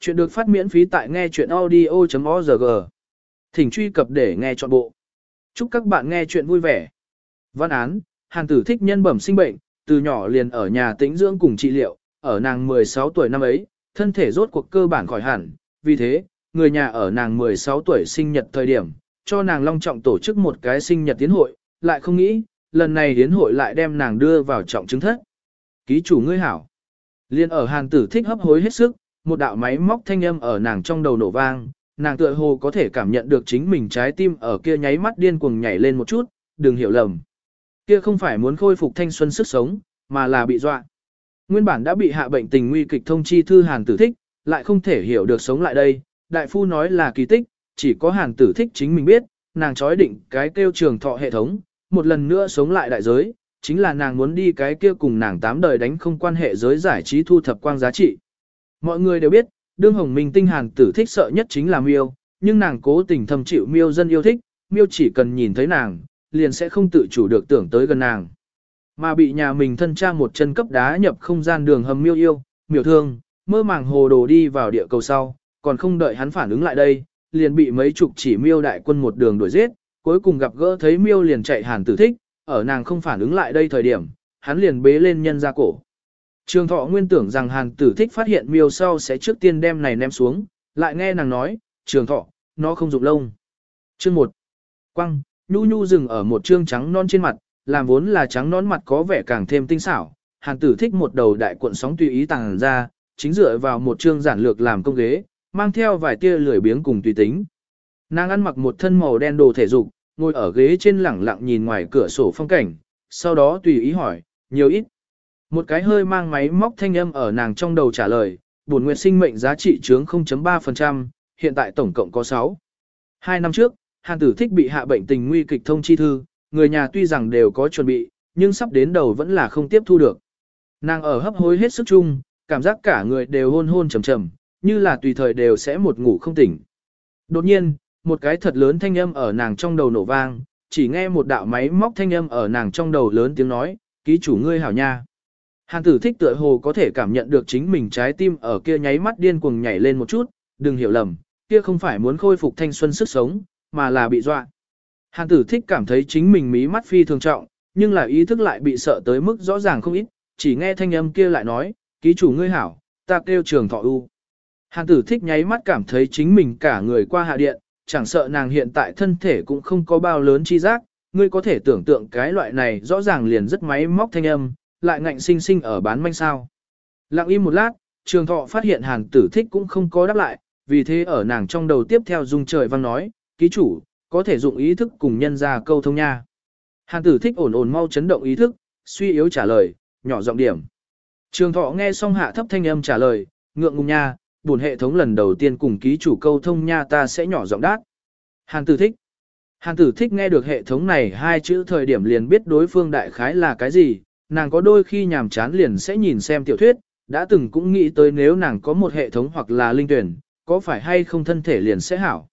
Chuyện được phát miễn phí tại nghe chuyện audio.org. Thỉnh truy cập để nghe trọn bộ. Chúc các bạn nghe chuyện vui vẻ. Văn án, Hàn tử thích nhân bẩm sinh bệnh, từ nhỏ liền ở nhà tĩnh dưỡng cùng trị liệu, ở nàng 16 tuổi năm ấy, thân thể rốt cuộc cơ bản khỏi hẳn, vì thế, người nhà ở nàng 16 tuổi sinh nhật thời điểm, cho nàng long trọng tổ chức một cái sinh nhật tiến hội, lại không nghĩ, lần này tiến hội lại đem nàng đưa vào trọng chứng thất. Ký chủ ngươi hảo. Liên ở hàn tử thích hấp hối hết sức, một đạo máy móc thanh âm ở nàng trong đầu nổ vang, nàng tựa hồ có thể cảm nhận được chính mình trái tim ở kia nháy mắt điên cuồng nhảy lên một chút, đừng hiểu lầm. Kia không phải muốn khôi phục thanh xuân sức sống, mà là bị dọa. Nguyên bản đã bị hạ bệnh tình nguy kịch thông chi thư hàn tử thích, lại không thể hiểu được sống lại đây, đại phu nói là kỳ tích, chỉ có hàn tử thích chính mình biết, nàng chói định cái kêu trường thọ hệ thống, một lần nữa sống lại đại giới, chính là nàng muốn đi cái kia cùng nàng tám đời đánh không quan hệ giới giải trí thu thập quang giá trị. Mọi người đều biết, đương hồng minh tinh hàn tử thích sợ nhất chính là miêu, nhưng nàng cố tình thầm chịu miêu dân yêu thích, miêu chỉ cần nhìn thấy nàng, liền sẽ không tự chủ được tưởng tới gần nàng. Mà bị nhà mình thân cha một chân cấp đá nhập không gian đường hầm miêu yêu, miểu thương, mơ màng hồ đồ đi vào địa cầu sau, còn không đợi hắn phản ứng lại đây, liền bị mấy chục chỉ miêu đại quân một đường đuổi giết, cuối cùng gặp gỡ thấy miêu liền chạy hàn tử thích, ở nàng không phản ứng lại đây thời điểm, hắn liền bế lên nhân ra cổ. Trường thọ nguyên tưởng rằng hàn tử thích phát hiện miêu sau sẽ trước tiên đem này ném xuống, lại nghe nàng nói, trường thọ, nó không dụng lông. Chương 1. Quăng, nhu nhu dừng ở một trương trắng non trên mặt, làm vốn là trắng non mặt có vẻ càng thêm tinh xảo. Hàn tử thích một đầu đại cuộn sóng tùy ý tàng ra, chính dựa vào một trương giản lược làm công ghế, mang theo vài tia lười biếng cùng tùy tính. Nàng ăn mặc một thân màu đen đồ thể dục, ngồi ở ghế trên lẳng lặng nhìn ngoài cửa sổ phong cảnh, sau đó tùy ý hỏi, nhiều ít. Một cái hơi mang máy móc thanh âm ở nàng trong đầu trả lời, buồn nguyệt sinh mệnh giá trị chướng 0.3%, hiện tại tổng cộng có 6. Hai năm trước, Hàn Tử Thích bị hạ bệnh tình nguy kịch thông chi thư, người nhà tuy rằng đều có chuẩn bị, nhưng sắp đến đầu vẫn là không tiếp thu được. Nàng ở hấp hối hết sức chung, cảm giác cả người đều hôn hôn trầm trầm, như là tùy thời đều sẽ một ngủ không tỉnh. Đột nhiên, một cái thật lớn thanh âm ở nàng trong đầu nổ vang, chỉ nghe một đạo máy móc thanh âm ở nàng trong đầu lớn tiếng nói, ký chủ ngươi hảo nha. Hàn tử thích tựa hồ có thể cảm nhận được chính mình trái tim ở kia nháy mắt điên cuồng nhảy lên một chút, đừng hiểu lầm, kia không phải muốn khôi phục thanh xuân sức sống, mà là bị dọa. Hàn tử thích cảm thấy chính mình mí mắt phi thường trọng, nhưng là ý thức lại bị sợ tới mức rõ ràng không ít, chỉ nghe thanh âm kia lại nói, ký chủ ngươi hảo, ta kêu trường thọ u. Hàn tử thích nháy mắt cảm thấy chính mình cả người qua hạ điện, chẳng sợ nàng hiện tại thân thể cũng không có bao lớn chi giác, ngươi có thể tưởng tượng cái loại này rõ ràng liền rất máy móc thanh âm, lại ngạnh sinh sinh ở bán manh sao. Lặng im một lát, trường thọ phát hiện hàn tử thích cũng không có đáp lại, vì thế ở nàng trong đầu tiếp theo dung trời văn nói, ký chủ, có thể dụng ý thức cùng nhân ra câu thông nha. Hàn tử thích ổn ổn mau chấn động ý thức, suy yếu trả lời, nhỏ giọng điểm. Trường thọ nghe xong hạ thấp thanh âm trả lời, ngượng ngùng nha, buồn hệ thống lần đầu tiên cùng ký chủ câu thông nha ta sẽ nhỏ giọng đát. Hàn tử thích. Hàn tử thích nghe được hệ thống này hai chữ thời điểm liền biết đối phương đại khái là cái gì, nàng có đôi khi nhàm chán liền sẽ nhìn xem tiểu thuyết, đã từng cũng nghĩ tới nếu nàng có một hệ thống hoặc là linh tuyển, có phải hay không thân thể liền sẽ hảo.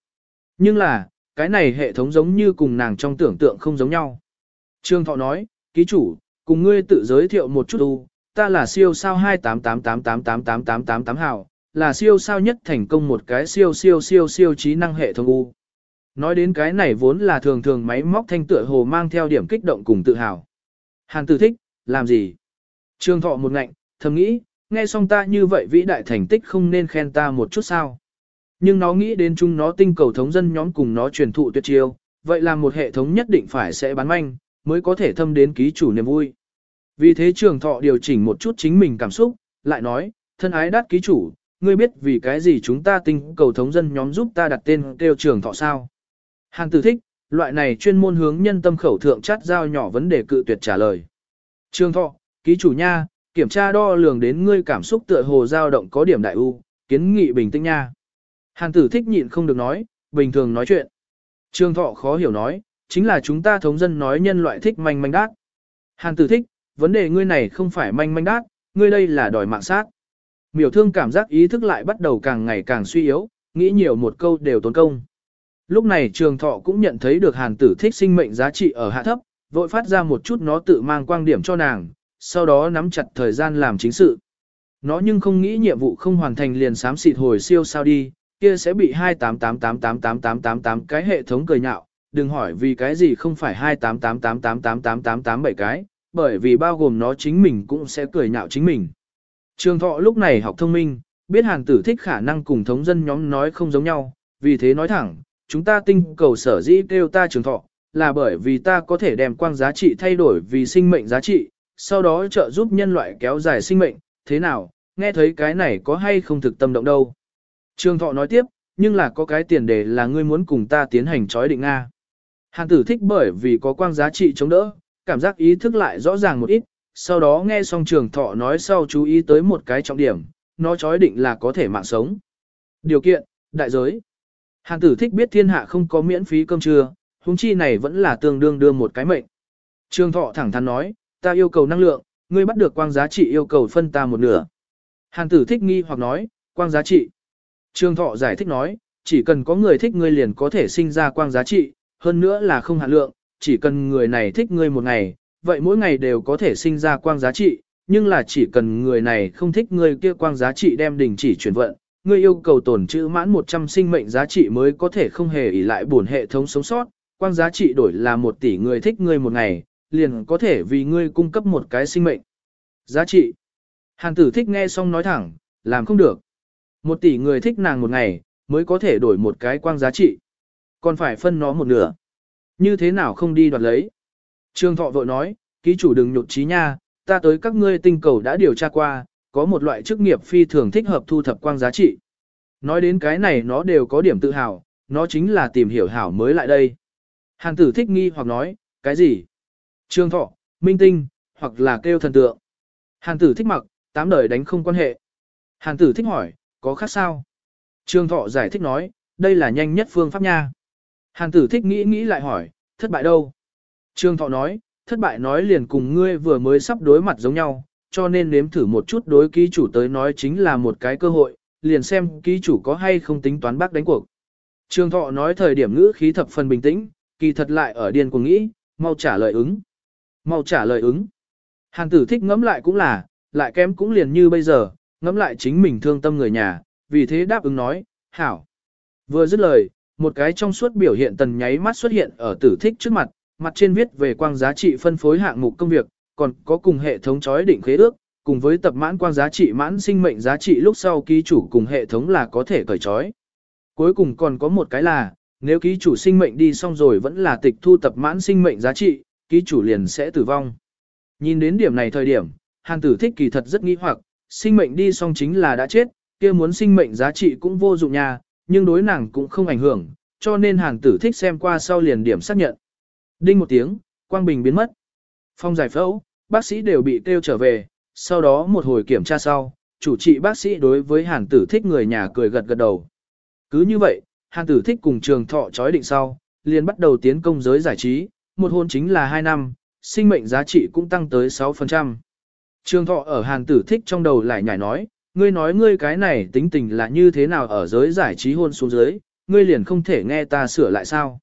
Nhưng là, cái này hệ thống giống như cùng nàng trong tưởng tượng không giống nhau. Trương Thọ nói, ký chủ, cùng ngươi tự giới thiệu một chút u, ta là siêu sao 28888888888 hảo, là siêu sao nhất thành công một cái siêu siêu siêu siêu trí năng hệ thống u. Nói đến cái này vốn là thường thường máy móc thanh tựa hồ mang theo điểm kích động cùng tự hào. Hàn tử thích, làm gì? Trương thọ một ngạnh, thầm nghĩ, nghe xong ta như vậy vĩ đại thành tích không nên khen ta một chút sao. Nhưng nó nghĩ đến chúng nó tinh cầu thống dân nhóm cùng nó truyền thụ tuyệt chiêu, vậy là một hệ thống nhất định phải sẽ bán manh, mới có thể thâm đến ký chủ niềm vui. Vì thế trường thọ điều chỉnh một chút chính mình cảm xúc, lại nói, thân ái đắt ký chủ, ngươi biết vì cái gì chúng ta tinh cầu thống dân nhóm giúp ta đặt tên kêu trường thọ sao? Hàng tử thích, loại này chuyên môn hướng nhân tâm khẩu thượng chát giao nhỏ vấn đề cự tuyệt trả lời. Trường thọ, ký chủ nha, kiểm tra đo lường đến ngươi cảm xúc tựa hồ dao động có điểm đại ưu, kiến nghị bình tĩnh nha. Hàn tử thích nhịn không được nói, bình thường nói chuyện. Trường thọ khó hiểu nói, chính là chúng ta thống dân nói nhân loại thích manh manh đát. Hàn tử thích, vấn đề ngươi này không phải manh manh đát, ngươi đây là đòi mạng sát. Miểu thương cảm giác ý thức lại bắt đầu càng ngày càng suy yếu, nghĩ nhiều một câu đều tốn công. Lúc này trường thọ cũng nhận thấy được hàn tử thích sinh mệnh giá trị ở hạ thấp, vội phát ra một chút nó tự mang quang điểm cho nàng, sau đó nắm chặt thời gian làm chính sự. Nó nhưng không nghĩ nhiệm vụ không hoàn thành liền sám xịt hồi siêu sao đi, kia sẽ bị 288888888 cái hệ thống cười nhạo, đừng hỏi vì cái gì không phải 288888887 cái, bởi vì bao gồm nó chính mình cũng sẽ cười nhạo chính mình. Trường thọ lúc này học thông minh, biết hàng tử thích khả năng cùng thống dân nhóm nói không giống nhau, vì thế nói thẳng, chúng ta tinh cầu sở dĩ kêu ta trường thọ, là bởi vì ta có thể đem quang giá trị thay đổi vì sinh mệnh giá trị, sau đó trợ giúp nhân loại kéo dài sinh mệnh, thế nào, nghe thấy cái này có hay không thực tâm động đâu. Trường thọ nói tiếp, nhưng là có cái tiền đề là ngươi muốn cùng ta tiến hành chói định Nga. Hàng tử thích bởi vì có quang giá trị chống đỡ, cảm giác ý thức lại rõ ràng một ít, sau đó nghe xong trường thọ nói sau chú ý tới một cái trọng điểm, nó chói định là có thể mạng sống. Điều kiện, đại giới. Hàng tử thích biết thiên hạ không có miễn phí cơm trưa, huống chi này vẫn là tương đương đưa một cái mệnh. trương thọ thẳng thắn nói, ta yêu cầu năng lượng, ngươi bắt được quang giá trị yêu cầu phân ta một nửa. Hàn tử thích nghi hoặc nói, quang giá trị. trương thọ giải thích nói, chỉ cần có người thích ngươi liền có thể sinh ra quang giá trị, hơn nữa là không hạn lượng, chỉ cần người này thích ngươi một ngày, vậy mỗi ngày đều có thể sinh ra quang giá trị, nhưng là chỉ cần người này không thích ngươi kia quang giá trị đem đình chỉ chuyển vận, ngươi yêu cầu tổn trữ mãn 100 sinh mệnh giá trị mới có thể không hề ỷ lại bổn hệ thống sống sót, quang giá trị đổi là một tỷ người thích ngươi một ngày, liền có thể vì ngươi cung cấp một cái sinh mệnh. Giá trị. Hàn tử thích nghe xong nói thẳng, làm không được. Một tỷ người thích nàng một ngày, mới có thể đổi một cái quang giá trị. Còn phải phân nó một nửa. Như thế nào không đi đoạt lấy? Trương Thọ vội nói, ký chủ đừng nhụt chí nha, ta tới các ngươi tinh cầu đã điều tra qua, có một loại chức nghiệp phi thường thích hợp thu thập quang giá trị. Nói đến cái này nó đều có điểm tự hào, nó chính là tìm hiểu hảo mới lại đây. Hàn tử thích nghi hoặc nói, cái gì? Trương Thọ, minh tinh, hoặc là kêu thần tượng. Hàn tử thích mặc, tám đời đánh không quan hệ. Hàn tử thích hỏi, có khác sao? Trương Thọ giải thích nói, đây là nhanh nhất phương pháp nha. Hàn tử thích nghĩ nghĩ lại hỏi, thất bại đâu? Trương Thọ nói, thất bại nói liền cùng ngươi vừa mới sắp đối mặt giống nhau, cho nên nếm thử một chút đối ký chủ tới nói chính là một cái cơ hội, liền xem ký chủ có hay không tính toán bác đánh cuộc. Trương Thọ nói thời điểm ngữ khí thập phần bình tĩnh, kỳ thật lại ở điên cuồng nghĩ, mau trả lời ứng. Mau trả lời ứng. Hàn tử thích ngẫm lại cũng là, lại kém cũng liền như bây giờ, ngẫm lại chính mình thương tâm người nhà, vì thế đáp ứng nói, hảo. Vừa dứt lời, một cái trong suốt biểu hiện tần nháy mắt xuất hiện ở tử thích trước mặt, mặt trên viết về quang giá trị phân phối hạng mục công việc, còn có cùng hệ thống chói định khế ước, cùng với tập mãn quang giá trị mãn sinh mệnh giá trị lúc sau ký chủ cùng hệ thống là có thể cởi chói. Cuối cùng còn có một cái là, nếu ký chủ sinh mệnh đi xong rồi vẫn là tịch thu tập mãn sinh mệnh giá trị, ký chủ liền sẽ tử vong. Nhìn đến điểm này thời điểm, hàn tử thích kỳ thật rất nghi hoặc, sinh mệnh đi xong chính là đã chết, kia muốn sinh mệnh giá trị cũng vô dụng nha, nhưng đối nàng cũng không ảnh hưởng, cho nên hàn tử thích xem qua sau liền điểm xác nhận. Đinh một tiếng, quang bình biến mất. Phong giải phẫu, bác sĩ đều bị kêu trở về, sau đó một hồi kiểm tra sau, chủ trị bác sĩ đối với hàn tử thích người nhà cười gật gật đầu. Cứ như vậy, hàn tử thích cùng trường thọ chói định sau, liền bắt đầu tiến công giới giải trí, một hôn chính là 2 năm, sinh mệnh giá trị cũng tăng tới 6%. Trường thọ ở hàn tử thích trong đầu lại nhảy nói, ngươi nói ngươi cái này tính tình là như thế nào ở giới giải trí hôn xuống dưới, ngươi liền không thể nghe ta sửa lại sao.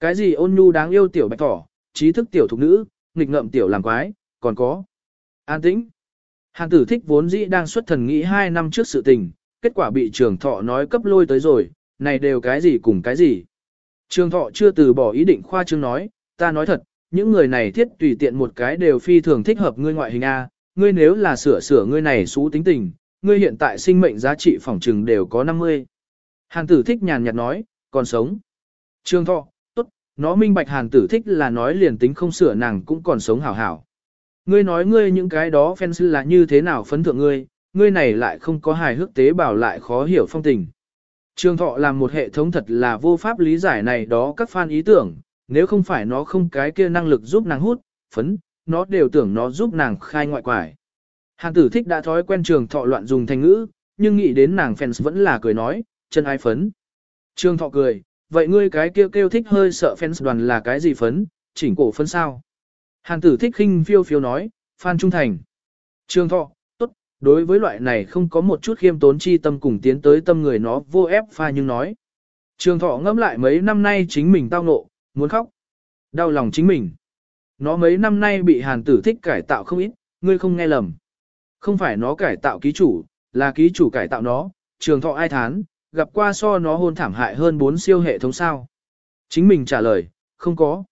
Cái gì ôn nhu đáng yêu tiểu bạch thỏ, trí thức tiểu thục nữ, nghịch ngợm tiểu làm quái, còn có. An tĩnh. Hàn tử thích vốn dĩ đang xuất thần nghĩ hai năm trước sự tình, kết quả bị trường thọ nói cấp lôi tới rồi, này đều cái gì cùng cái gì. Trường thọ chưa từ bỏ ý định khoa trương nói, ta nói thật, những người này thiết tùy tiện một cái đều phi thường thích hợp ngươi ngoại hình A, ngươi nếu là sửa sửa ngươi này xú tính tình, ngươi hiện tại sinh mệnh giá trị phòng trừng đều có 50. Hàn tử thích nhàn nhạt nói, còn sống. Trương thọ, tốt, nó minh bạch hàn tử thích là nói liền tính không sửa nàng cũng còn sống hảo hảo. Ngươi nói ngươi những cái đó fans là như thế nào phấn thượng ngươi, ngươi này lại không có hài hước tế bảo lại khó hiểu phong tình. Trường thọ làm một hệ thống thật là vô pháp lý giải này đó các fan ý tưởng, nếu không phải nó không cái kia năng lực giúp nàng hút, phấn, nó đều tưởng nó giúp nàng khai ngoại quải. Hàng tử thích đã thói quen trường thọ loạn dùng thành ngữ, nhưng nghĩ đến nàng fans vẫn là cười nói, chân ai phấn. Trường thọ cười, vậy ngươi cái kêu kêu thích hơi sợ fans đoàn là cái gì phấn, chỉnh cổ phấn sao? Hàng tử thích khinh phiêu phiêu nói, fan Trung Thành. Trường thọ, đối với loại này không có một chút khiêm tốn chi tâm cùng tiến tới tâm người nó vô ép pha nhưng nói. Trường thọ ngẫm lại mấy năm nay chính mình tao ngộ, muốn khóc. Đau lòng chính mình. Nó mấy năm nay bị hàn tử thích cải tạo không ít, ngươi không nghe lầm. Không phải nó cải tạo ký chủ, là ký chủ cải tạo nó, trường thọ ai thán, gặp qua so nó hôn thảm hại hơn 4 siêu hệ thống sao. Chính mình trả lời, không có.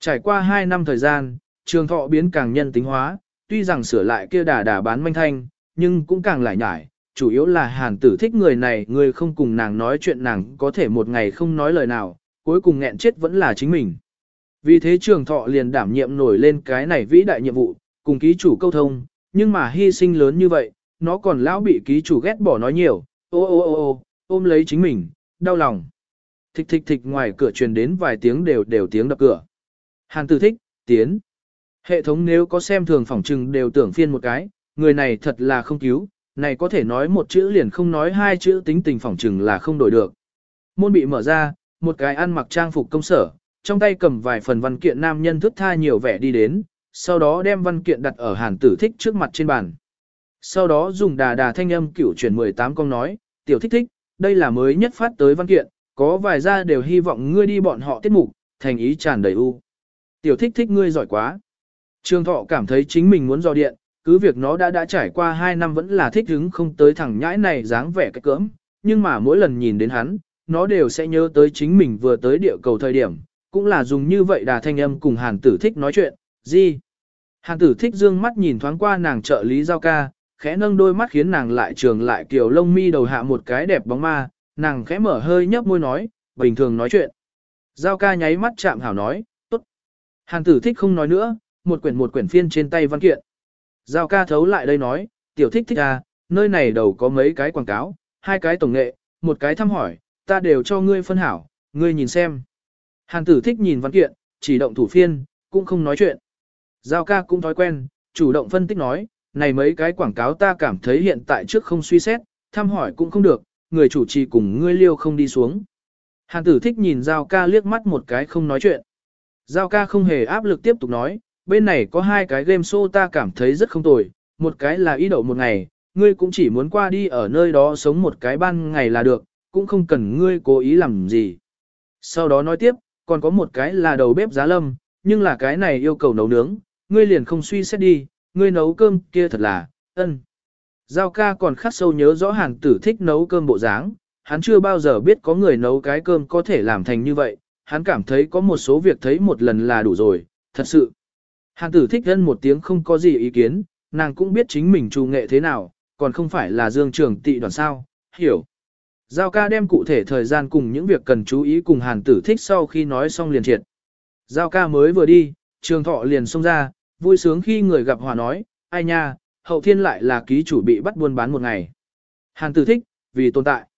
Trải qua 2 năm thời gian, trường thọ biến càng nhân tính hóa, tuy rằng sửa lại kia đà đà bán manh thanh, nhưng cũng càng lại nhải, chủ yếu là hàn tử thích người này, người không cùng nàng nói chuyện nàng có thể một ngày không nói lời nào, cuối cùng nghẹn chết vẫn là chính mình. Vì thế trường thọ liền đảm nhiệm nổi lên cái này vĩ đại nhiệm vụ, cùng ký chủ câu thông, nhưng mà hy sinh lớn như vậy, nó còn lão bị ký chủ ghét bỏ nói nhiều, ô ô ô ô, ôm lấy chính mình, đau lòng. Thịch thịch thịch ngoài cửa truyền đến vài tiếng đều đều tiếng đập cửa. Hàn tử thích, tiến. Hệ thống nếu có xem thường phỏng trừng đều tưởng phiên một cái, người này thật là không cứu, này có thể nói một chữ liền không nói hai chữ tính tình phỏng trừng là không đổi được. Môn bị mở ra, một cái ăn mặc trang phục công sở, trong tay cầm vài phần văn kiện nam nhân thức tha nhiều vẻ đi đến, sau đó đem văn kiện đặt ở hàn tử thích trước mặt trên bàn. Sau đó dùng đà đà thanh âm cửu chuyển 18 công nói, tiểu thích thích, đây là mới nhất phát tới văn kiện, có vài gia đều hy vọng ngươi đi bọn họ tiết mục, thành ý tràn đầy u. Tiểu thích thích ngươi giỏi quá. Trương thọ cảm thấy chính mình muốn dò điện, cứ việc nó đã đã trải qua 2 năm vẫn là thích hứng không tới thẳng nhãi này dáng vẻ cái cỡm, nhưng mà mỗi lần nhìn đến hắn, nó đều sẽ nhớ tới chính mình vừa tới địa cầu thời điểm, cũng là dùng như vậy đà thanh âm cùng hàn tử thích nói chuyện, gì? Hàn tử thích dương mắt nhìn thoáng qua nàng trợ lý giao ca, khẽ nâng đôi mắt khiến nàng lại trường lại kiểu lông mi đầu hạ một cái đẹp bóng ma, nàng khẽ mở hơi nhấp môi nói, bình thường nói chuyện. Giao ca nháy mắt chạm hảo nói, tốt. Hàn tử thích không nói nữa, một quyển một quyển phiên trên tay văn kiện. Giao ca thấu lại đây nói, tiểu thích thích à, nơi này đầu có mấy cái quảng cáo, hai cái tổng nghệ, một cái thăm hỏi, ta đều cho ngươi phân hảo, ngươi nhìn xem. Hàn tử thích nhìn văn kiện, chỉ động thủ phiên, cũng không nói chuyện. Giao ca cũng thói quen, chủ động phân tích nói, này mấy cái quảng cáo ta cảm thấy hiện tại trước không suy xét, thăm hỏi cũng không được, người chủ trì cùng ngươi liêu không đi xuống. Hàn tử thích nhìn Giao ca liếc mắt một cái không nói chuyện. Giao ca không hề áp lực tiếp tục nói, bên này có hai cái game show ta cảm thấy rất không tồi, một cái là ý đậu một ngày, ngươi cũng chỉ muốn qua đi ở nơi đó sống một cái ban ngày là được, cũng không cần ngươi cố ý làm gì. Sau đó nói tiếp, còn có một cái là đầu bếp giá lâm, nhưng là cái này yêu cầu nấu nướng, ngươi liền không suy xét đi, ngươi nấu cơm kia thật là, ân. Giao ca còn khắc sâu nhớ rõ hàng tử thích nấu cơm bộ dáng, hắn chưa bao giờ biết có người nấu cái cơm có thể làm thành như vậy, hắn cảm thấy có một số việc thấy một lần là đủ rồi, thật sự. Hàn tử thích ân một tiếng không có gì ý kiến, nàng cũng biết chính mình trù nghệ thế nào, còn không phải là dương trường tị đoàn sao, hiểu. Giao ca đem cụ thể thời gian cùng những việc cần chú ý cùng hàn tử thích sau khi nói xong liền triệt. Giao ca mới vừa đi, trường thọ liền xông ra, vui sướng khi người gặp hòa nói, ai nha, hậu thiên lại là ký chủ bị bắt buôn bán một ngày. Hàn tử thích, vì tồn tại.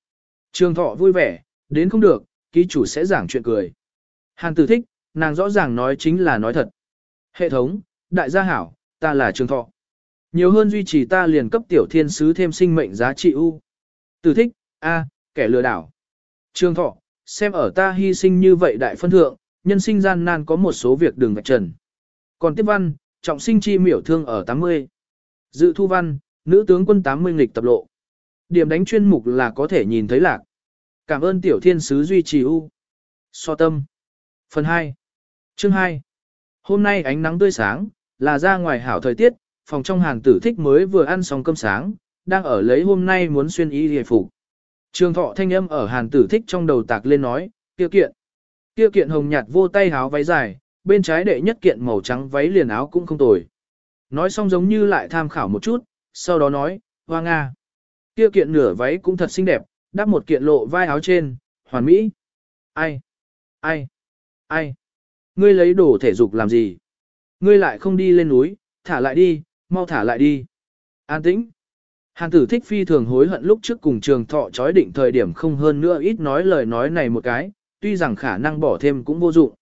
Trường thọ vui vẻ, đến không được, ký chủ sẽ giảng chuyện cười. Hàn tử thích, nàng rõ ràng nói chính là nói thật. Hệ thống, đại gia hảo, ta là trường thọ. Nhiều hơn duy trì ta liền cấp tiểu thiên sứ thêm sinh mệnh giá trị U. Tử thích, A, kẻ lừa đảo. Trường thọ, xem ở ta hy sinh như vậy đại phân thượng, nhân sinh gian nan có một số việc đường vạch trần. Còn tiếp văn, trọng sinh chi miểu thương ở 80. Dự thu văn, nữ tướng quân 80 nghịch tập lộ. Điểm đánh chuyên mục là có thể nhìn thấy lạc. Cảm ơn tiểu thiên sứ duy trì u. So tâm. Phần 2. Chương 2. Hôm nay ánh nắng tươi sáng, là ra ngoài hảo thời tiết, phòng trong hàng tử thích mới vừa ăn xong cơm sáng, đang ở lấy hôm nay muốn xuyên y hề phục. Trường thọ thanh âm ở hàn tử thích trong đầu tạc lên nói, kia kiện. Kia kiện hồng nhạt vô tay háo váy dài, bên trái đệ nhất kiện màu trắng váy liền áo cũng không tồi. Nói xong giống như lại tham khảo một chút, sau đó nói, hoa nga. Kia kiện nửa váy cũng thật xinh đẹp, đắp một kiện lộ vai áo trên, hoàn mỹ. Ai? Ai? Ai? Ngươi lấy đồ thể dục làm gì? Ngươi lại không đi lên núi, thả lại đi, mau thả lại đi. An tĩnh. Hàn tử thích phi thường hối hận lúc trước cùng trường thọ chói định thời điểm không hơn nữa ít nói lời nói này một cái, tuy rằng khả năng bỏ thêm cũng vô dụng.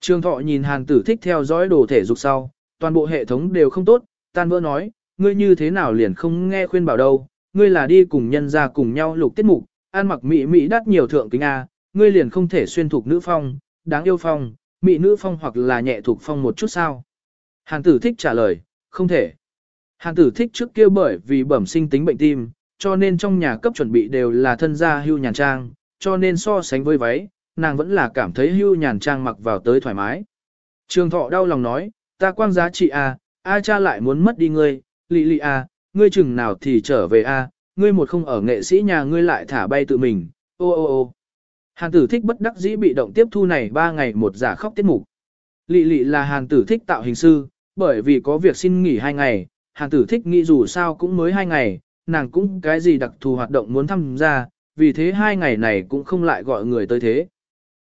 Trường thọ nhìn hàn tử thích theo dõi đồ thể dục sau, toàn bộ hệ thống đều không tốt, tan vỡ nói, ngươi như thế nào liền không nghe khuyên bảo đâu, ngươi là đi cùng nhân ra cùng nhau lục tiết mục, ăn mặc mỹ mỹ đắt nhiều thượng kính A, ngươi liền không thể xuyên thục nữ phong, đáng yêu phong, mị nữ phong hoặc là nhẹ thuộc phong một chút sao. Hàn tử thích trả lời, không thể. Hàn tử thích trước kia bởi vì bẩm sinh tính bệnh tim, cho nên trong nhà cấp chuẩn bị đều là thân gia hưu nhàn trang, cho nên so sánh với váy, nàng vẫn là cảm thấy hưu nhàn trang mặc vào tới thoải mái. Trường thọ đau lòng nói, ta quang giá trị à, a cha lại muốn mất đi ngươi, lị lị à, ngươi chừng nào thì trở về a, ngươi một không ở nghệ sĩ nhà ngươi lại thả bay tự mình, ô ô ô. Hàn tử thích bất đắc dĩ bị động tiếp thu này ba ngày một giả khóc tiết mục. Lị lị là hàn tử thích tạo hình sư, bởi vì có việc xin nghỉ hai ngày, hàn tử thích nghĩ dù sao cũng mới hai ngày, nàng cũng cái gì đặc thù hoạt động muốn tham gia, vì thế hai ngày này cũng không lại gọi người tới thế.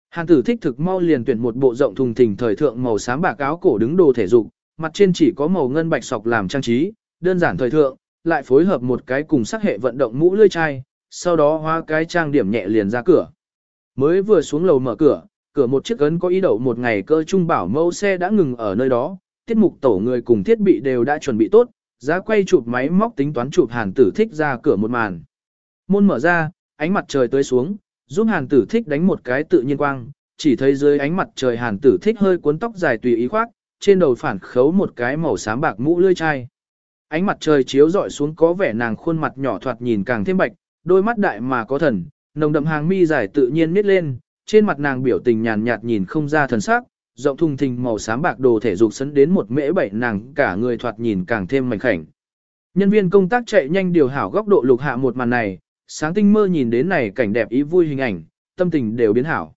Hàn tử thích thực mau liền tuyển một bộ rộng thùng thình thời thượng màu xám bạc áo cổ đứng đồ thể dục, mặt trên chỉ có màu ngân bạch sọc làm trang trí, đơn giản thời thượng, lại phối hợp một cái cùng sắc hệ vận động mũ lươi chai, sau đó hóa cái trang điểm nhẹ liền ra cửa. Mới vừa xuống lầu mở cửa, cửa một chiếc ấn có ý đậu một ngày cơ trung bảo mẫu xe đã ngừng ở nơi đó, tiết mục tổ người cùng thiết bị đều đã chuẩn bị tốt, giá quay chụp máy móc tính toán chụp hàn tử thích ra cửa một màn. Môn mở ra, ánh mặt trời tới xuống, giúp hàn tử thích đánh một cái tự nhiên quang, chỉ thấy dưới ánh mặt trời hàn tử thích hơi cuốn tóc dài tùy ý khoác, trên đầu phản khấu một cái màu xám bạc mũ lươi chai. Ánh mặt trời chiếu rọi xuống có vẻ nàng khuôn mặt nhỏ thoạt nhìn càng thêm bạch, đôi mắt đại mà có thần, nồng đậm hàng mi dài tự nhiên miết lên, trên mặt nàng biểu tình nhàn nhạt nhìn không ra thần sắc, rộng thùng thình màu xám bạc đồ thể dục sấn đến một mễ bảy nàng cả người thoạt nhìn càng thêm mảnh khảnh. Nhân viên công tác chạy nhanh điều hảo góc độ lục hạ một màn này, sáng tinh mơ nhìn đến này cảnh đẹp ý vui hình ảnh, tâm tình đều biến hảo.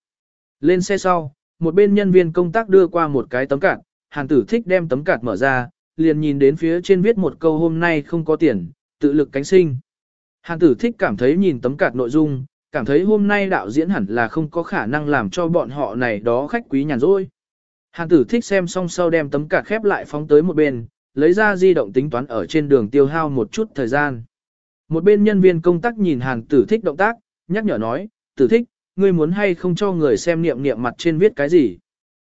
Lên xe sau, một bên nhân viên công tác đưa qua một cái tấm cạt, hàng tử thích đem tấm cạt mở ra, liền nhìn đến phía trên viết một câu hôm nay không có tiền, tự lực cánh sinh. hàng tử thích cảm thấy nhìn tấm cạt nội dung, cảm thấy hôm nay đạo diễn hẳn là không có khả năng làm cho bọn họ này đó khách quý nhàn rỗi. Hàn tử thích xem xong sau đem tấm cạt khép lại phóng tới một bên, lấy ra di động tính toán ở trên đường tiêu hao một chút thời gian. Một bên nhân viên công tác nhìn hàn tử thích động tác, nhắc nhở nói, tử thích, ngươi muốn hay không cho người xem niệm niệm mặt trên viết cái gì.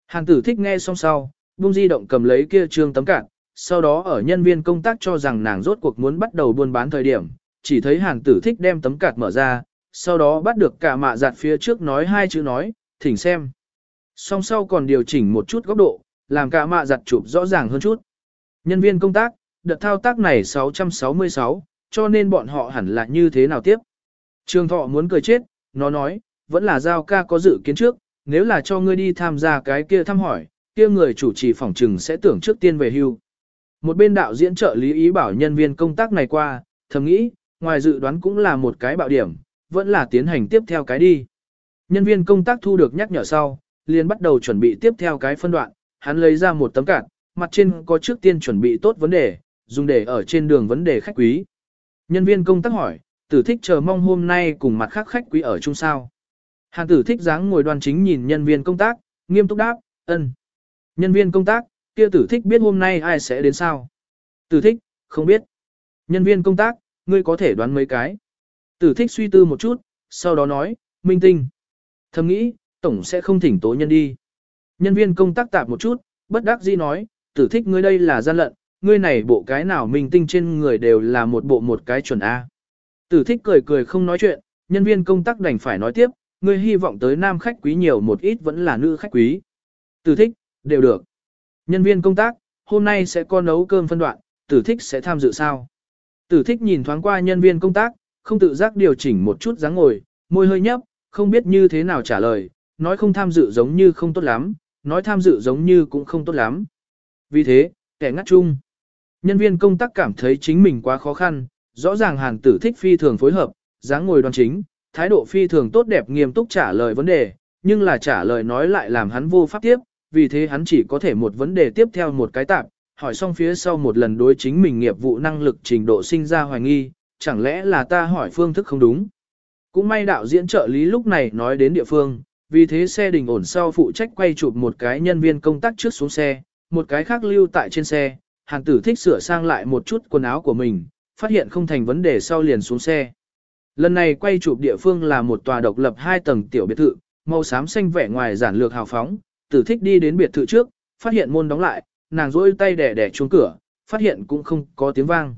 Hàn tử thích nghe xong sau, buông di động cầm lấy kia trương tấm cạt, sau đó ở nhân viên công tác cho rằng nàng rốt cuộc muốn bắt đầu buôn bán thời điểm, chỉ thấy hàn tử thích đem tấm cạt mở ra, sau đó bắt được cả mạ giặt phía trước nói hai chữ nói, thỉnh xem. Song sau còn điều chỉnh một chút góc độ, làm cả mạ giặt chụp rõ ràng hơn chút. Nhân viên công tác, đợt thao tác này 666, cho nên bọn họ hẳn là như thế nào tiếp. Trường thọ muốn cười chết, nó nói, vẫn là giao ca có dự kiến trước, nếu là cho ngươi đi tham gia cái kia thăm hỏi, kia người chủ trì phỏng trừng sẽ tưởng trước tiên về hưu. Một bên đạo diễn trợ lý ý bảo nhân viên công tác này qua, thầm nghĩ, ngoài dự đoán cũng là một cái bạo điểm, vẫn là tiến hành tiếp theo cái đi. Nhân viên công tác thu được nhắc nhở sau, liền bắt đầu chuẩn bị tiếp theo cái phân đoạn, hắn lấy ra một tấm card, mặt trên có trước tiên chuẩn bị tốt vấn đề, dùng để ở trên đường vấn đề khách quý. Nhân viên công tác hỏi, tử thích chờ mong hôm nay cùng mặt khác khách quý ở chung sao. Hàn tử thích dáng ngồi đoan chính nhìn nhân viên công tác, nghiêm túc đáp, ân. Nhân viên công tác, kia tử thích biết hôm nay ai sẽ đến sao. Tử thích, không biết. Nhân viên công tác, ngươi có thể đoán mấy cái. Tử thích suy tư một chút, sau đó nói, minh tinh. Thầm nghĩ, tổng sẽ không thỉnh tố nhân đi. Nhân viên công tác tạp một chút, bất đắc dĩ nói, tử thích ngươi đây là gian lận, ngươi này bộ cái nào minh tinh trên người đều là một bộ một cái chuẩn A. Tử thích cười cười không nói chuyện, nhân viên công tác đành phải nói tiếp, ngươi hy vọng tới nam khách quý nhiều một ít vẫn là nữ khách quý. Tử thích, đều được. Nhân viên công tác, hôm nay sẽ có nấu cơm phân đoạn, tử thích sẽ tham dự sao? Tử thích nhìn thoáng qua nhân viên công tác, không tự giác điều chỉnh một chút dáng ngồi, môi hơi nhấp, không biết như thế nào trả lời, nói không tham dự giống như không tốt lắm, nói tham dự giống như cũng không tốt lắm. Vì thế, kẻ ngắt chung. Nhân viên công tác cảm thấy chính mình quá khó khăn, rõ ràng hàn tử thích phi thường phối hợp, dáng ngồi đoan chính, thái độ phi thường tốt đẹp nghiêm túc trả lời vấn đề, nhưng là trả lời nói lại làm hắn vô pháp tiếp, vì thế hắn chỉ có thể một vấn đề tiếp theo một cái tạp, hỏi xong phía sau một lần đối chính mình nghiệp vụ năng lực trình độ sinh ra hoài nghi, chẳng lẽ là ta hỏi phương thức không đúng. Cũng may đạo diễn trợ lý lúc này nói đến địa phương, vì thế xe đình ổn sau phụ trách quay chụp một cái nhân viên công tác trước xuống xe, một cái khác lưu tại trên xe, hàng tử thích sửa sang lại một chút quần áo của mình, phát hiện không thành vấn đề sau liền xuống xe. Lần này quay chụp địa phương là một tòa độc lập hai tầng tiểu biệt thự, màu xám xanh vẻ ngoài giản lược hào phóng, tử thích đi đến biệt thự trước, phát hiện môn đóng lại, nàng rỗi tay đẻ đẻ chuông cửa, phát hiện cũng không có tiếng vang.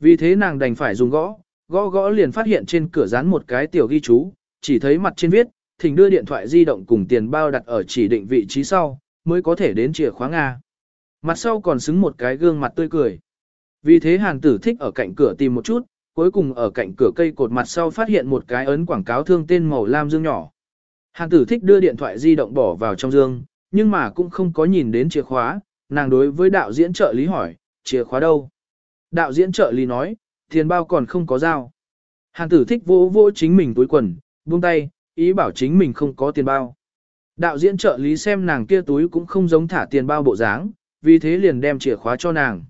Vì thế nàng đành phải dùng gõ, gõ gõ liền phát hiện trên cửa dán một cái tiểu ghi chú, chỉ thấy mặt trên viết, thỉnh đưa điện thoại di động cùng tiền bao đặt ở chỉ định vị trí sau, mới có thể đến chìa khóa Nga. Mặt sau còn xứng một cái gương mặt tươi cười. Vì thế hàng tử thích ở cạnh cửa tìm một chút, cuối cùng ở cạnh cửa cây cột mặt sau phát hiện một cái ấn quảng cáo thương tên màu lam dương nhỏ. hàng tử thích đưa điện thoại di động bỏ vào trong dương, nhưng mà cũng không có nhìn đến chìa khóa, nàng đối với đạo diễn trợ lý hỏi, chìa khóa đâu? Đạo diễn trợ lý nói, tiền bao còn không có dao, Hàn tử thích vỗ vỗ chính mình túi quần, buông tay, ý bảo chính mình không có tiền bao. Đạo diễn trợ lý xem nàng kia túi cũng không giống thả tiền bao bộ dáng, vì thế liền đem chìa khóa cho nàng.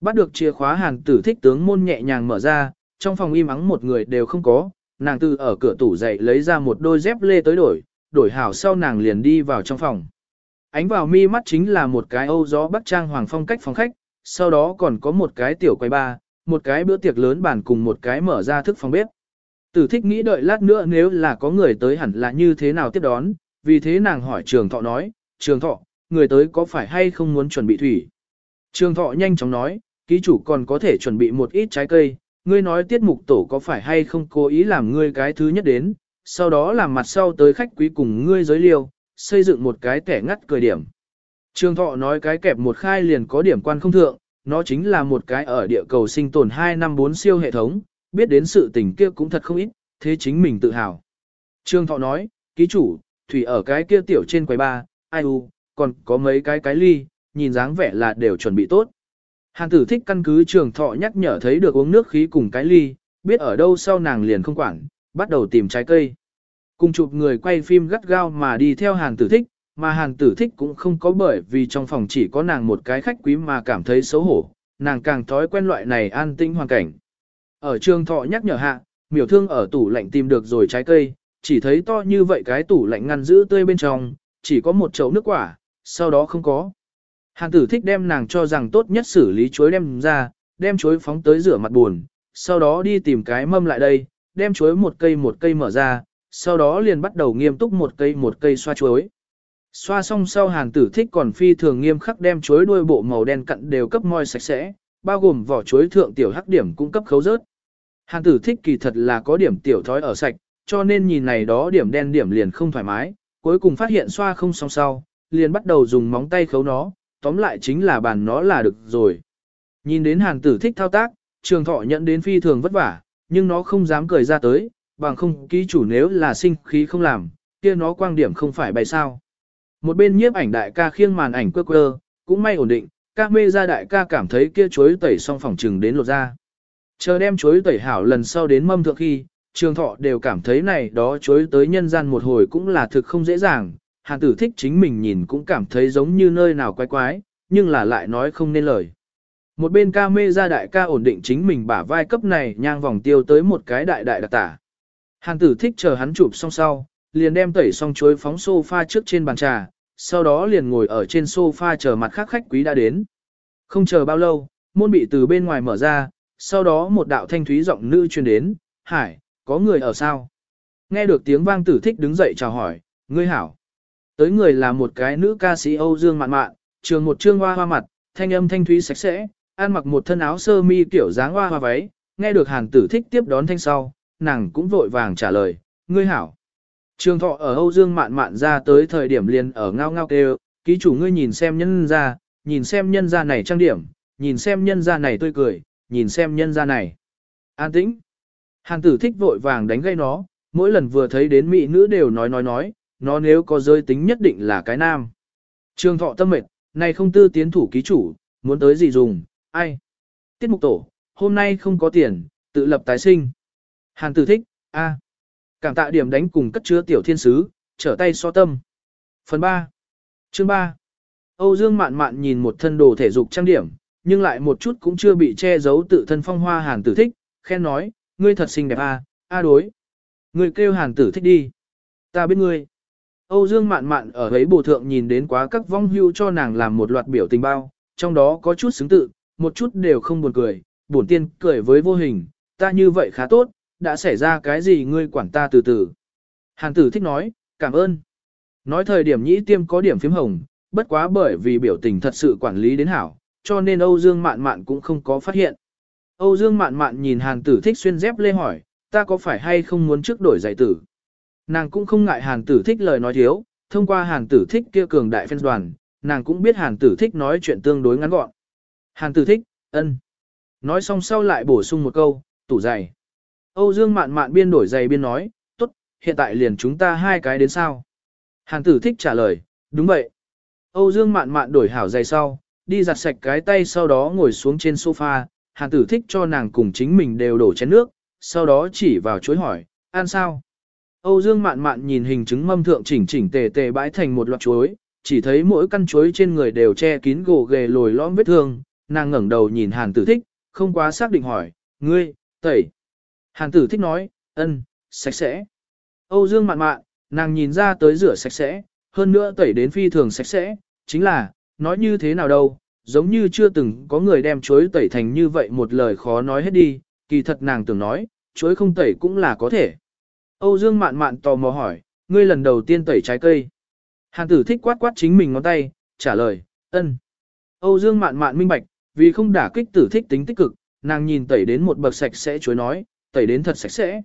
Bắt được chìa khóa hàn tử thích tướng môn nhẹ nhàng mở ra, trong phòng im ắng một người đều không có, nàng từ ở cửa tủ dậy lấy ra một đôi dép lê tới đổi, đổi hảo sau nàng liền đi vào trong phòng. Ánh vào mi mắt chính là một cái âu gió bắc trang hoàng phong cách phòng khách, sau đó còn có một cái tiểu quay ba, một cái bữa tiệc lớn bàn cùng một cái mở ra thức phòng bếp. Tử thích nghĩ đợi lát nữa nếu là có người tới hẳn là như thế nào tiếp đón, vì thế nàng hỏi trường thọ nói, trường thọ, người tới có phải hay không muốn chuẩn bị thủy? Trường thọ nhanh chóng nói, ký chủ còn có thể chuẩn bị một ít trái cây, ngươi nói tiết mục tổ có phải hay không cố ý làm ngươi cái thứ nhất đến, sau đó làm mặt sau tới khách quý cùng ngươi giới liêu, xây dựng một cái kẻ ngắt cười điểm. Trường thọ nói cái kẹp một khai liền có điểm quan không thượng, nó chính là một cái ở địa cầu sinh tồn 2 năm 4 siêu hệ thống, biết đến sự tình kia cũng thật không ít, thế chính mình tự hào. Trương Thọ nói, ký chủ, thủy ở cái kia tiểu trên quầy ba, ai u, còn có mấy cái cái ly, nhìn dáng vẻ là đều chuẩn bị tốt. Hàn tử thích căn cứ trường thọ nhắc nhở thấy được uống nước khí cùng cái ly, biết ở đâu sau nàng liền không quản, bắt đầu tìm trái cây. Cùng chụp người quay phim gắt gao mà đi theo hàn tử thích, mà hàn tử thích cũng không có bởi vì trong phòng chỉ có nàng một cái khách quý mà cảm thấy xấu hổ, nàng càng thói quen loại này an tĩnh hoàn cảnh. Ở trường thọ nhắc nhở hạ, miểu thương ở tủ lạnh tìm được rồi trái cây, chỉ thấy to như vậy cái tủ lạnh ngăn giữ tươi bên trong, chỉ có một chậu nước quả, sau đó không có. Hàn tử thích đem nàng cho rằng tốt nhất xử lý chuối đem ra, đem chuối phóng tới rửa mặt buồn, sau đó đi tìm cái mâm lại đây, đem chuối một cây một cây mở ra, sau đó liền bắt đầu nghiêm túc một cây một cây xoa chuối. Xoa xong sau hàng tử thích còn phi thường nghiêm khắc đem chuối đuôi bộ màu đen cặn đều cấp moi sạch sẽ, bao gồm vỏ chuối thượng tiểu hắc điểm cũng cấp khấu rớt. Hàng tử thích kỳ thật là có điểm tiểu thói ở sạch, cho nên nhìn này đó điểm đen điểm liền không thoải mái, cuối cùng phát hiện xoa không xong sau, liền bắt đầu dùng móng tay khấu nó, tóm lại chính là bàn nó là được rồi. Nhìn đến hàng tử thích thao tác, trường thọ nhận đến phi thường vất vả, nhưng nó không dám cười ra tới, bằng không ký chủ nếu là sinh khí không làm, kia nó quang điểm không phải bày sao. Một bên nhiếp ảnh đại ca khiêng màn ảnh quơ quơ, cũng may ổn định, các mê ra đại ca cảm thấy kia chuối tẩy xong phòng trừng đến lột ra. Chờ đem chuối tẩy hảo lần sau đến mâm thượng khi, trường thọ đều cảm thấy này đó chuối tới nhân gian một hồi cũng là thực không dễ dàng, hàn tử thích chính mình nhìn cũng cảm thấy giống như nơi nào quái quái, nhưng là lại nói không nên lời. Một bên ca mê ra đại ca ổn định chính mình bả vai cấp này nhang vòng tiêu tới một cái đại đại đặc tả. Hàn tử thích chờ hắn chụp xong sau, liền đem tẩy xong chuối phóng sofa trước trên bàn trà, sau đó liền ngồi ở trên sofa chờ mặt khác khách quý đã đến. Không chờ bao lâu, môn bị từ bên ngoài mở ra, sau đó một đạo thanh thúy giọng nữ truyền đến, Hải, có người ở sao? Nghe được tiếng vang tử thích đứng dậy chào hỏi, ngươi hảo. Tới người là một cái nữ ca sĩ Âu Dương mạn mạn, trường một trương hoa hoa mặt, thanh âm thanh thúy sạch sẽ, ăn mặc một thân áo sơ mi kiểu dáng hoa hoa váy, nghe được hàn tử thích tiếp đón thanh sau, nàng cũng vội vàng trả lời, ngươi hảo. Trường thọ ở Âu Dương mạn mạn ra tới thời điểm liền ở ngao ngao kêu, ký chủ ngươi nhìn xem nhân ra, nhìn xem nhân ra này trang điểm, nhìn xem nhân ra này tươi cười, nhìn xem nhân ra này. An tĩnh. Hàn tử thích vội vàng đánh gây nó, mỗi lần vừa thấy đến mỹ nữ đều nói nói nói, nó nếu có giới tính nhất định là cái nam. Trường thọ tâm mệt, này không tư tiến thủ ký chủ, muốn tới gì dùng, ai. Tiết mục tổ, hôm nay không có tiền, tự lập tái sinh. Hàn tử thích, a. Cảm tạ điểm đánh cùng cất chứa tiểu thiên sứ, trở tay so tâm. Phần 3. Chương 3. Âu Dương mạn mạn nhìn một thân đồ thể dục trang điểm, nhưng lại một chút cũng chưa bị che giấu tự thân phong hoa hàn tử thích, khen nói, ngươi thật xinh đẹp a, a đối. Ngươi kêu hàn tử thích đi. Ta biết ngươi. Âu Dương mạn mạn ở ấy bổ thượng nhìn đến quá các vong hưu cho nàng làm một loạt biểu tình bao, trong đó có chút xứng tự, một chút đều không buồn cười, buồn tiên cười với vô hình, ta như vậy khá tốt, đã xảy ra cái gì ngươi quản ta từ từ. Hàn tử thích nói, cảm ơn. Nói thời điểm nhĩ tiêm có điểm phím hồng, bất quá bởi vì biểu tình thật sự quản lý đến hảo, cho nên Âu Dương mạn mạn cũng không có phát hiện. Âu Dương mạn mạn nhìn hàn tử thích xuyên dép lê hỏi, ta có phải hay không muốn trước đổi giày tử? Nàng cũng không ngại hàn tử thích lời nói thiếu, thông qua hàn tử thích kia cường đại phen đoàn, nàng cũng biết hàn tử thích nói chuyện tương đối ngắn gọn. Hàn tử thích, ân. Nói xong sau lại bổ sung một câu, tủ giày. Âu Dương mạn mạn biên đổi giày biên nói, tốt, hiện tại liền chúng ta hai cái đến sao. Hàn tử thích trả lời, đúng vậy. Âu Dương mạn mạn đổi hảo giày sau, đi giặt sạch cái tay sau đó ngồi xuống trên sofa, Hàn tử thích cho nàng cùng chính mình đều đổ chén nước, sau đó chỉ vào chuối hỏi, ăn sao? Âu Dương mạn mạn nhìn hình chứng mâm thượng chỉnh chỉnh tề tề bãi thành một loạt chuối, chỉ thấy mỗi căn chuối trên người đều che kín gồ ghề lồi lõm vết thương, nàng ngẩng đầu nhìn hàn tử thích, không quá xác định hỏi, ngươi, tẩy. Hàn tử thích nói, ân, sạch sẽ. Âu Dương mạn mạn, nàng nhìn ra tới rửa sạch sẽ, hơn nữa tẩy đến phi thường sạch sẽ, chính là, nói như thế nào đâu, giống như chưa từng có người đem chuối tẩy thành như vậy một lời khó nói hết đi, kỳ thật nàng tưởng nói, chuối không tẩy cũng là có thể. Âu Dương mạn mạn tò mò hỏi, ngươi lần đầu tiên tẩy trái cây. Hàn tử thích quát quát chính mình ngón tay, trả lời, ân. Âu Dương mạn mạn minh bạch, vì không đả kích tử thích tính tích cực, nàng nhìn tẩy đến một bậc sạch sẽ chuối nói, tẩy đến thật sạch sẽ.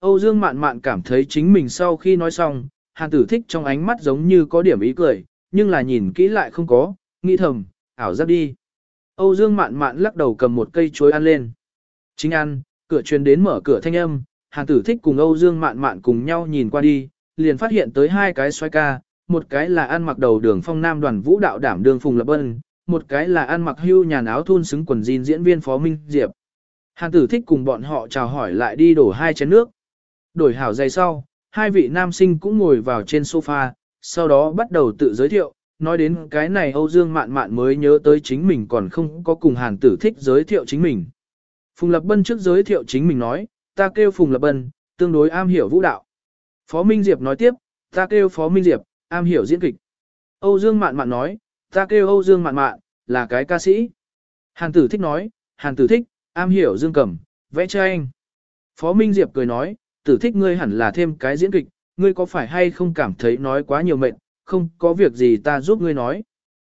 Âu Dương mạn mạn cảm thấy chính mình sau khi nói xong, hàn tử thích trong ánh mắt giống như có điểm ý cười, nhưng là nhìn kỹ lại không có, nghĩ thầm, ảo giác đi. Âu Dương mạn mạn lắc đầu cầm một cây chuối ăn lên. Chính ăn, cửa truyền đến mở cửa thanh âm, hàn tử thích cùng Âu Dương mạn mạn cùng nhau nhìn qua đi, liền phát hiện tới hai cái xoay ca, một cái là ăn mặc đầu đường phong nam đoàn vũ đạo đảm đường Phùng Lập Bân, một cái là ăn mặc hưu nhà áo thun xứng quần jean diễn viên Phó Minh Diệp. Hàn tử thích cùng bọn họ chào hỏi lại đi đổ hai chén nước. Đổi hảo giày sau, hai vị nam sinh cũng ngồi vào trên sofa, sau đó bắt đầu tự giới thiệu, nói đến cái này Âu Dương Mạn Mạn mới nhớ tới chính mình còn không có cùng Hàn Tử Thích giới thiệu chính mình. Phùng Lập Bân trước giới thiệu chính mình nói, ta kêu Phùng Lập Bân, tương đối am hiểu vũ đạo. Phó Minh Diệp nói tiếp, ta kêu Phó Minh Diệp, am hiểu diễn kịch. Âu Dương Mạn Mạn nói, ta kêu Âu Dương Mạn Mạn, là cái ca sĩ. Hàn Tử Thích nói, Hàn Tử Thích, am hiểu dương cầm, vẽ tranh. Phó Minh Diệp cười nói, Tử Thích ngươi hẳn là thêm cái diễn kịch, ngươi có phải hay không cảm thấy nói quá nhiều mệnh, không có việc gì ta giúp ngươi nói.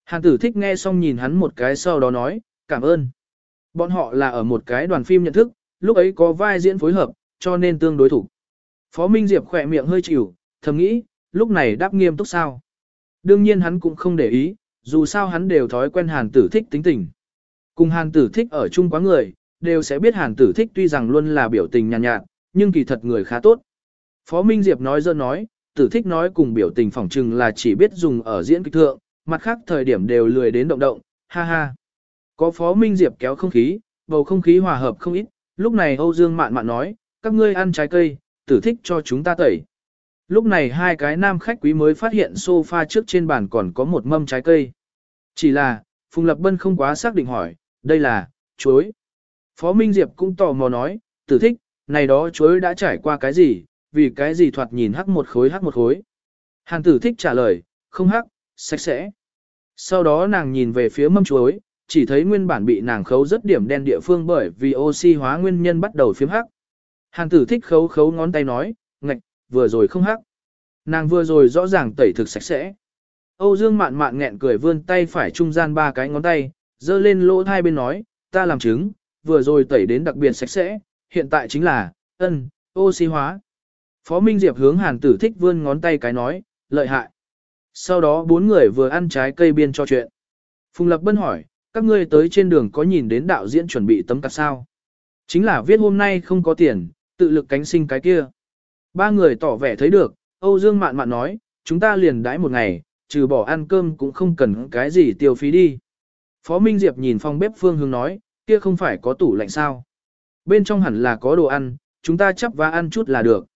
Hàn tử thích nghe xong nhìn hắn một cái sau đó nói, cảm ơn. Bọn họ là ở một cái đoàn phim nhận thức, lúc ấy có vai diễn phối hợp, cho nên tương đối thủ. Phó Minh Diệp khỏe miệng hơi chịu, thầm nghĩ, lúc này đáp nghiêm túc sao. Đương nhiên hắn cũng không để ý, dù sao hắn đều thói quen hàn tử thích tính tình. Cùng hàn tử thích ở chung quá người, đều sẽ biết hàn tử thích tuy rằng luôn là biểu tình nhàn nhạt, nhạt, nhưng kỳ thật người khá tốt. Phó Minh Diệp nói dơ nói, tử thích nói cùng biểu tình phỏng trừng là chỉ biết dùng ở diễn kịch thượng, mặt khác thời điểm đều lười đến động động, ha ha. Có Phó Minh Diệp kéo không khí, bầu không khí hòa hợp không ít, lúc này Âu Dương mạn mạn nói, các ngươi ăn trái cây, tử thích cho chúng ta tẩy. Lúc này hai cái nam khách quý mới phát hiện sofa trước trên bàn còn có một mâm trái cây. Chỉ là, Phùng Lập Bân không quá xác định hỏi, đây là, chuối. Phó Minh Diệp cũng tò mò nói, tử thích, này đó chuối đã trải qua cái gì, vì cái gì thoạt nhìn hắc một khối hắc một khối. Hàn tử thích trả lời, không hắc, sạch sẽ. Sau đó nàng nhìn về phía mâm chuối, chỉ thấy nguyên bản bị nàng khấu rất điểm đen địa phương bởi vì oxy hóa nguyên nhân bắt đầu phiếm hắc. Hàn tử thích khấu khấu ngón tay nói, ngạch, vừa rồi không hắc. Nàng vừa rồi rõ ràng tẩy thực sạch sẽ. Âu Dương mạn mạn nghẹn cười vươn tay phải trung gian ba cái ngón tay, dơ lên lỗ hai bên nói, ta làm chứng, vừa rồi tẩy đến đặc biệt sạch sẽ, hiện tại chính là, ân, oxy hóa. Phó Minh Diệp hướng hàn tử thích vươn ngón tay cái nói, lợi hại. Sau đó bốn người vừa ăn trái cây biên cho chuyện. Phùng Lập Bân hỏi, các ngươi tới trên đường có nhìn đến đạo diễn chuẩn bị tấm cặp sao? Chính là viết hôm nay không có tiền, tự lực cánh sinh cái kia. Ba người tỏ vẻ thấy được, Âu Dương Mạn Mạn nói, chúng ta liền đãi một ngày, trừ bỏ ăn cơm cũng không cần cái gì tiêu phí đi. Phó Minh Diệp nhìn phòng bếp phương hướng nói, kia không phải có tủ lạnh sao? Bên trong hẳn là có đồ ăn, chúng ta chấp và ăn chút là được.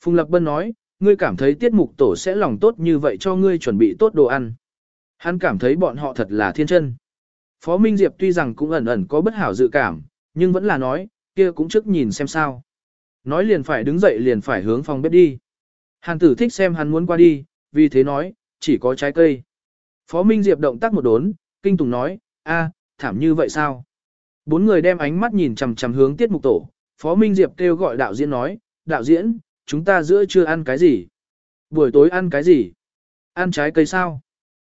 Phùng Lập Bân nói, ngươi cảm thấy tiết mục tổ sẽ lòng tốt như vậy cho ngươi chuẩn bị tốt đồ ăn. Hắn cảm thấy bọn họ thật là thiên chân. Phó Minh Diệp tuy rằng cũng ẩn ẩn có bất hảo dự cảm, nhưng vẫn là nói, kia cũng trước nhìn xem sao. Nói liền phải đứng dậy liền phải hướng phòng bếp đi. Hàn tử thích xem hắn muốn qua đi, vì thế nói, chỉ có trái cây. Phó Minh Diệp động tác một đốn, kinh tùng nói, a, thảm như vậy sao? Bốn người đem ánh mắt nhìn chằm chằm hướng tiết mục tổ. Phó Minh Diệp kêu gọi đạo diễn nói, đạo diễn, chúng ta giữa trưa ăn cái gì? Buổi tối ăn cái gì? Ăn trái cây sao?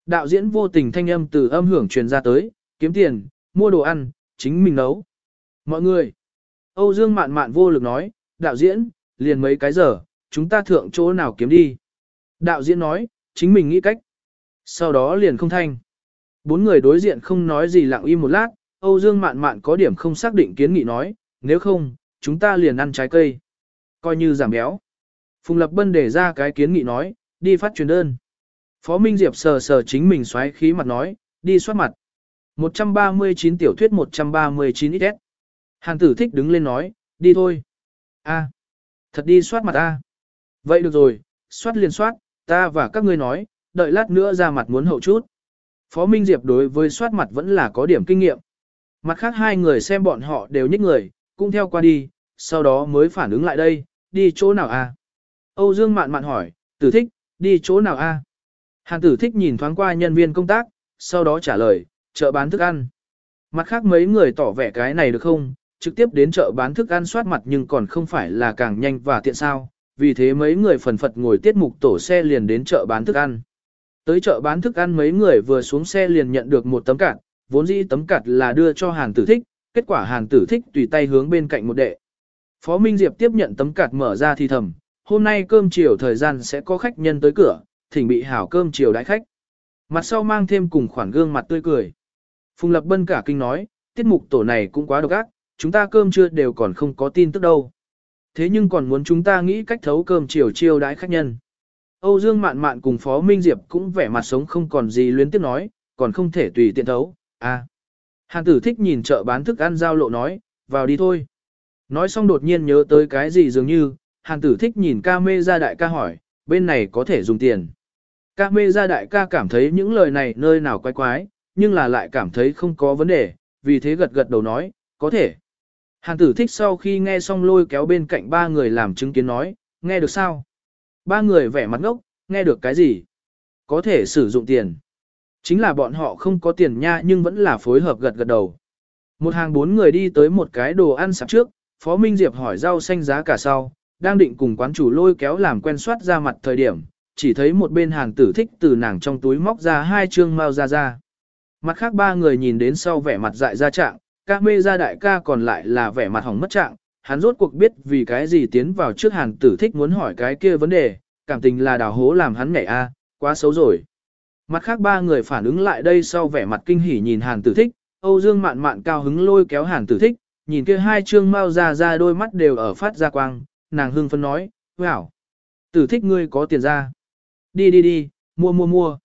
Đạo diễn vô tình thanh âm từ âm hưởng truyền ra tới, kiếm tiền, mua đồ ăn, chính mình nấu. Mọi người! Âu Dương mạn mạn vô lực nói, đạo diễn, liền mấy cái giờ, chúng ta thượng chỗ nào kiếm đi. Đạo diễn nói, chính mình nghĩ cách. Sau đó liền không thanh. Bốn người đối diện không nói gì lặng im một lát, Âu Dương mạn mạn có điểm không xác định kiến nghị nói, nếu không, chúng ta liền ăn trái cây. Coi như giảm béo. Phùng Lập Bân để ra cái kiến nghị nói, đi phát truyền đơn. Phó Minh Diệp sờ sờ chính mình xoáy khí mặt nói, đi soát mặt. 139 tiểu thuyết 139 XS. Hàn tử thích đứng lên nói, đi thôi. A, thật đi soát mặt A. Vậy được rồi, soát liền soát, ta và các ngươi nói, đợi lát nữa ra mặt muốn hậu chút. Phó Minh Diệp đối với soát mặt vẫn là có điểm kinh nghiệm. Mặt khác hai người xem bọn họ đều nhích người, cũng theo qua đi, sau đó mới phản ứng lại đây, đi chỗ nào a? Âu Dương mạn mạn hỏi, tử thích, đi chỗ nào a? Hàn tử thích nhìn thoáng qua nhân viên công tác, sau đó trả lời, chợ bán thức ăn. Mặt khác mấy người tỏ vẻ cái này được không, trực tiếp đến chợ bán thức ăn soát mặt nhưng còn không phải là càng nhanh và tiện sao, vì thế mấy người phần phật ngồi tiết mục tổ xe liền đến chợ bán thức ăn. Tới chợ bán thức ăn mấy người vừa xuống xe liền nhận được một tấm cạn, vốn dĩ tấm cặt là đưa cho Hàn Tử Thích, kết quả Hàn Tử Thích tùy tay hướng bên cạnh một đệ. Phó Minh Diệp tiếp nhận tấm cạt mở ra thì thầm, hôm nay cơm chiều thời gian sẽ có khách nhân tới cửa, thỉnh bị hảo cơm chiều đãi khách. Mặt sau mang thêm cùng khoản gương mặt tươi cười. Phùng Lập Bân cả kinh nói, tiết mục tổ này cũng quá độc ác, chúng ta cơm trưa đều còn không có tin tức đâu. Thế nhưng còn muốn chúng ta nghĩ cách thấu cơm chiều chiêu đãi khách nhân. Âu Dương Mạn Mạn cùng Phó Minh Diệp cũng vẻ mặt sống không còn gì luyến tiếp nói, còn không thể tùy tiện thấu. À. Hàn tử thích nhìn chợ bán thức ăn giao lộ nói, vào đi thôi. Nói xong đột nhiên nhớ tới cái gì dường như, hàn tử thích nhìn ca mê ra đại ca hỏi, bên này có thể dùng tiền. Ca mê ra đại ca cảm thấy những lời này nơi nào quái quái, nhưng là lại cảm thấy không có vấn đề, vì thế gật gật đầu nói, có thể. Hàn tử thích sau khi nghe xong lôi kéo bên cạnh ba người làm chứng kiến nói, nghe được sao? Ba người vẻ mặt ngốc, nghe được cái gì? Có thể sử dụng tiền. Chính là bọn họ không có tiền nha nhưng vẫn là phối hợp gật gật đầu. Một hàng bốn người đi tới một cái đồ ăn sạp trước, Phó Minh Diệp hỏi rau xanh giá cả sau, đang định cùng quán chủ lôi kéo làm quen soát ra mặt thời điểm, chỉ thấy một bên hàng tử thích từ nàng trong túi móc ra hai chương mao ra ra. Mặt khác ba người nhìn đến sau vẻ mặt dại ra trạng, ca mê ra đại ca còn lại là vẻ mặt hỏng mất trạng, hắn rốt cuộc biết vì cái gì tiến vào trước hàng tử thích muốn hỏi cái kia vấn đề, cảm tình là đào hố làm hắn nhảy a, quá xấu rồi. Mặt khác ba người phản ứng lại đây sau vẻ mặt kinh hỉ nhìn Hàn Tử Thích, Âu Dương mạn mạn cao hứng lôi kéo Hàn Tử Thích, nhìn kia hai trương mau ra ra đôi mắt đều ở phát ra quang, nàng hưng phấn nói, wow, Tử Thích ngươi có tiền ra. Đi đi đi, mua mua mua.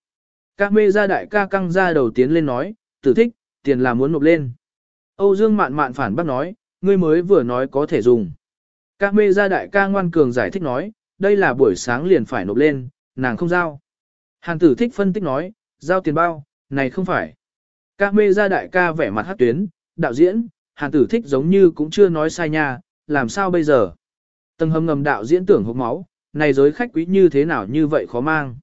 Các mê gia đại ca căng ra đầu tiến lên nói, Tử Thích, tiền là muốn nộp lên. Âu Dương mạn mạn phản bác nói, ngươi mới vừa nói có thể dùng. Các mê gia đại ca ngoan cường giải thích nói, đây là buổi sáng liền phải nộp lên, nàng không giao. Hàn tử thích phân tích nói, giao tiền bao, này không phải. Ca mê ra đại ca vẻ mặt hát tuyến, đạo diễn, hàn tử thích giống như cũng chưa nói sai nha, làm sao bây giờ? Tầng hầm ngầm đạo diễn tưởng hốc máu, này giới khách quý như thế nào như vậy khó mang.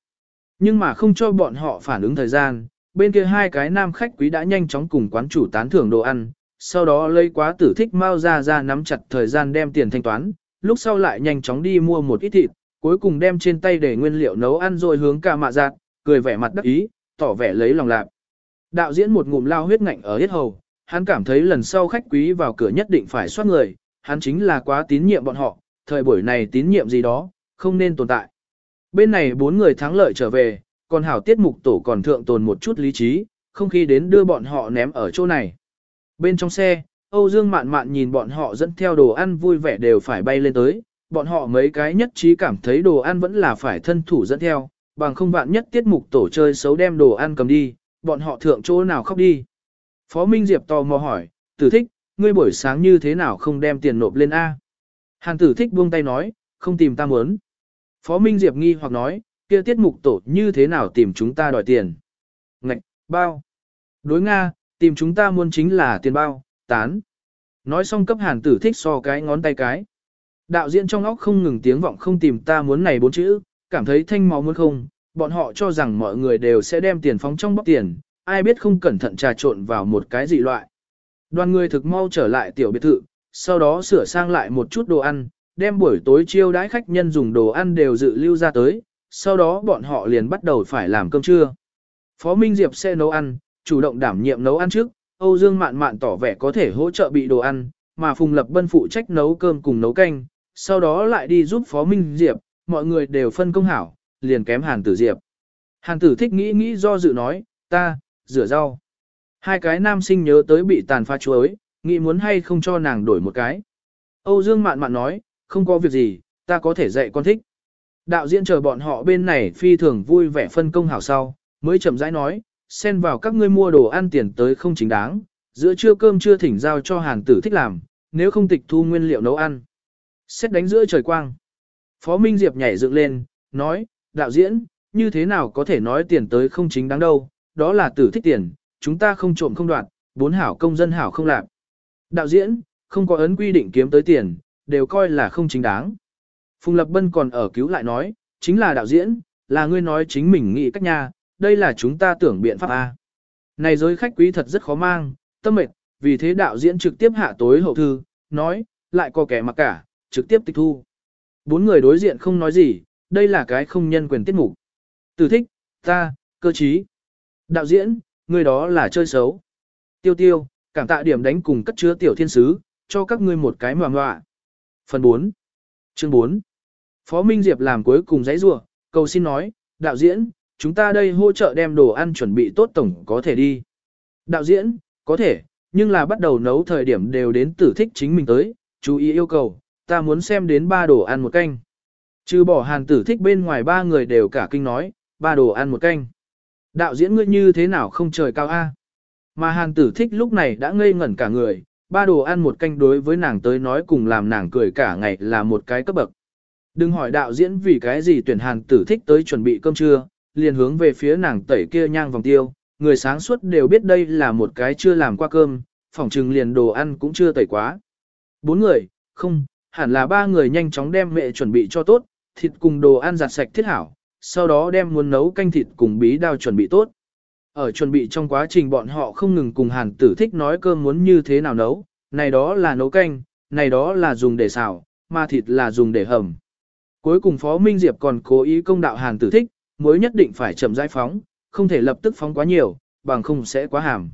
Nhưng mà không cho bọn họ phản ứng thời gian, bên kia hai cái nam khách quý đã nhanh chóng cùng quán chủ tán thưởng đồ ăn, sau đó lấy quá tử thích mau ra ra nắm chặt thời gian đem tiền thanh toán, lúc sau lại nhanh chóng đi mua một ít thịt, cuối cùng đem trên tay để nguyên liệu nấu ăn rồi hướng cả mạ giạt, cười vẻ mặt đắc ý, tỏ vẻ lấy lòng lạc. Đạo diễn một ngụm lao huyết ngạnh ở hết hầu, hắn cảm thấy lần sau khách quý vào cửa nhất định phải soát người, hắn chính là quá tín nhiệm bọn họ, thời buổi này tín nhiệm gì đó, không nên tồn tại. Bên này bốn người thắng lợi trở về, còn hảo tiết mục tổ còn thượng tồn một chút lý trí, không khi đến đưa bọn họ ném ở chỗ này. Bên trong xe, Âu Dương mạn mạn nhìn bọn họ dẫn theo đồ ăn vui vẻ đều phải bay lên tới, bọn họ mấy cái nhất trí cảm thấy đồ ăn vẫn là phải thân thủ dẫn theo, bằng không vạn nhất tiết mục tổ chơi xấu đem đồ ăn cầm đi, bọn họ thượng chỗ nào khóc đi. Phó Minh Diệp tò mò hỏi, tử thích, ngươi buổi sáng như thế nào không đem tiền nộp lên A. Hàn tử thích buông tay nói, không tìm ta muốn. Phó Minh Diệp nghi hoặc nói, kia tiết mục tổ như thế nào tìm chúng ta đòi tiền. Ngạch, bao. Đối Nga, tìm chúng ta muốn chính là tiền bao, tán. Nói xong cấp hàn tử thích so cái ngón tay cái. Đạo diễn trong óc không ngừng tiếng vọng không tìm ta muốn này bốn chữ, cảm thấy thanh máu muốn không, bọn họ cho rằng mọi người đều sẽ đem tiền phóng trong bóc tiền, ai biết không cẩn thận trà trộn vào một cái dị loại. Đoàn người thực mau trở lại tiểu biệt thự, sau đó sửa sang lại một chút đồ ăn, đem buổi tối chiêu đãi khách nhân dùng đồ ăn đều dự lưu ra tới, sau đó bọn họ liền bắt đầu phải làm cơm trưa. Phó Minh Diệp sẽ nấu ăn, chủ động đảm nhiệm nấu ăn trước, Âu Dương Mạn Mạn tỏ vẻ có thể hỗ trợ bị đồ ăn, mà Phùng Lập Bân phụ trách nấu cơm cùng nấu canh, sau đó lại đi giúp Phó Minh Diệp, mọi người đều phân công hảo, liền kém Hàn Tử Diệp. Hàn Tử thích nghĩ nghĩ do dự nói, ta, rửa rau. Hai cái nam sinh nhớ tới bị tàn pha chuối, nghĩ muốn hay không cho nàng đổi một cái. Âu Dương mạn mạn nói, không có việc gì, ta có thể dạy con thích. Đạo diễn chờ bọn họ bên này phi thường vui vẻ phân công hảo sau, mới chậm rãi nói, xen vào các ngươi mua đồ ăn tiền tới không chính đáng, giữa trưa cơm chưa thỉnh giao cho hàn tử thích làm, nếu không tịch thu nguyên liệu nấu ăn. Xét đánh giữa trời quang. Phó Minh Diệp nhảy dựng lên, nói, đạo diễn, như thế nào có thể nói tiền tới không chính đáng đâu, đó là tử thích tiền, chúng ta không trộm không đoạt, bốn hảo công dân hảo không làm. Đạo diễn, không có ấn quy định kiếm tới tiền, đều coi là không chính đáng. Phùng Lập Bân còn ở cứu lại nói, chính là đạo diễn, là ngươi nói chính mình nghĩ cách nhà đây là chúng ta tưởng biện pháp A. Này giới khách quý thật rất khó mang, tâm mệt, vì thế đạo diễn trực tiếp hạ tối hậu thư, nói, lại có kẻ mặc cả, trực tiếp tịch thu. Bốn người đối diện không nói gì, đây là cái không nhân quyền tiết mục. Tử thích, ta, cơ trí. Đạo diễn, người đó là chơi xấu. Tiêu tiêu, cảm tạ điểm đánh cùng cất chứa tiểu thiên sứ, cho các ngươi một cái mòa ngoạ. Phần 4. Chương 4. Phó Minh Diệp làm cuối cùng giấy rủa cầu xin nói, đạo diễn, chúng ta đây hỗ trợ đem đồ ăn chuẩn bị tốt tổng có thể đi. Đạo diễn, có thể, nhưng là bắt đầu nấu thời điểm đều đến tử thích chính mình tới, chú ý yêu cầu, ta muốn xem đến ba đồ ăn một canh. Trừ bỏ hàn tử thích bên ngoài ba người đều cả kinh nói, ba đồ ăn một canh. Đạo diễn ngươi như thế nào không trời cao a? Mà hàn tử thích lúc này đã ngây ngẩn cả người, ba đồ ăn một canh đối với nàng tới nói cùng làm nàng cười cả ngày là một cái cấp bậc. Đừng hỏi đạo diễn vì cái gì tuyển hàn tử thích tới chuẩn bị cơm trưa, liền hướng về phía nàng tẩy kia nhang vòng tiêu, người sáng suốt đều biết đây là một cái chưa làm qua cơm, phỏng chừng liền đồ ăn cũng chưa tẩy quá. Bốn người, không, hẳn là ba người nhanh chóng đem mẹ chuẩn bị cho tốt, thịt cùng đồ ăn giặt sạch thiết hảo, sau đó đem muốn nấu canh thịt cùng bí đao chuẩn bị tốt. Ở chuẩn bị trong quá trình bọn họ không ngừng cùng hàn tử thích nói cơm muốn như thế nào nấu, này đó là nấu canh, này đó là dùng để xào, mà thịt là dùng để hầm. Cuối cùng Phó Minh Diệp còn cố ý công đạo hàn tử thích, mới nhất định phải chậm rãi phóng, không thể lập tức phóng quá nhiều, bằng không sẽ quá hàm.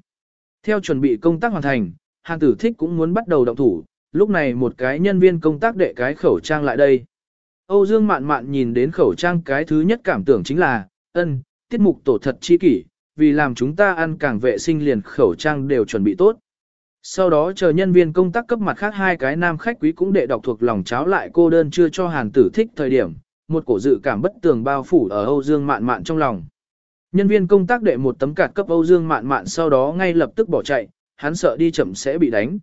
Theo chuẩn bị công tác hoàn thành, hàn tử thích cũng muốn bắt đầu động thủ, lúc này một cái nhân viên công tác đệ cái khẩu trang lại đây. Âu Dương mạn mạn nhìn đến khẩu trang cái thứ nhất cảm tưởng chính là, ân, tiết mục tổ thật chi kỷ, vì làm chúng ta ăn càng vệ sinh liền khẩu trang đều chuẩn bị tốt. Sau đó chờ nhân viên công tác cấp mặt khác hai cái nam khách quý cũng đệ đọc thuộc lòng cháo lại cô đơn chưa cho hàn tử thích thời điểm, một cổ dự cảm bất tường bao phủ ở Âu Dương mạn mạn trong lòng. Nhân viên công tác đệ một tấm cạt cấp Âu Dương mạn mạn sau đó ngay lập tức bỏ chạy, hắn sợ đi chậm sẽ bị đánh.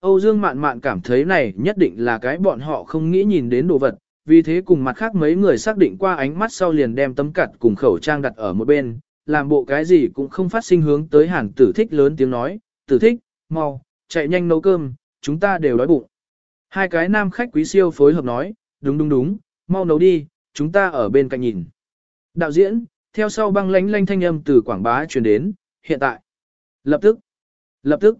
Âu Dương mạn mạn cảm thấy này nhất định là cái bọn họ không nghĩ nhìn đến đồ vật, vì thế cùng mặt khác mấy người xác định qua ánh mắt sau liền đem tấm cặt cùng khẩu trang đặt ở một bên, làm bộ cái gì cũng không phát sinh hướng tới hàn tử thích lớn tiếng nói, tử thích, mau, chạy nhanh nấu cơm, chúng ta đều đói bụng. Hai cái nam khách quý siêu phối hợp nói, đúng đúng đúng, mau nấu đi, chúng ta ở bên cạnh nhìn. Đạo diễn, theo sau băng lánh lanh thanh âm từ quảng bá truyền đến, hiện tại. Lập tức, lập tức,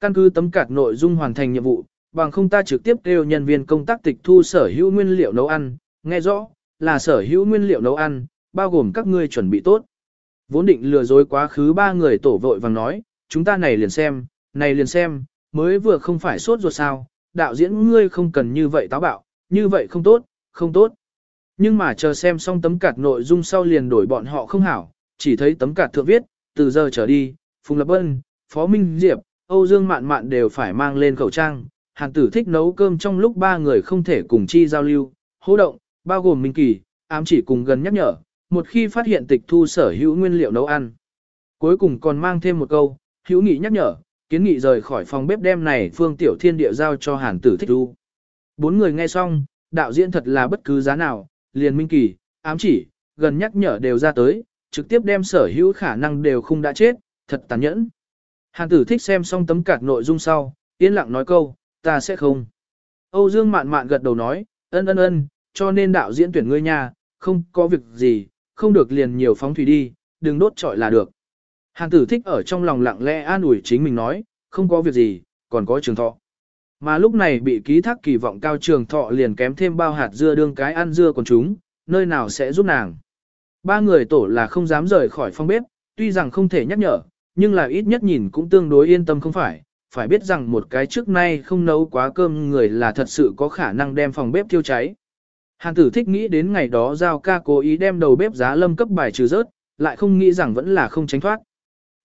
căn cứ tấm cạt nội dung hoàn thành nhiệm vụ, bằng không ta trực tiếp kêu nhân viên công tác tịch thu sở hữu nguyên liệu nấu ăn, nghe rõ, là sở hữu nguyên liệu nấu ăn, bao gồm các ngươi chuẩn bị tốt. Vốn định lừa dối quá khứ ba người tổ vội vàng nói, chúng ta này liền xem, này liền xem, mới vừa không phải sốt ruột sao, đạo diễn ngươi không cần như vậy táo bạo, như vậy không tốt, không tốt. Nhưng mà chờ xem xong tấm cạt nội dung sau liền đổi bọn họ không hảo, chỉ thấy tấm cạt thượng viết, từ giờ trở đi, Phùng Lập Ân, Phó Minh Diệp, Âu Dương Mạn Mạn đều phải mang lên khẩu trang. Hàn tử thích nấu cơm trong lúc ba người không thể cùng chi giao lưu, hô động, bao gồm Minh Kỳ, ám chỉ cùng gần nhắc nhở, một khi phát hiện tịch thu sở hữu nguyên liệu nấu ăn. Cuối cùng còn mang thêm một câu, hữu nghị nhắc nhở, kiến nghị rời khỏi phòng bếp đem này phương tiểu thiên địa giao cho hàn tử thích thu. Bốn người nghe xong, đạo diễn thật là bất cứ giá nào, liền minh kỳ, ám chỉ, gần nhắc nhở đều ra tới, trực tiếp đem sở hữu khả năng đều không đã chết, thật tàn nhẫn. Hàn tử thích xem xong tấm cạt nội dung sau, yên lặng nói câu, ta sẽ không. Âu Dương mạn mạn gật đầu nói, ân ân ân, cho nên đạo diễn tuyển ngươi nha, không có việc gì, không được liền nhiều phóng thủy đi, đừng đốt trọi là được. Hàn tử thích ở trong lòng lặng lẽ an ủi chính mình nói, không có việc gì, còn có trường thọ. Mà lúc này bị ký thác kỳ vọng cao trường thọ liền kém thêm bao hạt dưa đương cái ăn dưa còn chúng, nơi nào sẽ giúp nàng. Ba người tổ là không dám rời khỏi phòng bếp, tuy rằng không thể nhắc nhở, nhưng là ít nhất nhìn cũng tương đối yên tâm không phải. Phải biết rằng một cái trước nay không nấu quá cơm người là thật sự có khả năng đem phòng bếp thiêu cháy. Hàn tử thích nghĩ đến ngày đó giao ca cố ý đem đầu bếp giá lâm cấp bài trừ rớt, lại không nghĩ rằng vẫn là không tránh thoát.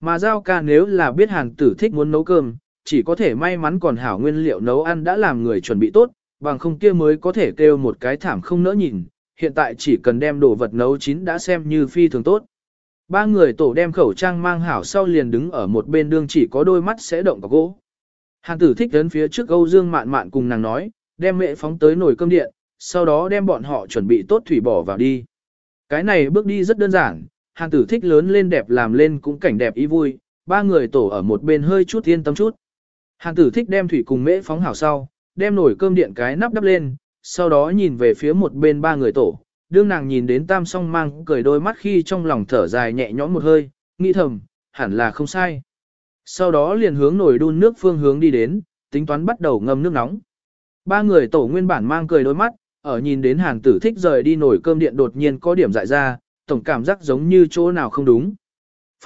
Mà giao ca nếu là biết hàn tử thích muốn nấu cơm, chỉ có thể may mắn còn hảo nguyên liệu nấu ăn đã làm người chuẩn bị tốt, bằng không kia mới có thể kêu một cái thảm không nỡ nhìn, hiện tại chỉ cần đem đồ vật nấu chín đã xem như phi thường tốt. Ba người tổ đem khẩu trang mang hảo sau liền đứng ở một bên đường chỉ có đôi mắt sẽ động vào gỗ. Hàn tử thích đến phía trước Âu Dương mạn mạn cùng nàng nói, đem mẹ phóng tới nồi cơm điện, sau đó đem bọn họ chuẩn bị tốt thủy bỏ vào đi. Cái này bước đi rất đơn giản, hàn tử thích lớn lên đẹp làm lên cũng cảnh đẹp ý vui, ba người tổ ở một bên hơi chút yên tâm chút. Hàn tử thích đem thủy cùng mễ phóng hảo sau, đem nồi cơm điện cái nắp đắp lên, sau đó nhìn về phía một bên ba người tổ, đương nàng nhìn đến tam song mang cười đôi mắt khi trong lòng thở dài nhẹ nhõm một hơi, nghĩ thầm, hẳn là không sai. Sau đó liền hướng nổi đun nước phương hướng đi đến, tính toán bắt đầu ngâm nước nóng. Ba người tổ nguyên bản mang cười đôi mắt, ở nhìn đến hàng tử thích rời đi nổi cơm điện đột nhiên có điểm dại ra, tổng cảm giác giống như chỗ nào không đúng.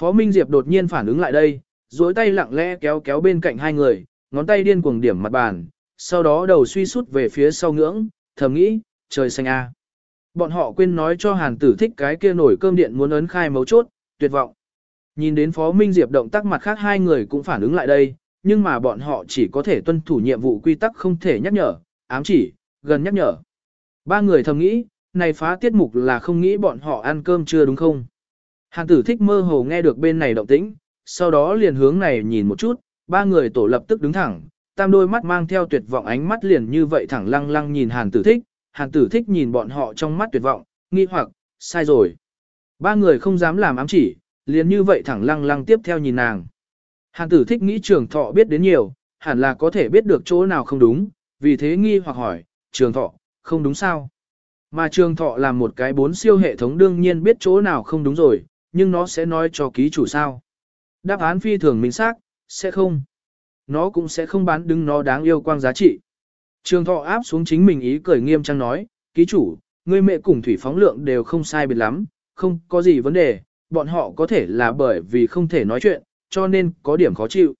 Phó Minh Diệp đột nhiên phản ứng lại đây, duỗi tay lặng lẽ kéo kéo bên cạnh hai người, ngón tay điên cuồng điểm mặt bàn, sau đó đầu suy sút về phía sau ngưỡng, thầm nghĩ, trời xanh a. Bọn họ quên nói cho hàn tử thích cái kia nổi cơm điện muốn ấn khai mấu chốt, tuyệt vọng. Nhìn đến Phó Minh Diệp động tác mặt khác hai người cũng phản ứng lại đây, nhưng mà bọn họ chỉ có thể tuân thủ nhiệm vụ quy tắc không thể nhắc nhở, ám chỉ, gần nhắc nhở. Ba người thầm nghĩ, này phá tiết mục là không nghĩ bọn họ ăn cơm chưa đúng không? Hàn tử thích mơ hồ nghe được bên này động tĩnh, sau đó liền hướng này nhìn một chút, ba người tổ lập tức đứng thẳng, tam đôi mắt mang theo tuyệt vọng ánh mắt liền như vậy thẳng lăng lăng nhìn hàn tử thích, hàn tử thích nhìn bọn họ trong mắt tuyệt vọng, nghi hoặc, sai rồi. Ba người không dám làm ám chỉ, liền như vậy thẳng lăng lăng tiếp theo nhìn nàng. Hàn tử thích nghĩ trường thọ biết đến nhiều, hẳn là có thể biết được chỗ nào không đúng, vì thế nghi hoặc hỏi, trường thọ, không đúng sao? Mà trường thọ là một cái bốn siêu hệ thống đương nhiên biết chỗ nào không đúng rồi, nhưng nó sẽ nói cho ký chủ sao. Đáp án phi thường minh xác, sẽ không. Nó cũng sẽ không bán đứng nó đáng yêu quang giá trị. Trường thọ áp xuống chính mình ý cười nghiêm trang nói, ký chủ, người mẹ cùng thủy phóng lượng đều không sai biệt lắm, không có gì vấn đề, bọn họ có thể là bởi vì không thể nói chuyện, cho nên có điểm khó chịu.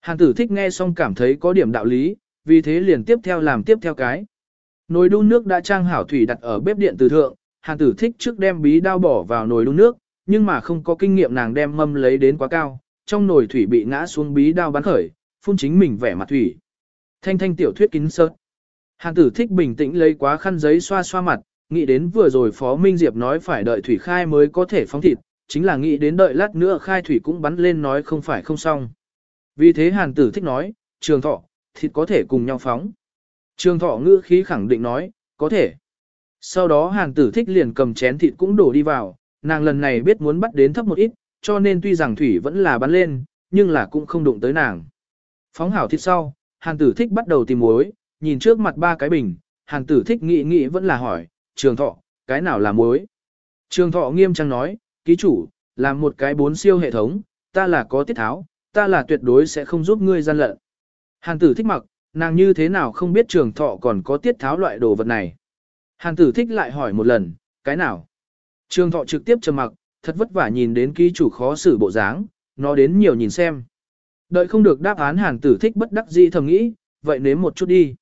Hàn tử thích nghe xong cảm thấy có điểm đạo lý, vì thế liền tiếp theo làm tiếp theo cái. Nồi đun nước đã trang hảo thủy đặt ở bếp điện từ thượng, hàn tử thích trước đem bí đao bỏ vào nồi đun nước, nhưng mà không có kinh nghiệm nàng đem mâm lấy đến quá cao, trong nồi thủy bị ngã xuống bí đao bắn khởi, phun chính mình vẻ mặt thủy. Thanh thanh tiểu thuyết kín sớt. Hàn tử thích bình tĩnh lấy quá khăn giấy xoa xoa mặt, nghĩ đến vừa rồi Phó Minh Diệp nói phải đợi thủy khai mới có thể phóng thịt, chính là nghĩ đến đợi lát nữa khai thủy cũng bắn lên nói không phải không xong. Vì thế hàn tử thích nói, trường thọ, thịt có thể cùng nhau phóng. Trường thọ ngữ khí khẳng định nói, có thể. Sau đó hàn tử thích liền cầm chén thịt cũng đổ đi vào, nàng lần này biết muốn bắt đến thấp một ít, cho nên tuy rằng thủy vẫn là bắn lên, nhưng là cũng không đụng tới nàng. Phóng hảo thịt sau, hàn tử thích bắt đầu tìm muối, nhìn trước mặt ba cái bình, hàn tử thích nghĩ nghĩ vẫn là hỏi, trường thọ, cái nào là muối? Trường thọ nghiêm trang nói, ký chủ, làm một cái bốn siêu hệ thống, ta là có tiết tháo, ta là tuyệt đối sẽ không giúp ngươi gian lận. Hàn tử thích mặc, nàng như thế nào không biết trường thọ còn có tiết tháo loại đồ vật này. Hàn tử thích lại hỏi một lần, cái nào? Trường thọ trực tiếp trầm mặc, thật vất vả nhìn đến ký chủ khó xử bộ dáng, nó đến nhiều nhìn xem. Đợi không được đáp án hàn tử thích bất đắc dĩ thầm nghĩ, vậy nếm một chút đi.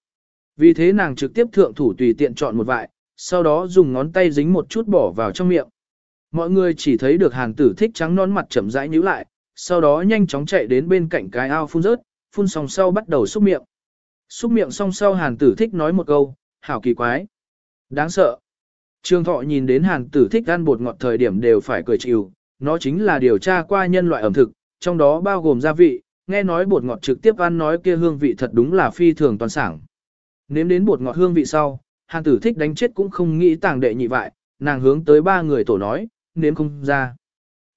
Vì thế nàng trực tiếp thượng thủ tùy tiện chọn một vại, sau đó dùng ngón tay dính một chút bỏ vào trong miệng. Mọi người chỉ thấy được hàn tử thích trắng non mặt chậm rãi nhíu lại, sau đó nhanh chóng chạy đến bên cạnh cái ao phun rớt, phun xong sau bắt đầu xúc miệng. Xúc miệng xong sau hàn tử thích nói một câu, hảo kỳ quái. Đáng sợ. Trương thọ nhìn đến hàn tử thích ăn bột ngọt thời điểm đều phải cười chịu, nó chính là điều tra qua nhân loại ẩm thực, trong đó bao gồm gia vị, nghe nói bột ngọt trực tiếp ăn nói kia hương vị thật đúng là phi thường toàn sảng. Nếm đến bột ngọt hương vị sau, hàng tử thích đánh chết cũng không nghĩ tàng đệ nhị vại, nàng hướng tới ba người tổ nói, nếm không ra.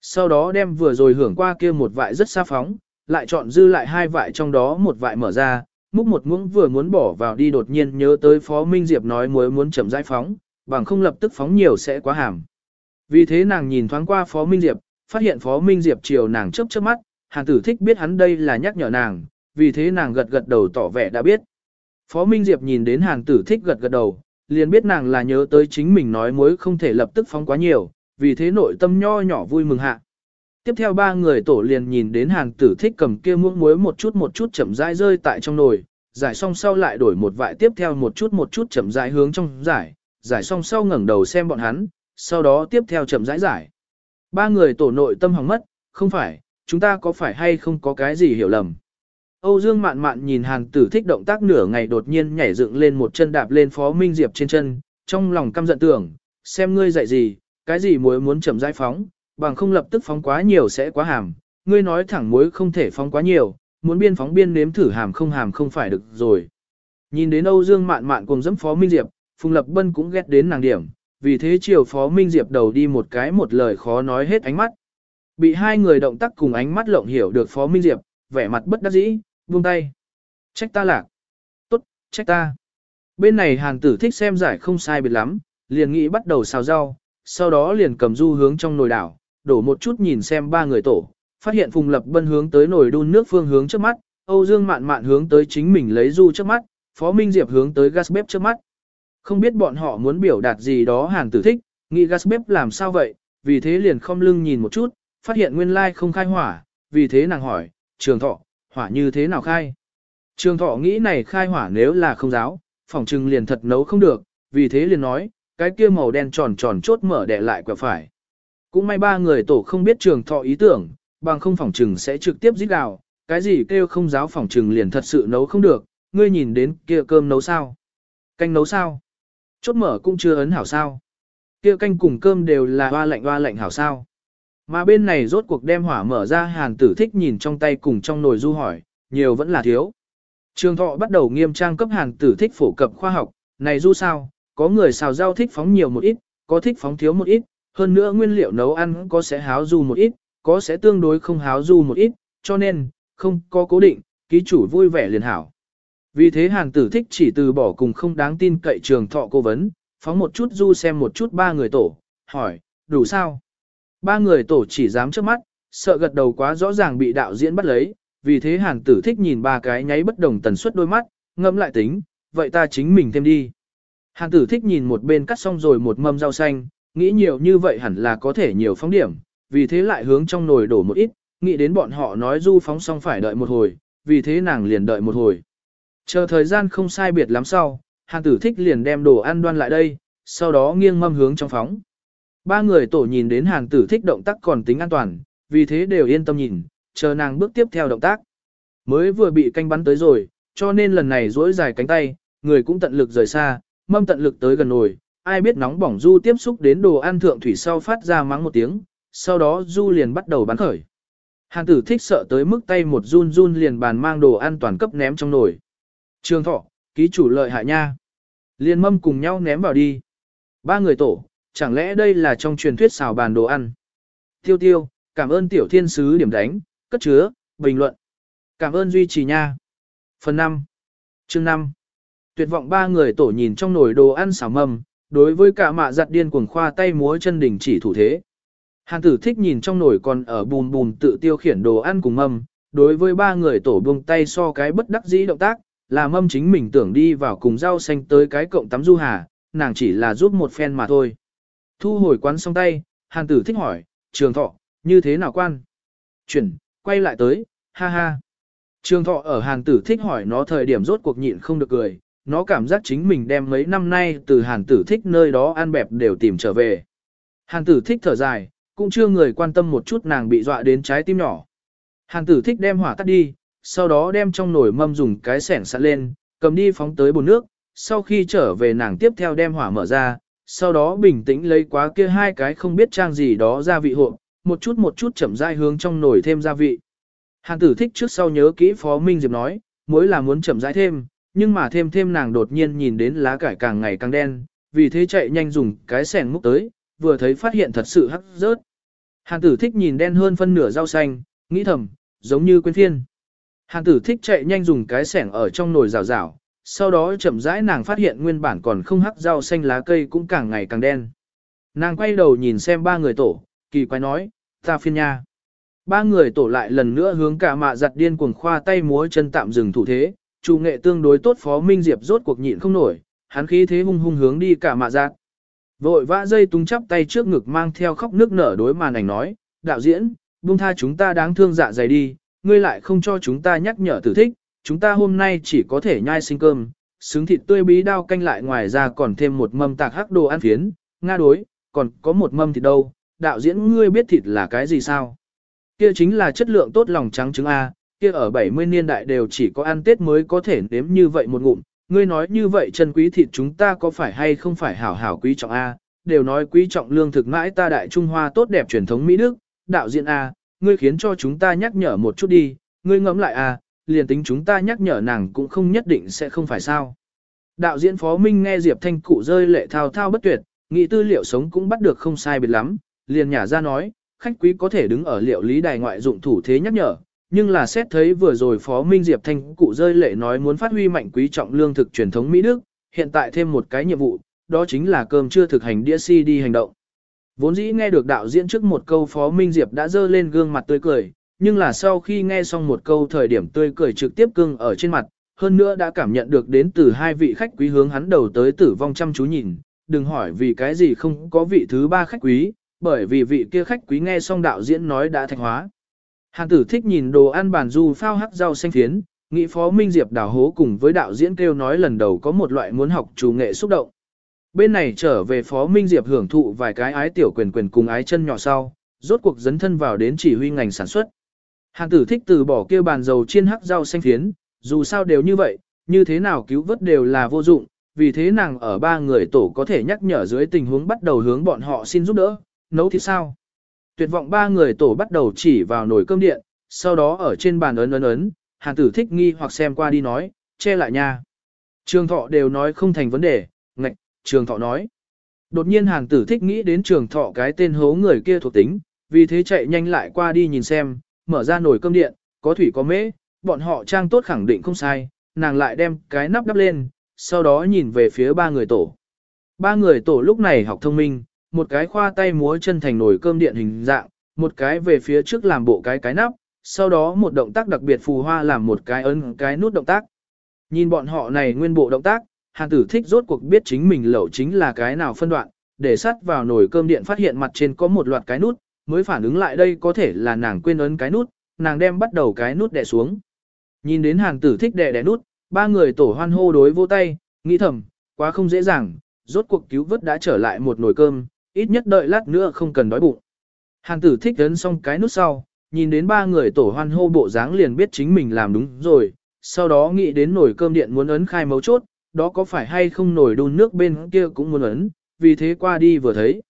Sau đó đem vừa rồi hưởng qua kia một vại rất xa phóng, lại chọn dư lại hai vại trong đó một vại mở ra, múc một muỗng vừa muốn bỏ vào đi đột nhiên nhớ tới Phó Minh Diệp nói mới muốn chậm rãi phóng, bằng không lập tức phóng nhiều sẽ quá hàm. Vì thế nàng nhìn thoáng qua Phó Minh Diệp, phát hiện Phó Minh Diệp chiều nàng chớp chớp mắt, Hàn Tử Thích biết hắn đây là nhắc nhở nàng, vì thế nàng gật gật đầu tỏ vẻ đã biết. Phó Minh Diệp nhìn đến Hàn Tử Thích gật gật đầu, liền biết nàng là nhớ tới chính mình nói muối không thể lập tức phóng quá nhiều, vì thế nội tâm nho nhỏ vui mừng hạ. Tiếp theo ba người tổ liền nhìn đến Hàn Tử Thích cầm kia muỗng muối một chút một chút chậm rãi rơi tại trong nồi, giải xong sau lại đổi một vại tiếp theo một chút một chút chậm rãi hướng trong giải, giải xong sau ngẩng đầu xem bọn hắn, sau đó tiếp theo chậm rãi giải. Ba người tổ nội tâm hỏng mất, không phải, chúng ta có phải hay không có cái gì hiểu lầm. Âu Dương mạn mạn nhìn hàn tử thích động tác nửa ngày đột nhiên nhảy dựng lên một chân đạp lên phó minh diệp trên chân, trong lòng căm giận tưởng, xem ngươi dạy gì, cái gì muối muốn chậm giải phóng, bằng không lập tức phóng quá nhiều sẽ quá hàm, ngươi nói thẳng muối không thể phóng quá nhiều, muốn biên phóng biên nếm thử hàm không hàm không phải được rồi. Nhìn đến Âu Dương mạn mạn cùng dẫm Phó Minh Diệp, Phùng Lập Bân cũng ghét đến nàng điểm, vì thế chiều Phó Minh Diệp đầu đi một cái một lời khó nói hết ánh mắt. Bị hai người động tác cùng ánh mắt lộng hiểu được Phó Minh Diệp, vẻ mặt bất đắc dĩ, buông tay. Trách ta lạc. Tốt, trách ta. Bên này hàng tử thích xem giải không sai biệt lắm, liền nghĩ bắt đầu xào rau, sau đó liền cầm du hướng trong nồi đảo, đổ một chút nhìn xem ba người tổ, phát hiện Phùng Lập Bân hướng tới nồi đun nước phương hướng trước mắt, Âu Dương Mạn Mạn hướng tới chính mình lấy du trước mắt, Phó Minh Diệp hướng tới gas bếp trước mắt. Không biết bọn họ muốn biểu đạt gì đó hàn tử thích, nghĩ gas bếp làm sao vậy, vì thế liền không lưng nhìn một chút, phát hiện nguyên lai không khai hỏa, vì thế nàng hỏi, trường thọ, hỏa như thế nào khai? Trường thọ nghĩ này khai hỏa nếu là không giáo, phòng trừng liền thật nấu không được, vì thế liền nói, cái kia màu đen tròn tròn chốt mở đẻ lại quẹo phải. Cũng may ba người tổ không biết trường thọ ý tưởng, bằng không phòng trừng sẽ trực tiếp giết đào cái gì kêu không giáo phòng trừng liền thật sự nấu không được, ngươi nhìn đến kia cơm nấu sao? Canh nấu sao? Chốt mở cũng chưa ấn hảo sao? Kia canh cùng cơm đều là hoa lạnh hoa lạnh hảo sao? Mà bên này rốt cuộc đem hỏa mở ra hàn tử thích nhìn trong tay cùng trong nồi du hỏi, nhiều vẫn là thiếu. Trường thọ bắt đầu nghiêm trang cấp hàn tử thích phổ cập khoa học, này du sao, có người xào rau thích phóng nhiều một ít, có thích phóng thiếu một ít, hơn nữa nguyên liệu nấu ăn có sẽ háo du một ít, có sẽ tương đối không háo du một ít, cho nên, không có cố định, ký chủ vui vẻ liền hảo. Vì thế hàn tử thích chỉ từ bỏ cùng không đáng tin cậy trường thọ cố vấn, phóng một chút du xem một chút ba người tổ, hỏi, đủ sao? Ba người tổ chỉ dám trước mắt, sợ gật đầu quá rõ ràng bị đạo diễn bắt lấy, vì thế hàn tử thích nhìn ba cái nháy bất đồng tần suất đôi mắt, ngâm lại tính, vậy ta chính mình thêm đi. Hàn tử thích nhìn một bên cắt xong rồi một mâm rau xanh, nghĩ nhiều như vậy hẳn là có thể nhiều phóng điểm, vì thế lại hướng trong nồi đổ một ít, nghĩ đến bọn họ nói du phóng xong phải đợi một hồi, vì thế nàng liền đợi một hồi. Chờ thời gian không sai biệt lắm sau, hàn tử thích liền đem đồ ăn đoan lại đây, sau đó nghiêng mâm hướng trong phóng. Ba người tổ nhìn đến hàng tử thích động tác còn tính an toàn, vì thế đều yên tâm nhìn, chờ nàng bước tiếp theo động tác. Mới vừa bị canh bắn tới rồi, cho nên lần này duỗi dài cánh tay, người cũng tận lực rời xa, mâm tận lực tới gần nồi, ai biết nóng bỏng du tiếp xúc đến đồ ăn thượng thủy sau phát ra mắng một tiếng, sau đó du liền bắt đầu bắn khởi. Hàng tử thích sợ tới mức tay một run run liền bàn mang đồ ăn toàn cấp ném trong nồi. Trường thọ, ký chủ lợi hại nha. Liền mâm cùng nhau ném vào đi. Ba người tổ, chẳng lẽ đây là trong truyền thuyết xào bàn đồ ăn. Tiêu tiêu, cảm ơn tiểu thiên sứ điểm đánh, cất chứa, bình luận. Cảm ơn duy trì nha. Phần 5. Chương 5. Tuyệt vọng ba người tổ nhìn trong nồi đồ ăn xào mầm, đối với cả mạ giặt điên cuồng khoa tay múa chân đỉnh chỉ thủ thế. Hàn tử thích nhìn trong nồi còn ở bùn bùn tự tiêu khiển đồ ăn cùng mâm, đối với ba người tổ buông tay so cái bất đắc dĩ động tác, là mâm chính mình tưởng đi vào cùng rau xanh tới cái cộng tắm du hà, nàng chỉ là giúp một phen mà thôi. Thu hồi quán xong tay, hàn tử thích hỏi, trường thọ, như thế nào quan? Chuyển, quay lại tới, ha ha. Trường thọ ở hàn tử thích hỏi nó thời điểm rốt cuộc nhịn không được cười, nó cảm giác chính mình đem mấy năm nay từ hàn tử thích nơi đó ăn bẹp đều tìm trở về. Hàn tử thích thở dài, cũng chưa người quan tâm một chút nàng bị dọa đến trái tim nhỏ. Hàn tử thích đem hỏa tắt đi, sau đó đem trong nồi mâm dùng cái sẻng sẵn lên, cầm đi phóng tới bồn nước, sau khi trở về nàng tiếp theo đem hỏa mở ra, sau đó bình tĩnh lấy quá kia hai cái không biết trang gì đó gia vị hộp, một chút một chút chậm rãi hướng trong nồi thêm gia vị. Hàn tử thích trước sau nhớ kỹ Phó Minh Diệp nói, muối là muốn chậm rãi thêm, nhưng mà thêm thêm nàng đột nhiên nhìn đến lá cải càng ngày càng đen, vì thế chạy nhanh dùng cái sẻng múc tới, vừa thấy phát hiện thật sự hắc rớt. Hàn tử thích nhìn đen hơn phân nửa rau xanh, nghĩ thầm, giống như quên phiên. Hàn tử thích chạy nhanh dùng cái sẻng ở trong nồi rào rào, sau đó chậm rãi nàng phát hiện nguyên bản còn không hắc rau xanh lá cây cũng càng ngày càng đen. Nàng quay đầu nhìn xem ba người tổ, kỳ quái nói, ta phiên nha. Ba người tổ lại lần nữa hướng cả mạ giặt điên cuồng khoa tay múa chân tạm dừng thủ thế, chủ nghệ tương đối tốt phó Minh Diệp rốt cuộc nhịn không nổi, hắn khí thế hung hung hướng đi cả mạ giặt. Vội vã dây tung chắp tay trước ngực mang theo khóc nước nở đối màn ảnh nói, đạo diễn, buông tha chúng ta đáng thương dạ dày đi, ngươi lại không cho chúng ta nhắc nhở tử thích, chúng ta hôm nay chỉ có thể nhai sinh cơm, xứng thịt tươi bí đao canh lại ngoài ra còn thêm một mâm tạc hắc đồ ăn phiến, nga đối, còn có một mâm thịt đâu, đạo diễn ngươi biết thịt là cái gì sao? Kia chính là chất lượng tốt lòng trắng trứng A, kia ở 70 niên đại đều chỉ có ăn Tết mới có thể nếm như vậy một ngụm, ngươi nói như vậy chân quý thịt chúng ta có phải hay không phải hảo hảo quý trọng A, đều nói quý trọng lương thực mãi ta đại Trung Hoa tốt đẹp truyền thống Mỹ Đức, đạo diễn A, ngươi khiến cho chúng ta nhắc nhở một chút đi, ngươi ngẫm lại A, liền tính chúng ta nhắc nhở nàng cũng không nhất định sẽ không phải sao. Đạo diễn Phó Minh nghe Diệp Thanh cụ rơi lệ thao thao bất tuyệt, nghĩ tư liệu sống cũng bắt được không sai biệt lắm, liền nhả ra nói, khách quý có thể đứng ở liệu lý đài ngoại dụng thủ thế nhắc nhở, nhưng là xét thấy vừa rồi Phó Minh Diệp Thanh cụ rơi lệ nói muốn phát huy mạnh quý trọng lương thực truyền thống Mỹ Đức, hiện tại thêm một cái nhiệm vụ, đó chính là cơm chưa thực hành đĩa CD hành động. Vốn dĩ nghe được đạo diễn trước một câu Phó Minh Diệp đã dơ lên gương mặt tươi cười, nhưng là sau khi nghe xong một câu thời điểm tươi cười trực tiếp cưng ở trên mặt, hơn nữa đã cảm nhận được đến từ hai vị khách quý hướng hắn đầu tới tử vong chăm chú nhìn, đừng hỏi vì cái gì không có vị thứ ba khách quý, bởi vì vị kia khách quý nghe xong đạo diễn nói đã thạch hóa. hàng tử thích nhìn đồ ăn bàn du phao hắc rau xanh thiến nghị phó Minh Diệp đào hố cùng với đạo diễn kêu nói lần đầu có một loại muốn học chủ nghệ xúc động. Bên này trở về phó Minh Diệp hưởng thụ vài cái ái tiểu quyền quyền cùng ái chân nhỏ sau, rốt cuộc dấn thân vào đến chỉ huy ngành sản xuất. Hàn tử thích từ bỏ kêu bàn dầu chiên hắc rau xanh phiến, dù sao đều như vậy, như thế nào cứu vớt đều là vô dụng, vì thế nàng ở ba người tổ có thể nhắc nhở dưới tình huống bắt đầu hướng bọn họ xin giúp đỡ, nấu thì sao. Tuyệt vọng ba người tổ bắt đầu chỉ vào nồi cơm điện, sau đó ở trên bàn ấn ấn ấn, hàn tử thích nghi hoặc xem qua đi nói, che lại nha. Trường thọ đều nói không thành vấn đề, ngạch, trường thọ nói. Đột nhiên hàn tử thích nghĩ đến trường thọ cái tên hố người kia thuộc tính, vì thế chạy nhanh lại qua đi nhìn xem, mở ra nồi cơm điện, có thủy có mễ, bọn họ trang tốt khẳng định không sai, nàng lại đem cái nắp đắp lên, sau đó nhìn về phía ba người tổ. Ba người tổ lúc này học thông minh, một cái khoa tay múa chân thành nồi cơm điện hình dạng, một cái về phía trước làm bộ cái cái nắp, sau đó một động tác đặc biệt phù hoa làm một cái ấn cái nút động tác. Nhìn bọn họ này nguyên bộ động tác, Hàn tử thích rốt cuộc biết chính mình lẩu chính là cái nào phân đoạn, để sắt vào nồi cơm điện phát hiện mặt trên có một loạt cái nút, mới phản ứng lại đây có thể là nàng quên ấn cái nút, nàng đem bắt đầu cái nút đè xuống. Nhìn đến hàng tử thích đè đè nút, ba người tổ hoan hô đối vô tay, nghĩ thầm, quá không dễ dàng, rốt cuộc cứu vớt đã trở lại một nồi cơm, ít nhất đợi lát nữa không cần đói bụng. hàng tử thích ấn xong cái nút sau, nhìn đến ba người tổ hoan hô bộ dáng liền biết chính mình làm đúng rồi, sau đó nghĩ đến nồi cơm điện muốn ấn khai mấu chốt, đó có phải hay không nồi đun nước bên kia cũng muốn ấn, vì thế qua đi vừa thấy.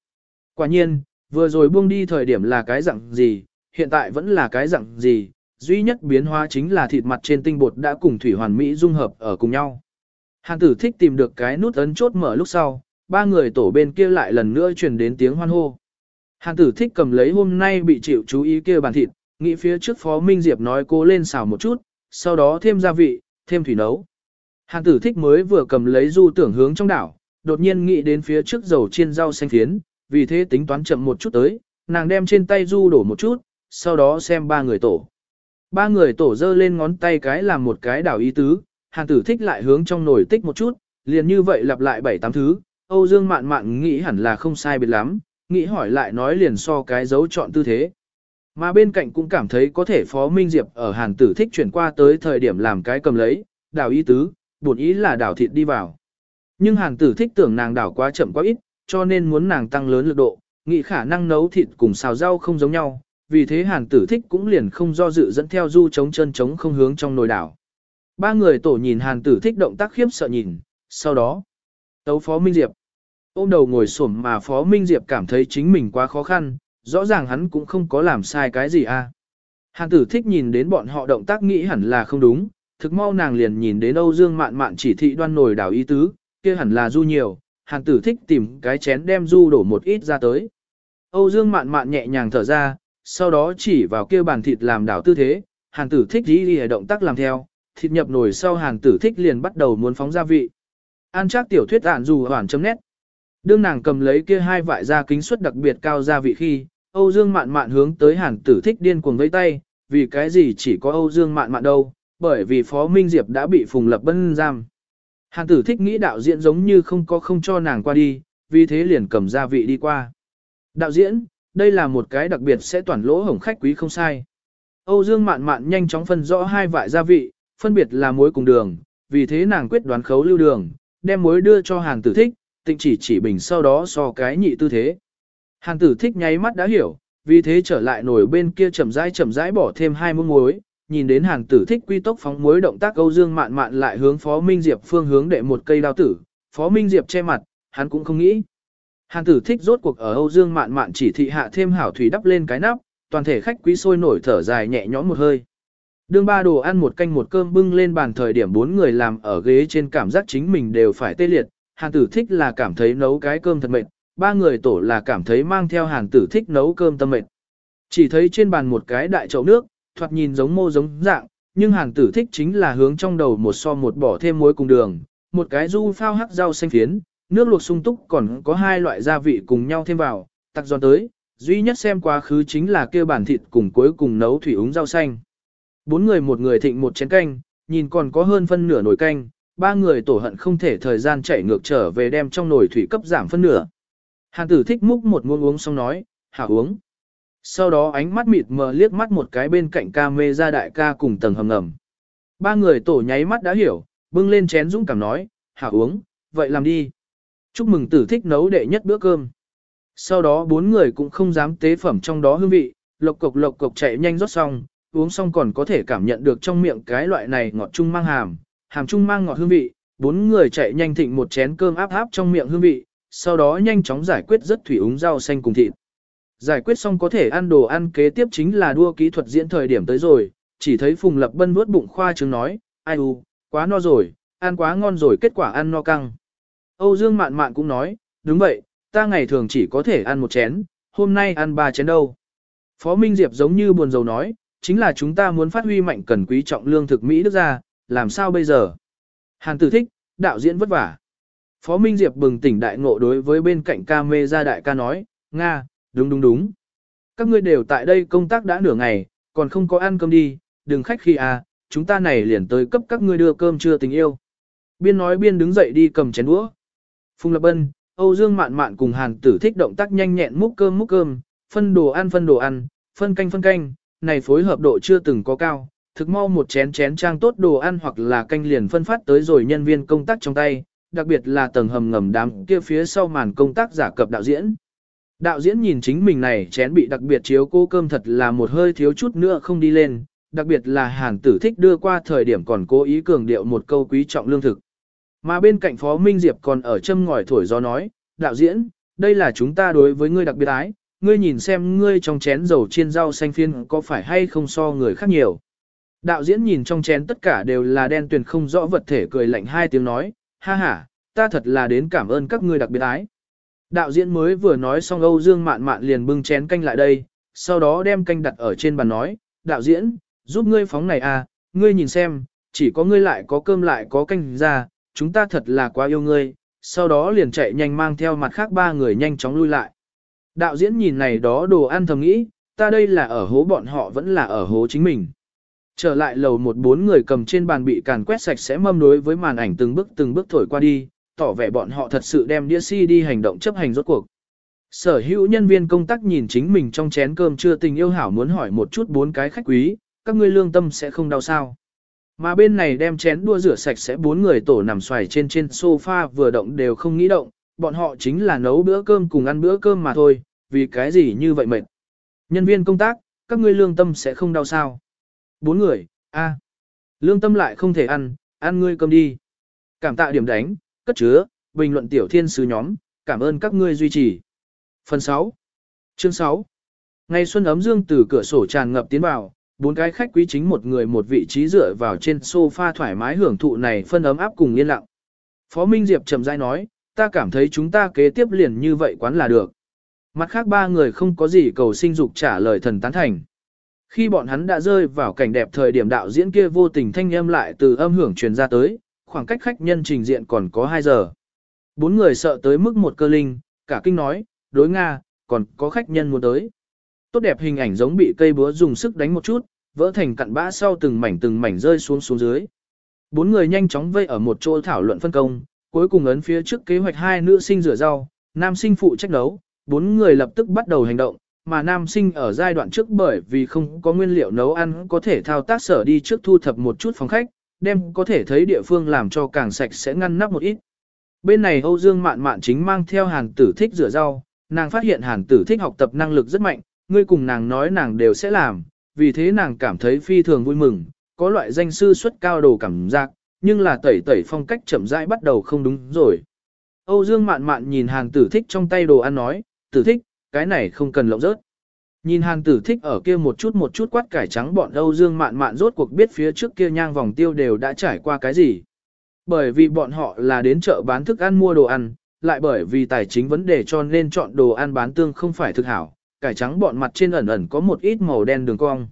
Quả nhiên, vừa rồi buông đi thời điểm là cái dạng gì, hiện tại vẫn là cái dạng gì, duy nhất biến hóa chính là thịt mặt trên tinh bột đã cùng thủy hoàn mỹ dung hợp ở cùng nhau. Hàn tử thích tìm được cái nút ấn chốt mở lúc sau, ba người tổ bên kia lại lần nữa truyền đến tiếng hoan hô. Hàn tử thích cầm lấy hôm nay bị chịu chú ý kia bàn thịt, nghĩ phía trước phó Minh Diệp nói cô lên xào một chút, sau đó thêm gia vị, thêm thủy nấu. Hàn tử thích mới vừa cầm lấy du tưởng hướng trong đảo, đột nhiên nghĩ đến phía trước dầu chiên rau xanh phiến, vì thế tính toán chậm một chút tới, nàng đem trên tay du đổ một chút, sau đó xem ba người tổ. Ba người tổ dơ lên ngón tay cái làm một cái đảo ý tứ, hàn tử thích lại hướng trong nồi tích một chút, liền như vậy lặp lại bảy tám thứ, Âu Dương mạn mạn nghĩ hẳn là không sai biệt lắm, nghĩ hỏi lại nói liền so cái dấu chọn tư thế. Mà bên cạnh cũng cảm thấy có thể Phó Minh Diệp ở hàn tử thích chuyển qua tới thời điểm làm cái cầm lấy, đảo ý tứ, buồn ý là đảo thịt đi vào. Nhưng hàn tử thích tưởng nàng đảo quá chậm quá ít, cho nên muốn nàng tăng lớn lực độ, nghĩ khả năng nấu thịt cùng xào rau không giống nhau, vì thế hàn tử thích cũng liền không do dự dẫn theo du chống chân chống không hướng trong nồi đảo. Ba người tổ nhìn hàn tử thích động tác khiếp sợ nhìn, sau đó, tấu phó Minh Diệp. Ôm đầu ngồi xổm mà phó Minh Diệp cảm thấy chính mình quá khó khăn, rõ ràng hắn cũng không có làm sai cái gì a. À. Hàn tử thích nhìn đến bọn họ động tác nghĩ hẳn là không đúng, thực mau nàng liền nhìn đến Âu Dương mạn mạn chỉ thị đoan nồi đảo ý tứ, kia hẳn là du nhiều, hàn tử thích tìm cái chén đem du đổ một ít ra tới. Âu Dương mạn mạn nhẹ nhàng thở ra, sau đó chỉ vào kia bàn thịt làm đảo tư thế, hàn tử thích đi đi động tác làm theo, thịt nhập nồi sau hàn tử thích liền bắt đầu muốn phóng gia vị. An chắc tiểu thuyết ạn dù hoàn chấm nét. Đương nàng cầm lấy kia hai vại da kính suất đặc biệt cao gia vị khi, Âu Dương mạn mạn hướng tới hàn tử thích điên cuồng vẫy tay, vì cái gì chỉ có Âu Dương mạn mạn đâu, bởi vì Phó Minh Diệp đã bị Phùng Lập Bân giam. Hàn tử thích nghĩ đạo diễn giống như không có không cho nàng qua đi, vì thế liền cầm gia vị đi qua. Đạo diễn, đây là một cái đặc biệt sẽ toàn lỗ hổng khách quý không sai. Âu Dương mạn mạn nhanh chóng phân rõ hai vại gia vị, phân biệt là muối cùng đường, vì thế nàng quyết đoán khấu lưu đường, đem muối đưa cho Hàn tử thích, tịnh chỉ chỉ bình sau đó so cái nhị tư thế. Hàn tử thích nháy mắt đã hiểu, vì thế trở lại nổi bên kia chậm rãi chậm rãi bỏ thêm hai muỗng muối, nhìn đến Hàn tử thích quy tốc phóng muối động tác Âu Dương mạn mạn lại hướng Phó Minh Diệp phương hướng để một cây đao tử, Phó Minh Diệp che mặt, hắn cũng không nghĩ. Hàn tử thích rốt cuộc ở Âu Dương mạn mạn chỉ thị hạ thêm hảo thủy đắp lên cái nắp, toàn thể khách quý sôi nổi thở dài nhẹ nhõm một hơi. Đương ba đồ ăn một canh một cơm bưng lên bàn thời điểm bốn người làm ở ghế trên cảm giác chính mình đều phải tê liệt, hàn tử thích là cảm thấy nấu cái cơm thật mệt, ba người tổ là cảm thấy mang theo hàn tử thích nấu cơm tâm mệt. Chỉ thấy trên bàn một cái đại chậu nước, thoạt nhìn giống mô giống dạng, nhưng hàng tử thích chính là hướng trong đầu một so một bỏ thêm muối cùng đường, một cái du phao hắc rau xanh phiến, nước luộc sung túc còn có hai loại gia vị cùng nhau thêm vào, tặc giòn tới, duy nhất xem quá khứ chính là kêu bản thịt cùng cuối cùng nấu thủy uống rau xanh. Bốn người một người thịnh một chén canh, nhìn còn có hơn phân nửa nồi canh, ba người tổ hận không thể thời gian chạy ngược trở về đem trong nồi thủy cấp giảm phân nửa. Hàn tử thích múc một muỗng uống xong nói, hảo uống. Sau đó ánh mắt mịt mờ liếc mắt một cái bên cạnh ca mê ra đại ca cùng tầng hầm ngầm. Ba người tổ nháy mắt đã hiểu, bưng lên chén dũng cảm nói, hảo uống, vậy làm đi. Chúc mừng tử thích nấu đệ nhất bữa cơm. Sau đó bốn người cũng không dám tế phẩm trong đó hương vị, lộc cộc lộc cộc chạy nhanh rót xong, uống xong còn có thể cảm nhận được trong miệng cái loại này ngọt chung mang hàm, hàm chung mang ngọt hương vị, bốn người chạy nhanh thịnh một chén cơm áp áp trong miệng hương vị, sau đó nhanh chóng giải quyết rất thủy uống rau xanh cùng thịt. Giải quyết xong có thể ăn đồ ăn kế tiếp chính là đua kỹ thuật diễn thời điểm tới rồi, chỉ thấy Phùng Lập Bân nuốt bụng khoa trương nói, ai u, quá no rồi, ăn quá ngon rồi kết quả ăn no căng. Âu Dương Mạn Mạn cũng nói, đúng vậy, ta ngày thường chỉ có thể ăn một chén, hôm nay ăn ba chén đâu. Phó Minh Diệp giống như buồn rầu nói, chính là chúng ta muốn phát huy mạnh cần quý trọng lương thực Mỹ đức ra, làm sao bây giờ? Hàn tử thích, đạo diễn vất vả. Phó Minh Diệp bừng tỉnh đại ngộ đối với bên cạnh ca mê ra đại ca nói, Nga, đúng đúng đúng. Các ngươi đều tại đây công tác đã nửa ngày, còn không có ăn cơm đi, đừng khách khi à, chúng ta này liền tới cấp các ngươi đưa cơm trưa tình yêu. Biên nói biên đứng dậy đi cầm chén đũa. Phùng Lập Bân, Âu Dương Mạn Mạn cùng Hàn Tử thích động tác nhanh nhẹn múc cơm múc cơm, phân đồ ăn phân đồ ăn, phân canh phân canh, này phối hợp độ chưa từng có cao, thực mau một chén chén trang tốt đồ ăn hoặc là canh liền phân phát tới rồi nhân viên công tác trong tay, đặc biệt là tầng hầm ngầm đám kia phía sau màn công tác giả cập đạo diễn. Đạo diễn nhìn chính mình này chén bị đặc biệt chiếu cô cơm thật là một hơi thiếu chút nữa không đi lên, đặc biệt là hàn tử thích đưa qua thời điểm còn cố ý cường điệu một câu quý trọng lương thực. Mà bên cạnh Phó Minh Diệp còn ở châm ngòi thổi gió nói, đạo diễn, đây là chúng ta đối với ngươi đặc biệt ái, ngươi nhìn xem ngươi trong chén dầu chiên rau xanh phiên có phải hay không so người khác nhiều. Đạo diễn nhìn trong chén tất cả đều là đen tuyền không rõ vật thể cười lạnh hai tiếng nói, ha ha, ta thật là đến cảm ơn các ngươi đặc biệt ái. Đạo diễn mới vừa nói xong Âu Dương mạn mạn liền bưng chén canh lại đây, sau đó đem canh đặt ở trên bàn nói, đạo diễn, giúp ngươi phóng này à, ngươi nhìn xem, chỉ có ngươi lại có cơm lại có canh ra, chúng ta thật là quá yêu ngươi, sau đó liền chạy nhanh mang theo mặt khác ba người nhanh chóng lui lại. Đạo diễn nhìn này đó đồ ăn thầm nghĩ, ta đây là ở hố bọn họ vẫn là ở hố chính mình. Trở lại lầu một bốn người cầm trên bàn bị càn quét sạch sẽ mâm đối với màn ảnh từng bước từng bước thổi qua đi, tỏ vẻ bọn họ thật sự đem đĩa si đi hành động chấp hành rốt cuộc. Sở hữu nhân viên công tác nhìn chính mình trong chén cơm chưa tình yêu hảo muốn hỏi một chút bốn cái khách quý, các ngươi lương tâm sẽ không đau sao. Mà bên này đem chén đua rửa sạch sẽ bốn người tổ nằm xoài trên trên sofa vừa động đều không nghĩ động, bọn họ chính là nấu bữa cơm cùng ăn bữa cơm mà thôi, vì cái gì như vậy mệt. Nhân viên công tác, các ngươi lương tâm sẽ không đau sao. Bốn người, a, lương tâm lại không thể ăn, ăn ngươi cơm đi. Cảm tạ điểm đánh, cất chứa, bình luận tiểu thiên sứ nhóm, cảm ơn các ngươi duy trì. Phần 6 Chương 6 Ngày xuân ấm dương từ cửa sổ tràn ngập tiến vào, bốn cái khách quý chính một người một vị trí dựa vào trên sofa thoải mái hưởng thụ này phân ấm áp cùng yên lặng. Phó Minh Diệp trầm rãi nói, ta cảm thấy chúng ta kế tiếp liền như vậy quán là được. Mặt khác ba người không có gì cầu sinh dục trả lời thần tán thành. Khi bọn hắn đã rơi vào cảnh đẹp thời điểm đạo diễn kia vô tình thanh âm lại từ âm hưởng truyền ra tới, khoảng cách khách nhân trình diện còn có 2 giờ. Bốn người sợ tới mức một cơ linh, cả kinh nói, đối Nga, còn có khách nhân muốn tới. Tốt đẹp hình ảnh giống bị cây búa dùng sức đánh một chút, vỡ thành cặn bã sau từng mảnh từng mảnh rơi xuống xuống dưới. Bốn người nhanh chóng vây ở một chỗ thảo luận phân công, cuối cùng ấn phía trước kế hoạch hai nữ sinh rửa rau, nam sinh phụ trách nấu, bốn người lập tức bắt đầu hành động, mà nam sinh ở giai đoạn trước bởi vì không có nguyên liệu nấu ăn có thể thao tác sở đi trước thu thập một chút phòng khách, đem có thể thấy địa phương làm cho càng sạch sẽ ngăn nắp một ít. Bên này Âu Dương Mạn Mạn chính mang theo hàn tử thích rửa rau, nàng phát hiện hàn tử thích học tập năng lực rất mạnh, ngươi cùng nàng nói nàng đều sẽ làm, vì thế nàng cảm thấy phi thường vui mừng, có loại danh sư xuất cao đồ cảm giác, nhưng là tẩy tẩy phong cách chậm rãi bắt đầu không đúng rồi. Âu Dương mạn mạn nhìn hàn tử thích trong tay đồ ăn nói, tử thích, cái này không cần lộng rớt. Nhìn hàng tử thích ở kia một chút một chút quát cải trắng bọn Âu Dương mạn mạn rốt cuộc biết phía trước kia nhang vòng tiêu đều đã trải qua cái gì. Bởi vì bọn họ là đến chợ bán thức ăn mua đồ ăn, lại bởi vì tài chính vấn đề cho nên chọn đồ ăn bán tương không phải thực hảo, cải trắng bọn mặt trên ẩn ẩn có một ít màu đen đường cong.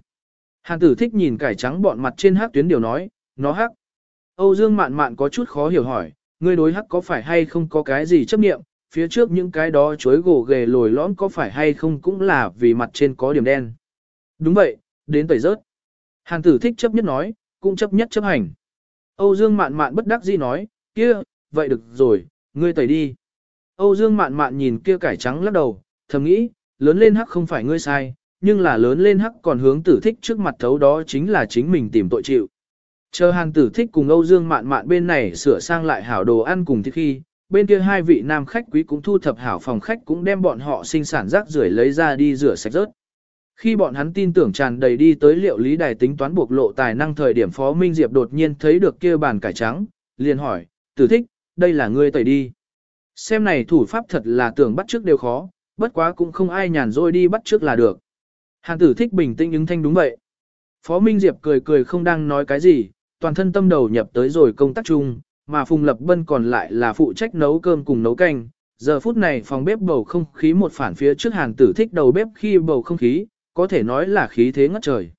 Hàng tử thích nhìn cải trắng bọn mặt trên hắc tuyến điều nói, nó hắc. Âu Dương mạn mạn có chút khó hiểu hỏi, ngươi đối hắc có phải hay không có cái gì chấp niệm, phía trước những cái đó chuối gỗ ghề lồi lõm có phải hay không cũng là vì mặt trên có điểm đen. Đúng vậy, đến tẩy rớt. Hàn tử thích chấp nhất nói, cũng chấp nhất chấp hành. Âu Dương mạn mạn bất đắc dĩ nói, kia, vậy được rồi, ngươi tẩy đi. Âu Dương mạn mạn nhìn kia cải trắng lắc đầu, thầm nghĩ, lớn lên hắc không phải ngươi sai, nhưng là lớn lên hắc còn hướng tử thích trước mặt thấu đó chính là chính mình tìm tội chịu. Chờ hàng tử thích cùng Âu Dương mạn mạn bên này sửa sang lại hảo đồ ăn cùng thịt khi, bên kia hai vị nam khách quý cũng thu thập hảo phòng khách cũng đem bọn họ sinh sản rác rưởi lấy ra đi rửa sạch rớt. Khi bọn hắn tin tưởng tràn đầy đi tới liệu lý đài tính toán buộc lộ tài năng thời điểm Phó Minh Diệp đột nhiên thấy được kia bàn cải trắng, liền hỏi, tử thích, đây là ngươi tẩy đi. Xem này thủ pháp thật là tưởng bắt trước đều khó, bất quá cũng không ai nhàn rôi đi bắt trước là được. Hàn tử thích bình tĩnh ứng thanh đúng vậy. Phó Minh Diệp cười cười không đang nói cái gì, toàn thân tâm đầu nhập tới rồi công tác chung, mà Phùng Lập Bân còn lại là phụ trách nấu cơm cùng nấu canh. Giờ phút này phòng bếp bầu không khí một phản phía trước hàn tử thích đầu bếp khi bầu không khí, có thể nói là khí thế ngất trời.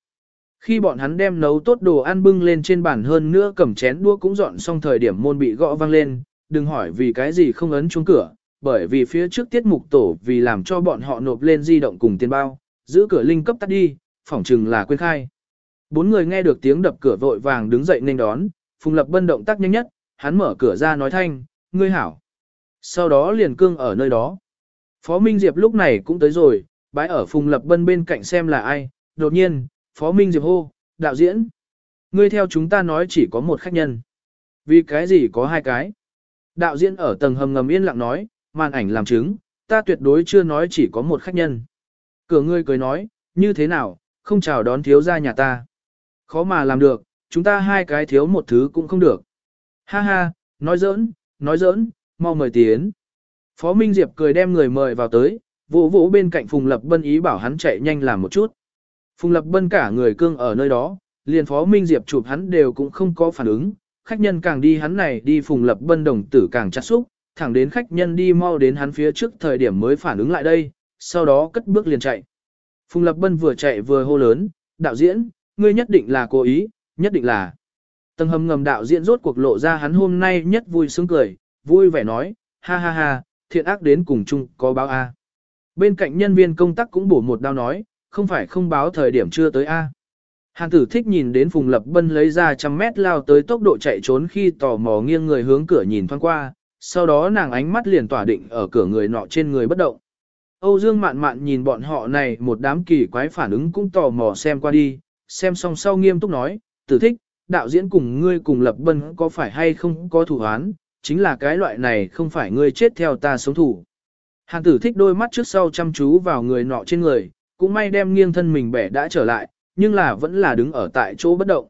Khi bọn hắn đem nấu tốt đồ ăn bưng lên trên bàn hơn nữa cầm chén đũa cũng dọn xong thời điểm môn bị gõ vang lên, đừng hỏi vì cái gì không ấn chuông cửa, bởi vì phía trước tiết mục tổ vì làm cho bọn họ nộp lên di động cùng tiền bao, giữ cửa linh cấp tắt đi, phỏng chừng là quên khai. Bốn người nghe được tiếng đập cửa vội vàng đứng dậy nên đón, Phùng Lập Bân động tác nhanh nhất, hắn mở cửa ra nói thanh, ngươi hảo. Sau đó liền cương ở nơi đó. Phó Minh Diệp lúc này cũng tới rồi, bái ở Phùng Lập Bân bên cạnh xem là ai, đột nhiên, Phó Minh Diệp hô, đạo diễn. Ngươi theo chúng ta nói chỉ có một khách nhân. Vì cái gì có hai cái? Đạo diễn ở tầng hầm ngầm yên lặng nói, màn ảnh làm chứng, ta tuyệt đối chưa nói chỉ có một khách nhân. Cửa ngươi cười nói, như thế nào, không chào đón thiếu gia nhà ta. Khó mà làm được, chúng ta hai cái thiếu một thứ cũng không được. Ha ha, nói giỡn, nói giỡn, mau mời tiến. Phó Minh Diệp cười đem người mời vào tới, vỗ vỗ bên cạnh Phùng Lập Bân ý bảo hắn chạy nhanh làm một chút. Phùng Lập Bân cả người cương ở nơi đó, liền Phó Minh Diệp chụp hắn đều cũng không có phản ứng, khách nhân càng đi hắn này đi Phùng Lập Bân đồng tử càng chặt xúc, thẳng đến khách nhân đi mau đến hắn phía trước thời điểm mới phản ứng lại đây, sau đó cất bước liền chạy. Phùng Lập Bân vừa chạy vừa hô lớn, đạo diễn, ngươi nhất định là cố ý, nhất định là. Tầng hầm ngầm đạo diễn rốt cuộc lộ ra hắn hôm nay nhất vui sướng cười, vui vẻ nói, ha ha ha, thiện ác đến cùng chung có báo A. Bên cạnh nhân viên công tác cũng bổ một đao nói, không phải không báo thời điểm chưa tới A. Hàn tử thích nhìn đến Phùng Lập Bân lấy ra trăm mét lao tới tốc độ chạy trốn khi tò mò nghiêng người hướng cửa nhìn thoáng qua, sau đó nàng ánh mắt liền tỏa định ở cửa người nọ trên người bất động. Âu Dương mạn mạn nhìn bọn họ này một đám kỳ quái phản ứng cũng tò mò xem qua đi, xem xong sau nghiêm túc nói, tử thích, đạo diễn cùng ngươi cùng lập bân có phải hay không có thủ án, chính là cái loại này không phải ngươi chết theo ta sống thủ. Hàn tử thích đôi mắt trước sau chăm chú vào người nọ trên người, cũng may đem nghiêng thân mình bẻ đã trở lại, nhưng là vẫn là đứng ở tại chỗ bất động.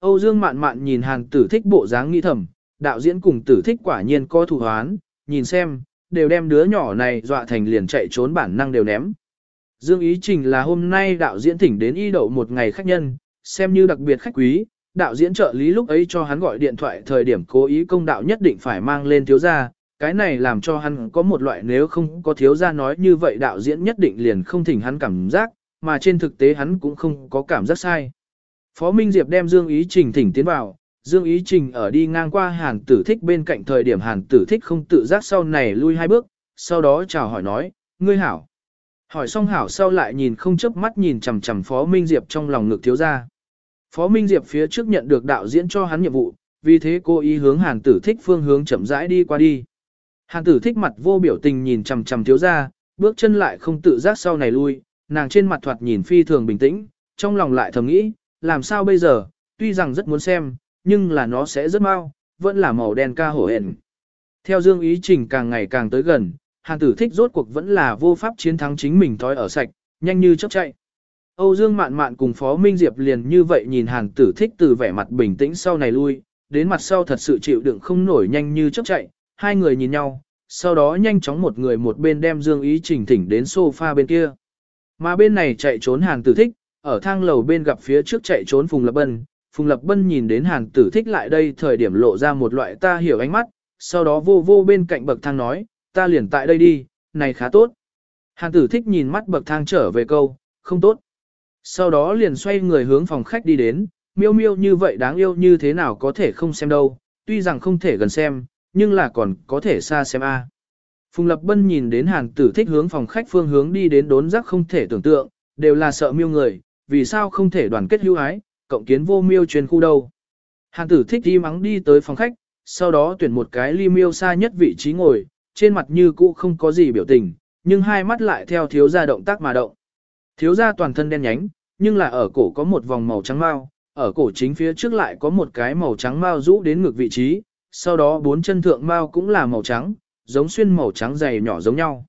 Âu Dương mạn mạn nhìn hàn tử thích bộ dáng nghĩ thầm, đạo diễn cùng tử thích quả nhiên có thủ án, nhìn xem, đều đem đứa nhỏ này dọa thành liền chạy trốn bản năng đều ném. Dương Ý Trình là hôm nay đạo diễn thỉnh đến y đậu một ngày khách nhân, xem như đặc biệt khách quý, đạo diễn trợ lý lúc ấy cho hắn gọi điện thoại thời điểm cố ý công đạo nhất định phải mang lên thiếu gia, cái này làm cho hắn có một loại nếu không có thiếu gia nói như vậy đạo diễn nhất định liền không thỉnh hắn cảm giác, mà trên thực tế hắn cũng không có cảm giác sai. Phó Minh Diệp đem Dương Ý Trình thỉnh tiến vào, Dương Ý Trình ở đi ngang qua Hàn Tử Thích bên cạnh thời điểm Hàn Tử Thích không tự giác sau này lui hai bước, sau đó chào hỏi nói, ngươi hảo. Hỏi xong hảo sau lại nhìn không chớp mắt nhìn chằm chằm Phó Minh Diệp trong lòng ngực thiếu gia Phó Minh Diệp phía trước nhận được đạo diễn cho hắn nhiệm vụ, vì thế cô ý hướng Hàn Tử Thích phương hướng chậm rãi đi qua đi. Hàn Tử Thích mặt vô biểu tình nhìn chằm chằm thiếu gia, bước chân lại không tự giác sau này lui, nàng trên mặt thoạt nhìn phi thường bình tĩnh, trong lòng lại thầm nghĩ, làm sao bây giờ, tuy rằng rất muốn xem, nhưng là nó sẽ rất mau, vẫn là màu đen ca hổ hển. Theo Dương Ý Trình càng ngày càng tới gần, Hàn Tử Thích rốt cuộc vẫn là vô pháp chiến thắng chính mình thói ở sạch, nhanh như chớp chạy. Âu Dương Mạn Mạn cùng Phó Minh Diệp liền như vậy nhìn Hàn Tử Thích từ vẻ mặt bình tĩnh sau này lui, đến mặt sau thật sự chịu đựng không nổi nhanh như chớp chạy, hai người nhìn nhau, sau đó nhanh chóng một người một bên đem Dương Ý Trình thỉnh đến sofa bên kia. Mà bên này chạy trốn Hàn Tử Thích, ở thang lầu bên gặp phía trước chạy trốn Phùng Lập Bân. Phùng Lập Bân nhìn đến Hàn Tử Thích lại đây thời điểm lộ ra một loại ta hiểu ánh mắt, sau đó vô vô bên cạnh bậc thang nói, ta liền tại đây đi, này khá tốt. Hàn Tử Thích nhìn mắt bậc thang trở về câu, không tốt. Sau đó liền xoay người hướng phòng khách đi đến, miêu miêu như vậy đáng yêu như thế nào có thể không xem đâu, tuy rằng không thể gần xem, nhưng là còn có thể xa xem a. Phùng Lập Bân nhìn đến hàng Tử Thích hướng phòng khách phương hướng đi đến đốn giác không thể tưởng tượng, đều là sợ miêu người, vì sao không thể đoàn kết hữu ái, cộng kiến vô miêu truyền khu đâu. Hàng Tử Thích đi mắng đi tới phòng khách, sau đó tuyển một cái ly miêu xa nhất vị trí ngồi, trên mặt như cũ không có gì biểu tình, nhưng hai mắt lại theo thiếu gia động tác mà động. Thiếu gia toàn thân đen nhánh, nhưng là ở cổ có một vòng màu trắng mao, ở cổ chính phía trước lại có một cái màu trắng mao rũ đến ngược vị trí, sau đó bốn chân thượng mao cũng là màu trắng, giống xuyên màu trắng dày nhỏ giống nhau.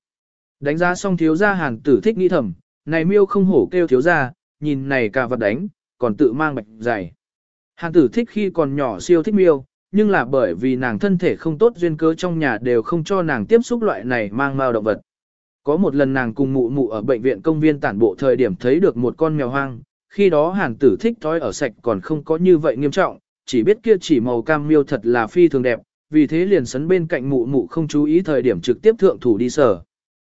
Đánh giá xong thiếu gia hàn tử thích nghĩ thầm, này miêu không hổ kêu thiếu gia, nhìn này cả vật đánh, còn tự mang bạch dày. Hàn tử thích khi còn nhỏ siêu thích miêu, nhưng là bởi vì nàng thân thể không tốt duyên cớ trong nhà đều không cho nàng tiếp xúc loại này mang mao động vật. Có một lần nàng cùng mụ mụ ở bệnh viện công viên tản bộ thời điểm thấy được một con mèo hoang, khi đó hàn tử thích thói ở sạch còn không có như vậy nghiêm trọng, chỉ biết kia chỉ màu cam miêu thật là phi thường đẹp, vì thế liền sấn bên cạnh mụ mụ không chú ý thời điểm trực tiếp thượng thủ đi sờ.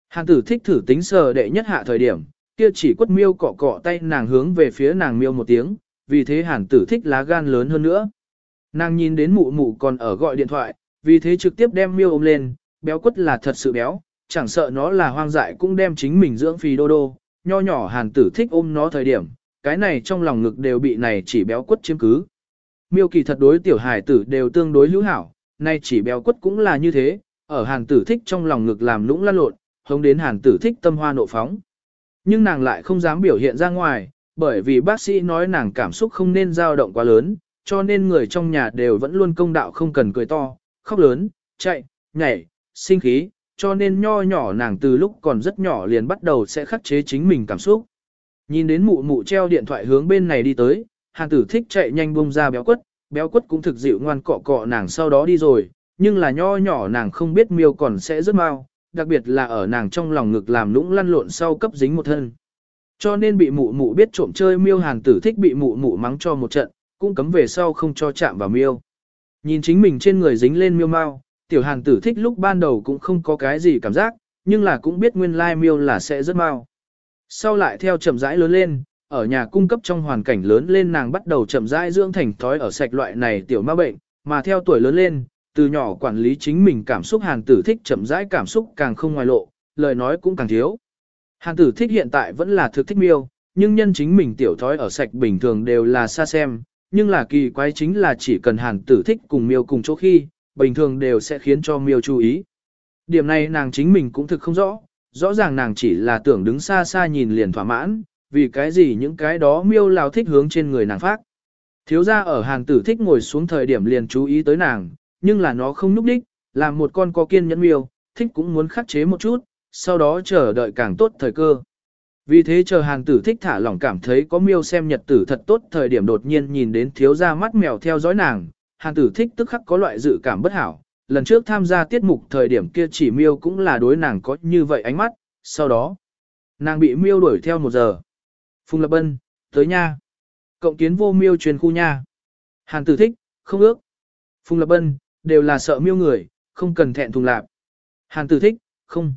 Hàn tử thích thử tính sờ đệ nhất hạ thời điểm, kia chỉ quất miêu cọ cọ tay nàng hướng về phía nàng miêu một tiếng, vì thế hàn tử thích lá gan lớn hơn nữa. Nàng nhìn đến mụ mụ còn ở gọi điện thoại, vì thế trực tiếp đem miêu ôm lên, béo quất là thật sự béo, chẳng sợ nó là hoang dại cũng đem chính mình dưỡng phì đô đô, nho nhỏ hàn tử thích ôm nó thời điểm, cái này trong lòng ngực đều bị này chỉ béo quất chiếm cứ. Miêu kỳ thật đối tiểu hài tử đều tương đối hữu hảo, nay chỉ béo quất cũng là như thế, ở hàn tử thích trong lòng ngực làm lũng lăn lộn, hống đến hàn tử thích tâm hoa nộ phóng. Nhưng nàng lại không dám biểu hiện ra ngoài, bởi vì bác sĩ nói nàng cảm xúc không nên dao động quá lớn, cho nên người trong nhà đều vẫn luôn công đạo không cần cười to, khóc lớn, chạy, nhảy, sinh khí, cho nên nho nhỏ nàng từ lúc còn rất nhỏ liền bắt đầu sẽ khắc chế chính mình cảm xúc. Nhìn đến mụ mụ treo điện thoại hướng bên này đi tới, hàn tử thích chạy nhanh bông ra béo quất, béo quất cũng thực dịu ngoan cọ cọ nàng sau đó đi rồi, nhưng là nho nhỏ nàng không biết miêu còn sẽ rất mau, đặc biệt là ở nàng trong lòng ngực làm lũng lăn lộn sau cấp dính một thân. Cho nên bị mụ mụ biết trộm chơi miêu hàn tử thích bị mụ mụ mắng cho một trận, cũng cấm về sau không cho chạm vào miêu. Nhìn chính mình trên người dính lên miêu mau, tiểu hàn tử thích lúc ban đầu cũng không có cái gì cảm giác, nhưng là cũng biết nguyên lai miêu là sẽ rất mau. Sau lại theo chậm rãi lớn lên, ở nhà cung cấp trong hoàn cảnh lớn lên nàng bắt đầu chậm rãi dưỡng thành thói ở sạch loại này tiểu ma bệnh, mà theo tuổi lớn lên, từ nhỏ quản lý chính mình cảm xúc hàn tử thích chậm rãi cảm xúc càng không ngoài lộ, lời nói cũng càng thiếu. Hàn tử thích hiện tại vẫn là thực thích miêu, nhưng nhân chính mình tiểu thói ở sạch bình thường đều là xa xem, nhưng là kỳ quái chính là chỉ cần hàn tử thích cùng miêu cùng chỗ khi, bình thường đều sẽ khiến cho miêu chú ý. Điểm này nàng chính mình cũng thực không rõ, rõ ràng nàng chỉ là tưởng đứng xa xa nhìn liền thỏa mãn, vì cái gì những cái đó miêu lao thích hướng trên người nàng phát. Thiếu ra ở hàng tử thích ngồi xuống thời điểm liền chú ý tới nàng, nhưng là nó không núp đích, làm một con có kiên nhẫn miêu, thích cũng muốn khắc chế một chút, sau đó chờ đợi càng tốt thời cơ. Vì thế chờ hàng tử thích thả lỏng cảm thấy có miêu xem nhật tử thật tốt thời điểm đột nhiên nhìn đến thiếu ra mắt mèo theo dõi nàng, hàn tử thích tức khắc có loại dự cảm bất hảo. Lần trước tham gia tiết mục thời điểm kia chỉ miêu cũng là đối nàng có như vậy ánh mắt, sau đó, nàng bị miêu đuổi theo một giờ. Phùng Lập Bân, tới nha. Cộng kiến vô miêu truyền khu nha. Hàn tử thích, không ước. Phùng Lập Bân, đều là sợ miêu người, không cần thẹn thùng lạp. Hàn tử thích, không.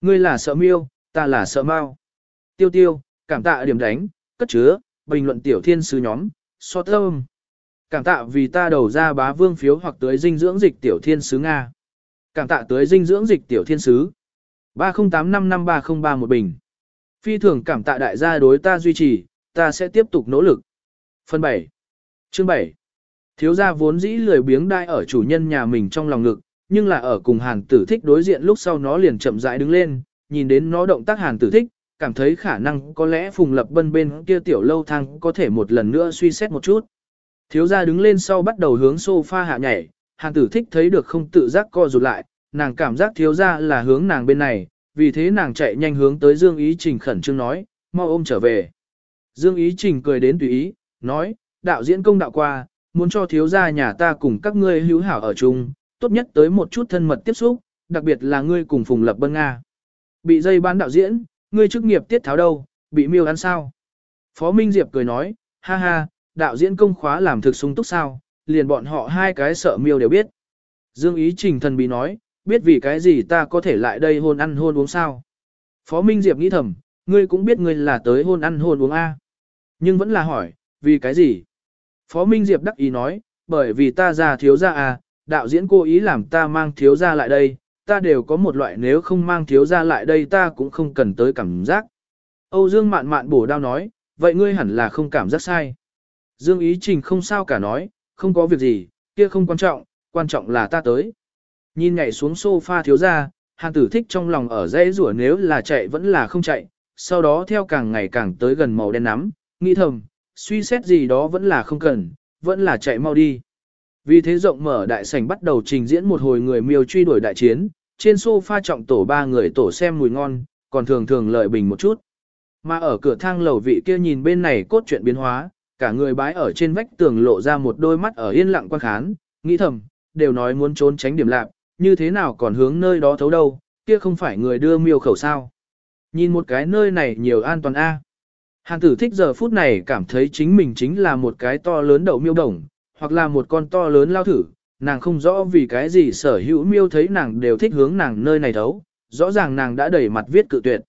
Ngươi là sợ miêu, ta là sợ mau. Tiêu tiêu, cảm tạ điểm đánh, cất chứa, bình luận tiểu thiên sứ nhóm, so thơm. Cảm tạ vì ta đầu ra bá vương phiếu hoặc tới dinh dưỡng dịch tiểu thiên sứ Nga. Cảm tạ tới dinh dưỡng dịch tiểu thiên sứ. 30855303 một bình. Phi thường cảm tạ đại gia đối ta duy trì, ta sẽ tiếp tục nỗ lực. Phần 7. Chương 7. Thiếu gia vốn dĩ lười biếng đai ở chủ nhân nhà mình trong lòng ngực, nhưng là ở cùng hàn tử thích đối diện lúc sau nó liền chậm rãi đứng lên, nhìn đến nó động tác hàn tử thích, cảm thấy khả năng có lẽ Phùng Lập Bân bên kia tiểu lâu thang có thể một lần nữa suy xét một chút. Thiếu gia đứng lên sau bắt đầu hướng sofa hạ nhảy, hàn tử thích thấy được không tự giác co rụt lại, nàng cảm giác thiếu gia là hướng nàng bên này, vì thế nàng chạy nhanh hướng tới Dương Ý Trình khẩn trương nói, mau ôm trở về. Dương Ý Trình cười đến tùy ý, nói, đạo diễn công đạo qua, muốn cho thiếu gia nhà ta cùng các ngươi hữu hảo ở chung, tốt nhất tới một chút thân mật tiếp xúc, đặc biệt là ngươi cùng Phùng Lập Bân Nga. Bị dây bán đạo diễn, ngươi chức nghiệp tiết tháo đâu, bị miêu ăn sao? Phó Minh Diệp cười nói, ha ha, đạo diễn công khóa làm thực sung túc sao, liền bọn họ hai cái sợ miêu đều biết. Dương Ý Trình thần bí nói, biết vì cái gì ta có thể lại đây hôn ăn hôn uống sao. Phó Minh Diệp nghĩ thầm, ngươi cũng biết ngươi là tới hôn ăn hôn uống A. Nhưng vẫn là hỏi, vì cái gì? Phó Minh Diệp đắc ý nói, bởi vì ta già thiếu gia à, đạo diễn cố ý làm ta mang thiếu gia lại đây, ta đều có một loại nếu không mang thiếu gia lại đây ta cũng không cần tới cảm giác. Âu Dương mạn mạn bổ đao nói, vậy ngươi hẳn là không cảm giác sai. Dương Ý Trình không sao cả nói, không có việc gì, kia không quan trọng, quan trọng là ta tới. Nhìn nhảy xuống sofa thiếu gia, hàn tử thích trong lòng ở dãy rủa nếu là chạy vẫn là không chạy, sau đó theo càng ngày càng tới gần màu đen nắm, nghĩ thầm, suy xét gì đó vẫn là không cần, vẫn là chạy mau đi. Vì thế rộng mở đại sảnh bắt đầu trình diễn một hồi người miêu truy đuổi đại chiến, trên sofa trọng tổ ba người tổ xem mùi ngon, còn thường thường lợi bình một chút. Mà ở cửa thang lầu vị kia nhìn bên này cốt truyện biến hóa, cả người bái ở trên vách tường lộ ra một đôi mắt ở yên lặng quan khán, nghĩ thầm, đều nói muốn trốn tránh điểm lạc, như thế nào còn hướng nơi đó thấu đâu, kia không phải người đưa miêu khẩu sao. Nhìn một cái nơi này nhiều an toàn a. Hàn tử thích giờ phút này cảm thấy chính mình chính là một cái to lớn đậu miêu đồng, hoặc là một con to lớn lao thử, nàng không rõ vì cái gì sở hữu miêu thấy nàng đều thích hướng nàng nơi này thấu, rõ ràng nàng đã đẩy mặt viết cự tuyệt.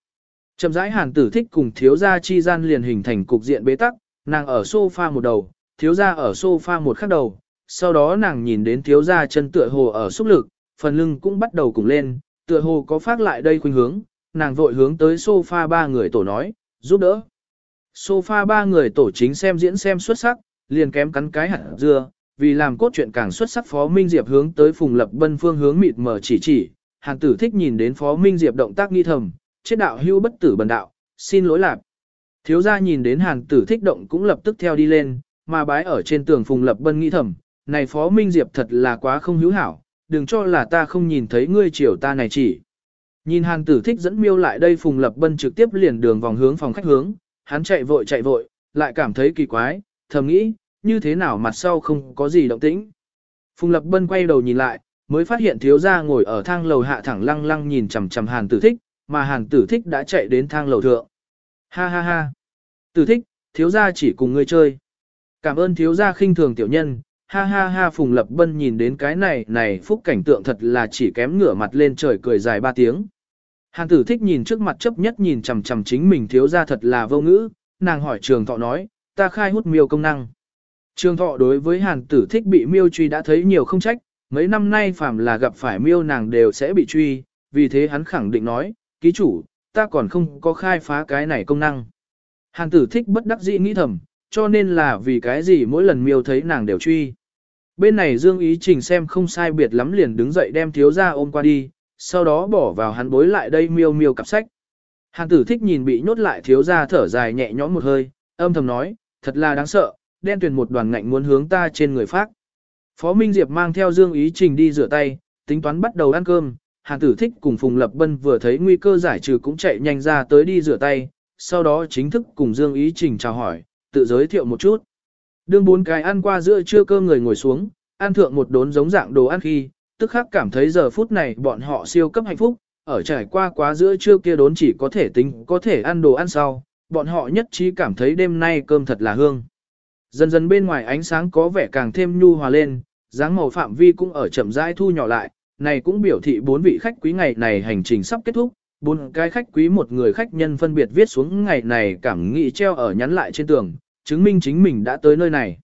Chậm rãi hàn tử thích cùng thiếu gia chi gian liền hình thành cục diện bế tắc, nàng ở sofa một đầu, thiếu gia ở sofa một khác đầu, sau đó nàng nhìn đến thiếu gia chân tựa hồ ở xúc lực, phần lưng cũng bắt đầu cùng lên, tựa hồ có phát lại đây khuynh hướng, nàng vội hướng tới sofa ba người tổ nói, giúp đỡ. Sofa ba người tổ chính xem diễn xem xuất sắc, liền kém cắn cái hạt dưa, vì làm cốt truyện càng xuất sắc Phó Minh Diệp hướng tới Phùng Lập Bân phương hướng mịt mờ chỉ chỉ, Hàn Tử thích nhìn đến Phó Minh Diệp động tác nghi thầm, chết đạo hưu bất tử bần đạo, xin lỗi lạc. Thiếu gia nhìn đến Hàn Tử thích động cũng lập tức theo đi lên, mà bái ở trên tường Phùng Lập Bân nghĩ thầm, này Phó Minh Diệp thật là quá không hữu hảo, đừng cho là ta không nhìn thấy ngươi chiều ta này chỉ. Nhìn Hàn Tử thích dẫn miêu lại đây Phùng Lập Bân trực tiếp liền đường vòng hướng phòng khách hướng, hắn chạy vội chạy vội, lại cảm thấy kỳ quái, thầm nghĩ, như thế nào mặt sau không có gì động tĩnh. Phùng Lập Bân quay đầu nhìn lại, mới phát hiện thiếu gia ngồi ở thang lầu hạ thẳng lăng lăng nhìn chằm chằm Hàn Tử Thích, mà Hàn Tử Thích đã chạy đến thang lầu thượng. Ha ha ha. Tử Thích, thiếu gia chỉ cùng ngươi chơi. Cảm ơn thiếu gia khinh thường tiểu nhân. Ha ha ha Phùng Lập Bân nhìn đến cái này này phúc cảnh tượng thật là chỉ kém ngửa mặt lên trời cười dài ba tiếng. Hàn tử thích nhìn trước mặt chấp nhất nhìn chằm chằm chính mình thiếu gia thật là vô ngữ, nàng hỏi trường thọ nói, ta khai hút miêu công năng. Trường thọ đối với hàn tử thích bị miêu truy đã thấy nhiều không trách, mấy năm nay phàm là gặp phải miêu nàng đều sẽ bị truy, vì thế hắn khẳng định nói, ký chủ, ta còn không có khai phá cái này công năng. Hàn tử thích bất đắc dĩ nghĩ thầm, cho nên là vì cái gì mỗi lần miêu thấy nàng đều truy. Bên này Dương Ý Trình xem không sai biệt lắm liền đứng dậy đem thiếu ra ôm qua đi, sau đó bỏ vào hắn bối lại đây miêu miêu cặp sách. Hàn tử thích nhìn bị nhốt lại thiếu ra thở dài nhẹ nhõm một hơi, âm thầm nói, thật là đáng sợ, đen tuyền một đoàn ngạnh muốn hướng ta trên người phát. Phó Minh Diệp mang theo Dương Ý Trình đi rửa tay, tính toán bắt đầu ăn cơm, Hàn tử thích cùng Phùng Lập Bân vừa thấy nguy cơ giải trừ cũng chạy nhanh ra tới đi rửa tay, sau đó chính thức cùng Dương Ý Trình chào hỏi, tự giới thiệu một chút. Đương bốn cái ăn qua giữa trưa cơm người ngồi xuống, ăn thượng một đốn giống dạng đồ ăn khi, tức khắc cảm thấy giờ phút này bọn họ siêu cấp hạnh phúc, ở trải qua quá giữa trưa kia đốn chỉ có thể tính có thể ăn đồ ăn sau, bọn họ nhất trí cảm thấy đêm nay cơm thật là hương. Dần dần bên ngoài ánh sáng có vẻ càng thêm nhu hòa lên, dáng màu phạm vi cũng ở chậm rãi thu nhỏ lại, này cũng biểu thị bốn vị khách quý ngày này hành trình sắp kết thúc, bốn cái khách quý một người khách nhân phân biệt viết xuống ngày này cảm nghĩ treo ở nhắn lại trên tường, chứng minh chính mình đã tới nơi này.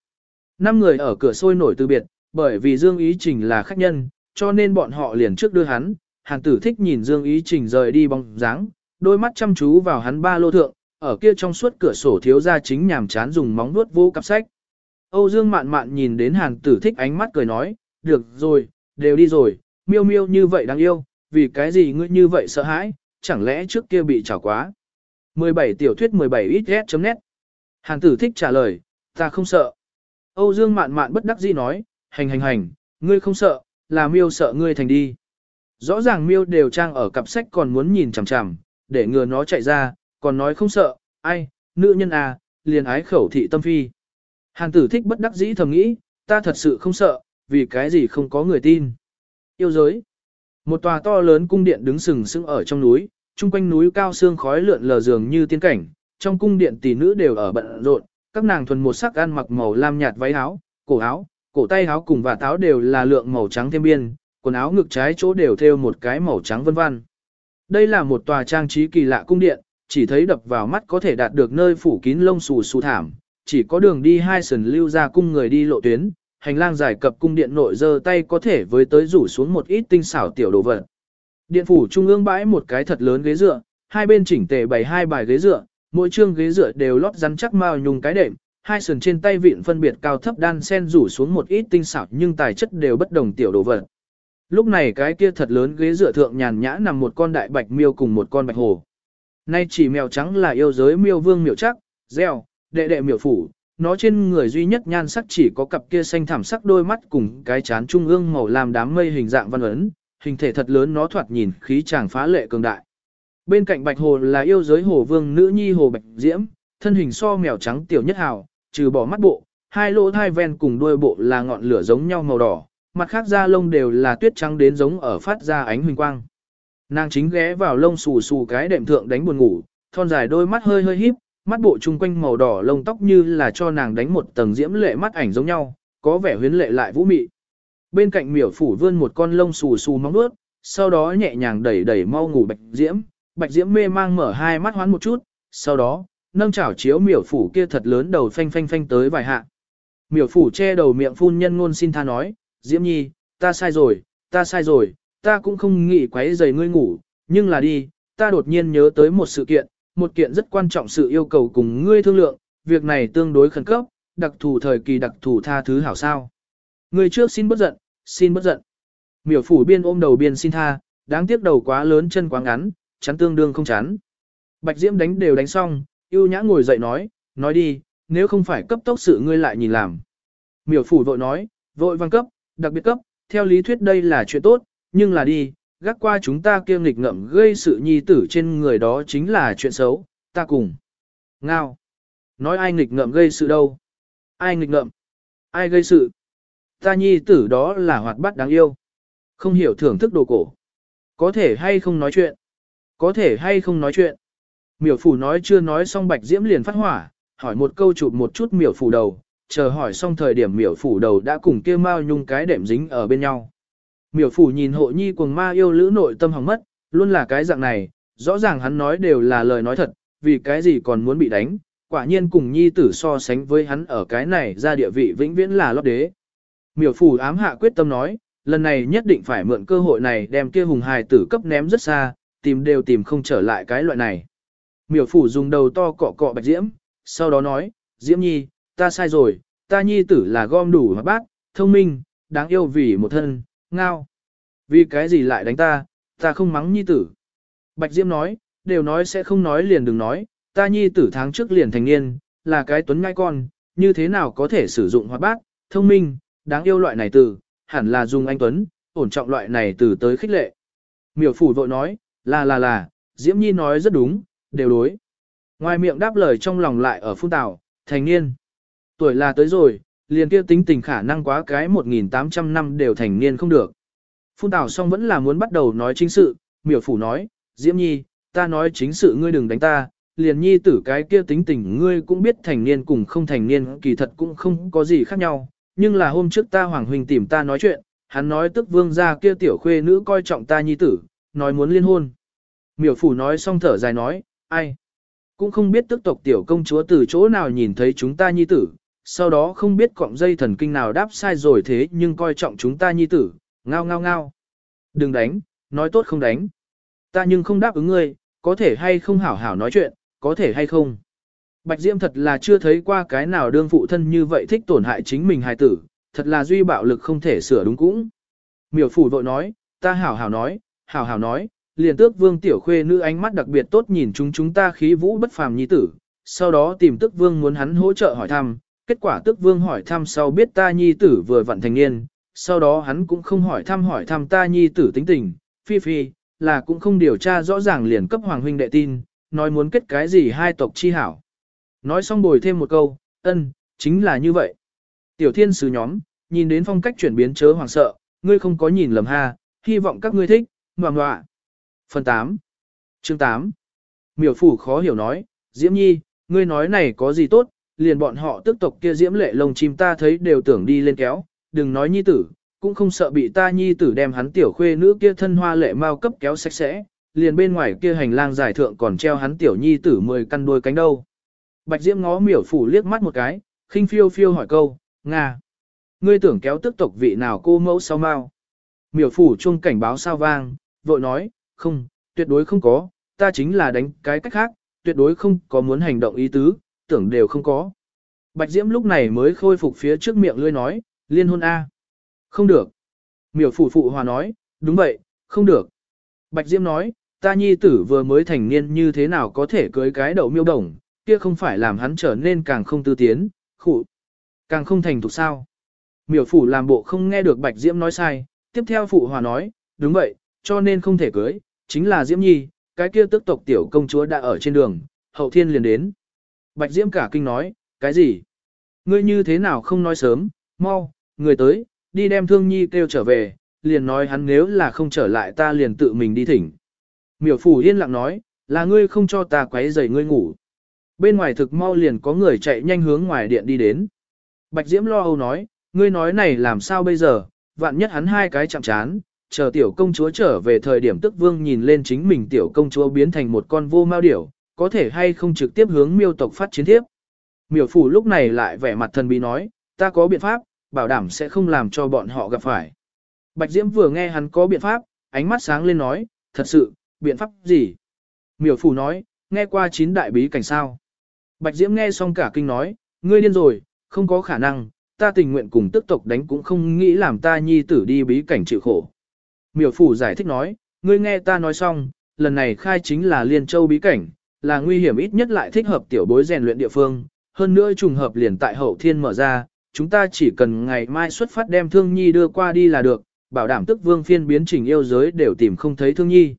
Năm người ở cửa sôi nổi từ biệt, bởi vì Dương Ý Trình là khách nhân, cho nên bọn họ liền trước đưa hắn, hàn tử thích nhìn Dương Ý Trình rời đi bóng dáng, đôi mắt chăm chú vào hắn ba lô thượng, ở kia trong suốt cửa sổ thiếu gia chính nhàm chán dùng móng vuốt vô cặp sách. Âu Dương mạn mạn nhìn đến hàn tử thích ánh mắt cười nói, được rồi, đều đi rồi, miêu miêu như vậy đáng yêu, vì cái gì ngươi như vậy sợ hãi, chẳng lẽ trước kia bị trào quá. 17 tiểu thuyết 17xs.net Hàn tử thích trả lời, ta không sợ. Âu Dương mạn mạn bất đắc dĩ nói, hành hành hành, ngươi không sợ, là miêu sợ ngươi thành đi. Rõ ràng miêu đều trang ở cặp sách còn muốn nhìn chằm chằm, để ngừa nó chạy ra, còn nói không sợ, ai, nữ nhân à, liền ái khẩu thị tâm phi. Hàn tử thích bất đắc dĩ thầm nghĩ, ta thật sự không sợ, vì cái gì không có người tin. Yêu giới. Một tòa to lớn cung điện đứng sừng sững ở trong núi, chung quanh núi cao xương khói lượn lờ dường như tiên cảnh, trong cung điện tỷ nữ đều ở bận rộn, các nàng thuần một sắc ăn mặc màu lam nhạt váy áo, cổ áo, cổ tay áo cùng và táo đều là lượng màu trắng thêm biên, quần áo ngực trái chỗ đều thêu một cái màu trắng vân vân. Đây là một tòa trang trí kỳ lạ cung điện, chỉ thấy đập vào mắt có thể đạt được nơi phủ kín lông xù xù thảm, chỉ có đường đi hai sườn lưu ra cung người đi lộ tuyến, hành lang dài cập cung điện nội dơ tay có thể với tới rủ xuống một ít tinh xảo tiểu đồ vật. Điện phủ trung ương bãi một cái thật lớn ghế dựa, hai bên chỉnh tề bày hai bài ghế dựa, mỗi chương ghế dựa đều lót rắn chắc mao nhung cái đệm, hai sườn trên tay vịn phân biệt cao thấp đan sen rủ xuống một ít tinh xảo nhưng tài chất đều bất đồng tiểu đồ vật. Lúc này cái kia thật lớn ghế dựa thượng nhàn nhã nằm một con đại bạch miêu cùng một con bạch hồ. Nay chỉ mèo trắng là yêu giới miêu vương miêu chắc, gieo, đệ đệ miêu phủ, nó trên người duy nhất nhan sắc chỉ có cặp kia xanh thảm sắc đôi mắt cùng cái chán trung ương màu làm đám mây hình dạng văn ấn, hình thể thật lớn nó thoạt nhìn khí chàng phá lệ cường đại. Bên cạnh bạch hồ là yêu giới hồ vương nữ nhi hồ bạch diễm, thân hình so mèo trắng tiểu nhất hào, trừ bỏ mắt bộ, hai lỗ thai ven cùng đuôi bộ là ngọn lửa giống nhau màu đỏ, mặt khác da lông đều là tuyết trắng đến giống ở phát ra ánh huỳnh quang. Nàng chính ghé vào lông xù xù cái đệm thượng đánh buồn ngủ, thon dài đôi mắt hơi hơi híp, mắt bộ chung quanh màu đỏ lông tóc như là cho nàng đánh một tầng diễm lệ mắt ảnh giống nhau, có vẻ huyến lệ lại vũ mị. Bên cạnh miểu phủ vươn một con lông xù xù móng nuốt, sau đó nhẹ nhàng đẩy đẩy mau ngủ bạch diễm, bạch diễm mê mang mở hai mắt hoán một chút, sau đó, nâng chảo chiếu miểu phủ kia thật lớn đầu phanh phanh phanh tới vài hạ. Miểu phủ che đầu miệng phun nhân ngôn xin tha nói, Diễm Nhi, ta sai rồi, ta sai rồi, ta cũng không nghĩ quấy giày ngươi ngủ, nhưng là đi, ta đột nhiên nhớ tới một sự kiện, một kiện rất quan trọng sự yêu cầu cùng ngươi thương lượng, việc này tương đối khẩn cấp, đặc thù thời kỳ đặc thù tha thứ hảo sao. Ngươi trước xin bất giận, xin bất giận. Miểu phủ biên ôm đầu biên xin tha, đáng tiếc đầu quá lớn chân quá ngắn, chắn tương đương không chắn. Bạch Diễm đánh đều đánh xong, yêu nhã ngồi dậy nói, nói đi, nếu không phải cấp tốc sự ngươi lại nhìn làm. Miểu phủ vội nói, vội văn cấp, đặc biệt cấp, theo lý thuyết đây là chuyện tốt, nhưng là đi, gác qua chúng ta kiêm nghịch ngậm gây sự nhi tử trên người đó chính là chuyện xấu, ta cùng. Ngao. Nói ai nghịch ngậm gây sự đâu? Ai nghịch ngậm? Ai gây sự? Ta nhi tử đó là hoạt bát đáng yêu. Không hiểu thưởng thức đồ cổ. Có thể hay không nói chuyện? Có thể hay không nói chuyện? Miểu phủ nói chưa nói xong bạch diễm liền phát hỏa, hỏi một câu chụp một chút miểu phủ đầu, chờ hỏi xong thời điểm miểu phủ đầu đã cùng kia mao nhung cái đệm dính ở bên nhau. Miểu phủ nhìn hộ nhi cuồng ma yêu lữ nội tâm hỏng mất, luôn là cái dạng này, rõ ràng hắn nói đều là lời nói thật, vì cái gì còn muốn bị đánh, quả nhiên cùng nhi tử so sánh với hắn ở cái này ra địa vị vĩnh viễn là lót đế. Miểu phủ ám hạ quyết tâm nói, lần này nhất định phải mượn cơ hội này đem kia hùng hài tử cấp ném rất xa, tìm đều tìm không trở lại cái loại này. Miểu phủ dùng đầu to cọ cọ bạch diễm, sau đó nói, diễm nhi, ta sai rồi, ta nhi tử là gom đủ mà bác, thông minh, đáng yêu vì một thân, ngao. Vì cái gì lại đánh ta, ta không mắng nhi tử. Bạch Diễm nói, đều nói sẽ không nói liền đừng nói, ta nhi tử tháng trước liền thành niên, là cái tuấn ngai con, như thế nào có thể sử dụng hoạt bát, thông minh, đáng yêu loại này từ, hẳn là dùng anh tuấn, ổn trọng loại này từ tới khích lệ. Miểu phủ vội nói, là là là, Diễm Nhi nói rất đúng, đều đối. Ngoài miệng đáp lời trong lòng lại ở phun tảo, thành niên. Tuổi là tới rồi, liền kia tính tình khả năng quá cái 1.800 năm đều thành niên không được. Phun tảo xong vẫn là muốn bắt đầu nói chính sự, miểu phủ nói, Diễm Nhi, ta nói chính sự ngươi đừng đánh ta, liền nhi tử cái kia tính tình ngươi cũng biết thành niên cùng không thành niên kỳ thật cũng không có gì khác nhau, nhưng là hôm trước ta Hoàng Huynh tìm ta nói chuyện, hắn nói tức vương gia kia tiểu khuê nữ coi trọng ta nhi tử, nói muốn liên hôn. Miểu phủ nói xong thở dài nói, ai? Cũng không biết tức tộc tiểu công chúa từ chỗ nào nhìn thấy chúng ta nhi tử, sau đó không biết cọng dây thần kinh nào đáp sai rồi thế nhưng coi trọng chúng ta nhi tử, ngao ngao ngao. Đừng đánh, nói tốt không đánh. Ta nhưng không đáp ứng ngươi, có thể hay không hảo hảo nói chuyện, có thể hay không. Bạch Diễm thật là chưa thấy qua cái nào đương phụ thân như vậy thích tổn hại chính mình hài tử, thật là duy bạo lực không thể sửa đúng cũng. Miểu phủ vội nói, ta hảo hảo nói, hảo hảo nói, liền tước vương tiểu khuê nữ ánh mắt đặc biệt tốt nhìn chúng chúng ta khí vũ bất phàm nhi tử, sau đó tìm tước vương muốn hắn hỗ trợ hỏi thăm, kết quả tước vương hỏi thăm sau biết ta nhi tử vừa vặn thành niên, sau đó hắn cũng không hỏi thăm hỏi thăm ta nhi tử tính tình, phi phi, là cũng không điều tra rõ ràng liền cấp hoàng huynh đệ tin, nói muốn kết cái gì hai tộc chi hảo. Nói xong bồi thêm một câu, ân, chính là như vậy. Tiểu thiên sứ nhóm, nhìn đến phong cách chuyển biến chớ hoàng sợ, ngươi không có nhìn lầm ha, hy vọng các ngươi thích, ngoạ ngoạ. Phần 8 Chương 8 Miểu phủ khó hiểu nói, Diễm Nhi, ngươi nói này có gì tốt, liền bọn họ tức tộc kia Diễm lệ lông chim ta thấy đều tưởng đi lên kéo, đừng nói nhi tử, cũng không sợ bị ta nhi tử đem hắn tiểu khuê nữ kia thân hoa lệ mau cấp kéo sạch sẽ, liền bên ngoài kia hành lang giải thượng còn treo hắn tiểu nhi tử mười căn đuôi cánh đâu. Bạch Diễm ngó miểu phủ liếc mắt một cái, khinh phiêu phiêu hỏi câu, Nga. Ngươi tưởng kéo tức tộc vị nào cô mẫu sao mau. Miểu phủ chuông cảnh báo sao vang, vội nói, không, tuyệt đối không có, ta chính là đánh cái cách khác, tuyệt đối không có muốn hành động ý tứ, tưởng đều không có. Bạch Diễm lúc này mới khôi phục phía trước miệng lươi nói, liên hôn A. Không được. Miểu phủ phụ hòa nói, đúng vậy, không được. Bạch Diễm nói, ta nhi tử vừa mới thành niên như thế nào có thể cưới cái đầu miêu đồng, kia không phải làm hắn trở nên càng không tư tiến, khụ, càng không thành thục sao. Miểu phủ làm bộ không nghe được Bạch Diễm nói sai, tiếp theo phụ hòa nói, đúng vậy, cho nên không thể cưới, chính là Diễm Nhi, cái kia tức tộc tiểu công chúa đã ở trên đường, hậu thiên liền đến. Bạch Diễm cả kinh nói, cái gì? Ngươi như thế nào không nói sớm, mau, người tới, đi đem thương nhi kêu trở về, liền nói hắn nếu là không trở lại ta liền tự mình đi thỉnh. Miểu phủ yên lặng nói, là ngươi không cho ta quấy rầy ngươi ngủ. Bên ngoài thực mau liền có người chạy nhanh hướng ngoài điện đi đến. Bạch Diễm lo âu nói, ngươi nói này làm sao bây giờ, vạn nhất hắn hai cái chạm chán, chờ tiểu công chúa trở về thời điểm tức vương nhìn lên chính mình tiểu công chúa biến thành một con vô mao điểu, có thể hay không trực tiếp hướng miêu tộc phát chiến tiếp. Miểu phủ lúc này lại vẻ mặt thần bí nói, ta có biện pháp, bảo đảm sẽ không làm cho bọn họ gặp phải. Bạch Diễm vừa nghe hắn có biện pháp, ánh mắt sáng lên nói, thật sự, biện pháp gì? Miểu phủ nói, nghe qua chín đại bí cảnh sao. Bạch Diễm nghe xong cả kinh nói, ngươi điên rồi, không có khả năng, ta tình nguyện cùng tức tộc đánh cũng không nghĩ làm ta nhi tử đi bí cảnh chịu khổ. Miểu phủ giải thích nói, ngươi nghe ta nói xong, lần này khai chính là liên châu bí cảnh, là nguy hiểm ít nhất lại thích hợp tiểu bối rèn luyện địa phương, hơn nữa trùng hợp liền tại hậu thiên mở ra, chúng ta chỉ cần ngày mai xuất phát đem thương nhi đưa qua đi là được, bảo đảm tức vương phiên biến trình yêu giới đều tìm không thấy thương nhi.